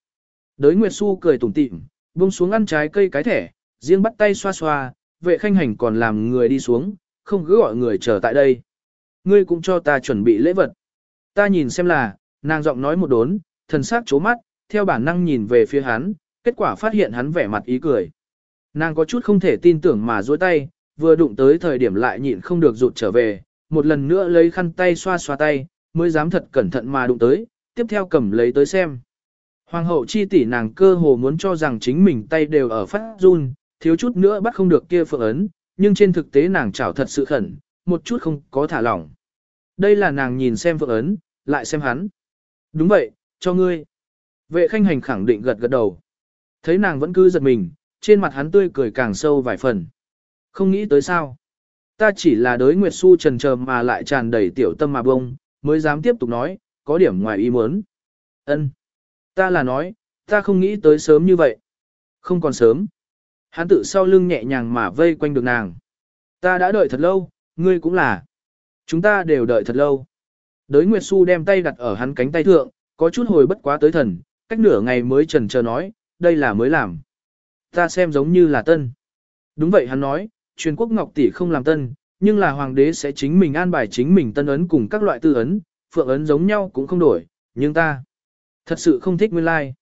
Đới Nguyệt Xu cười tủm tỉm, buông xuống ăn trái cây cái thẻ, riêng bắt tay xoa xoa, vệ khanh hành còn làm người đi xuống, không cứ gọi người chờ tại đây. Ngươi cũng cho ta chuẩn bị lễ vật. Ta nhìn xem là, nàng giọng nói một đốn, thần sắc chố mắt, theo bản năng nhìn về phía hắn, kết quả phát hiện hắn vẻ mặt ý cười. Nàng có chút không thể tin tưởng mà duỗi tay, vừa đụng tới thời điểm lại nhịn không được rụt trở về, một lần nữa lấy khăn tay xoa xoa tay, mới dám thật cẩn thận mà đụng tới, tiếp theo cầm lấy tới xem. Hoàng hậu chi tỷ nàng cơ hồ muốn cho rằng chính mình tay đều ở phát run, thiếu chút nữa bắt không được kia phượng ấn, nhưng trên thực tế nàng chảo thật sự khẩn, một chút không có thả lỏng. Đây là nàng nhìn xem phượng ấn, lại xem hắn. Đúng vậy, cho ngươi. Vệ khanh hành khẳng định gật gật đầu. Thấy nàng vẫn cứ giật mình, trên mặt hắn tươi cười càng sâu vài phần. Không nghĩ tới sao. Ta chỉ là đới Nguyệt Xu trần trờ mà lại tràn đầy tiểu tâm mà bông, mới dám tiếp tục nói, có điểm ngoài ý muốn. Ân, Ta là nói, ta không nghĩ tới sớm như vậy. Không còn sớm. Hắn tự sau lưng nhẹ nhàng mà vây quanh được nàng. Ta đã đợi thật lâu, ngươi cũng là. Chúng ta đều đợi thật lâu. Đới Nguyệt Xu đem tay đặt ở hắn cánh tay thượng, có chút hồi bất quá tới thần, cách nửa ngày mới trần chờ nói, đây là mới làm. Ta xem giống như là tân. Đúng vậy hắn nói, truyền quốc ngọc tỷ không làm tân, nhưng là hoàng đế sẽ chính mình an bài chính mình tân ấn cùng các loại tư ấn, phượng ấn giống nhau cũng không đổi, nhưng ta thật sự không thích nguyên lai.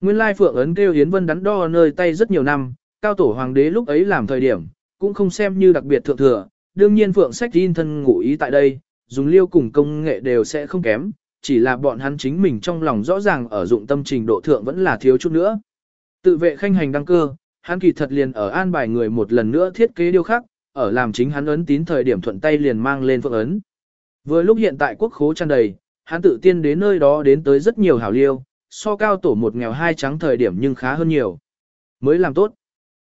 Nguyên lai phượng ấn kêu Yến Vân đắn đo nơi tay rất nhiều năm, cao tổ hoàng đế lúc ấy làm thời điểm, cũng không xem như đặc biệt thượng thừa, đương nhiên phượng sách tin thân ngụ ý tại đây, dùng liêu cùng công nghệ đều sẽ không kém, chỉ là bọn hắn chính mình trong lòng rõ ràng ở dụng tâm trình độ thượng vẫn là thiếu chút nữa. Tự vệ khanh hành đăng cơ, hắn kỳ thật liền ở an bài người một lần nữa thiết kế điều khác, ở làm chính hắn ấn tín thời điểm thuận tay liền mang lên phượng ấn. Vừa lúc hiện tại quốc khố tràn đầy, hắn tự tiên đến nơi đó đến tới rất nhiều hảo liêu, so cao tổ một nghèo hai trắng thời điểm nhưng khá hơn nhiều. Mới làm tốt.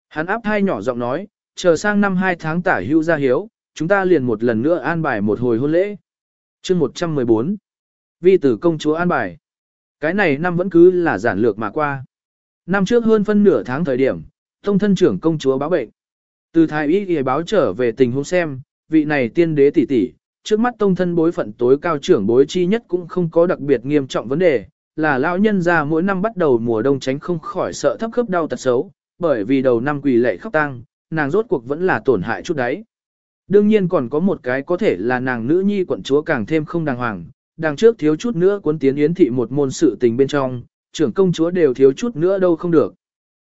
Hắn áp hai nhỏ giọng nói, chờ sang năm hai tháng tả hưu ra hiếu, chúng ta liền một lần nữa an bài một hồi hôn lễ. chương 114. Vi tử công chúa an bài. Cái này năm vẫn cứ là giản lược mà qua. Năm trước hơn phân nửa tháng thời điểm, thông thân trưởng công chúa báo bệnh. Từ thái y y báo trở về tình huống xem, vị này tiên đế tỷ tỷ, trước mắt tông thân bối phận tối cao trưởng bối chi nhất cũng không có đặc biệt nghiêm trọng vấn đề, là lão nhân già mỗi năm bắt đầu mùa đông tránh không khỏi sợ thấp khớp đau tật xấu, bởi vì đầu năm quỳ lệ khóc tăng, nàng rốt cuộc vẫn là tổn hại chút đấy. Đương nhiên còn có một cái có thể là nàng nữ nhi quận chúa càng thêm không đàng hoàng, đằng trước thiếu chút nữa cuốn tiến yến thị một môn sự tình bên trong, trưởng công chúa đều thiếu chút nữa đâu không được.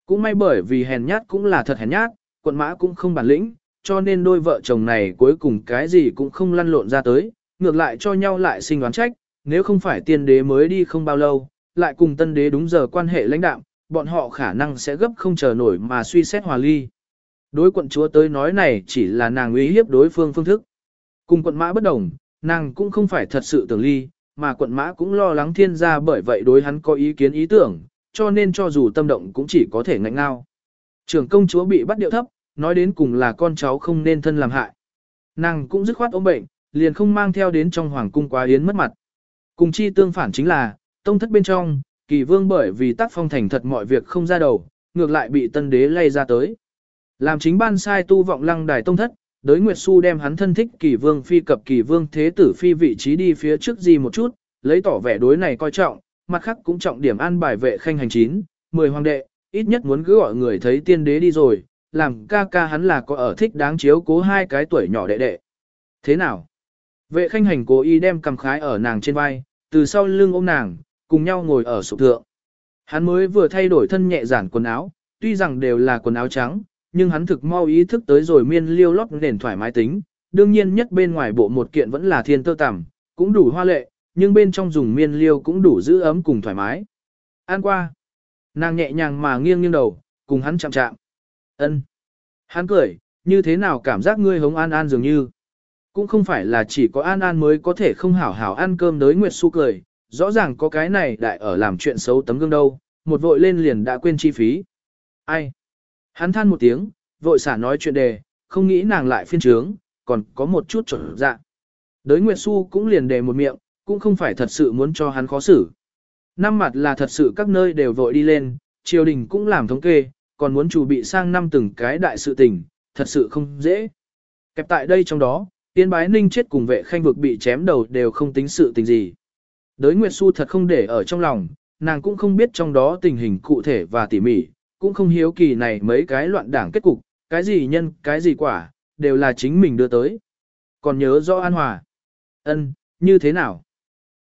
Cũng may bởi vì hèn nhát cũng là thật hèn nhát, quận mã cũng không bản lĩnh, cho nên đôi vợ chồng này cuối cùng cái gì cũng không lăn lộn ra tới, ngược lại cho nhau lại sinh đoán trách, nếu không phải tiên đế mới đi không bao lâu, lại cùng tân đế đúng giờ quan hệ lãnh đạm, bọn họ khả năng sẽ gấp không chờ nổi mà suy xét hòa ly. Đối quận chúa tới nói này chỉ là nàng uy hiếp đối phương phương thức. Cùng quận mã bất đồng, nàng cũng không phải thật sự tưởng ly, mà quận mã cũng lo lắng thiên gia bởi vậy đối hắn có ý kiến ý tưởng, cho nên cho dù tâm động cũng chỉ có thể ngạnh ngao. Trưởng công chúa bị bắt điệu thấp, nói đến cùng là con cháu không nên thân làm hại. Nàng cũng dứt khoát ốm bệnh, liền không mang theo đến trong hoàng cung quá yến mất mặt. Cùng chi tương phản chính là, tông thất bên trong, kỳ vương bởi vì tác phong thành thật mọi việc không ra đầu, ngược lại bị tân đế lay ra tới. Làm chính ban sai tu vọng lăng đài tông thất, Đới Nguyệt Xu đem hắn thân thích kỳ vương phi cập kỳ vương thế tử phi vị trí đi phía trước gì một chút, lấy tỏ vẻ đối này coi trọng, mặt khác cũng trọng điểm an bài vệ khanh hành chín, mười hoàng đệ, ít nhất muốn cứ gọi người thấy tiên đế đi rồi, làm ca ca hắn là có ở thích đáng chiếu cố hai cái tuổi nhỏ đệ đệ. Thế nào? Vệ khanh hành cố ý đem cầm khái ở nàng trên vai, từ sau lưng ôm nàng, cùng nhau ngồi ở sụp thượng. Hắn mới vừa thay đổi thân nhẹ giản quần áo, tuy rằng đều là quần áo trắng, nhưng hắn thực mau ý thức tới rồi miên liêu lót nền thoải mái tính. Đương nhiên nhất bên ngoài bộ một kiện vẫn là thiên tơ tằm, cũng đủ hoa lệ, nhưng bên trong dùng miên liêu cũng đủ giữ ấm cùng thoải mái. An qua. Nàng nhẹ nhàng mà nghiêng nghiêng đầu, cùng hắn chạm chạm. ân Hắn cười, như thế nào cảm giác ngươi hống an an dường như. Cũng không phải là chỉ có an an mới có thể không hảo hảo ăn cơm đới Nguyệt Xu cười, rõ ràng có cái này đại ở làm chuyện xấu tấm gương đâu, một vội lên liền đã quên chi phí. Ai? Hắn than một tiếng, vội xả nói chuyện đề, không nghĩ nàng lại phiên trướng, còn có một chút trở dạ. Đới Nguyệt Xu cũng liền đề một miệng, cũng không phải thật sự muốn cho hắn khó xử. Năm mặt là thật sự các nơi đều vội đi lên, triều đình cũng làm thống kê, còn muốn chuẩn bị sang năm từng cái đại sự tình, thật sự không dễ. Kẹp tại đây trong đó, tiên bái ninh chết cùng vệ khanh vực bị chém đầu đều không tính sự tình gì. Đới Nguyệt Xu thật không để ở trong lòng, nàng cũng không biết trong đó tình hình cụ thể và tỉ mỉ, cũng không hiếu kỳ này mấy cái loạn đảng kết cục, cái gì nhân, cái gì quả, đều là chính mình đưa tới. Còn nhớ rõ An Hòa. ân như thế nào?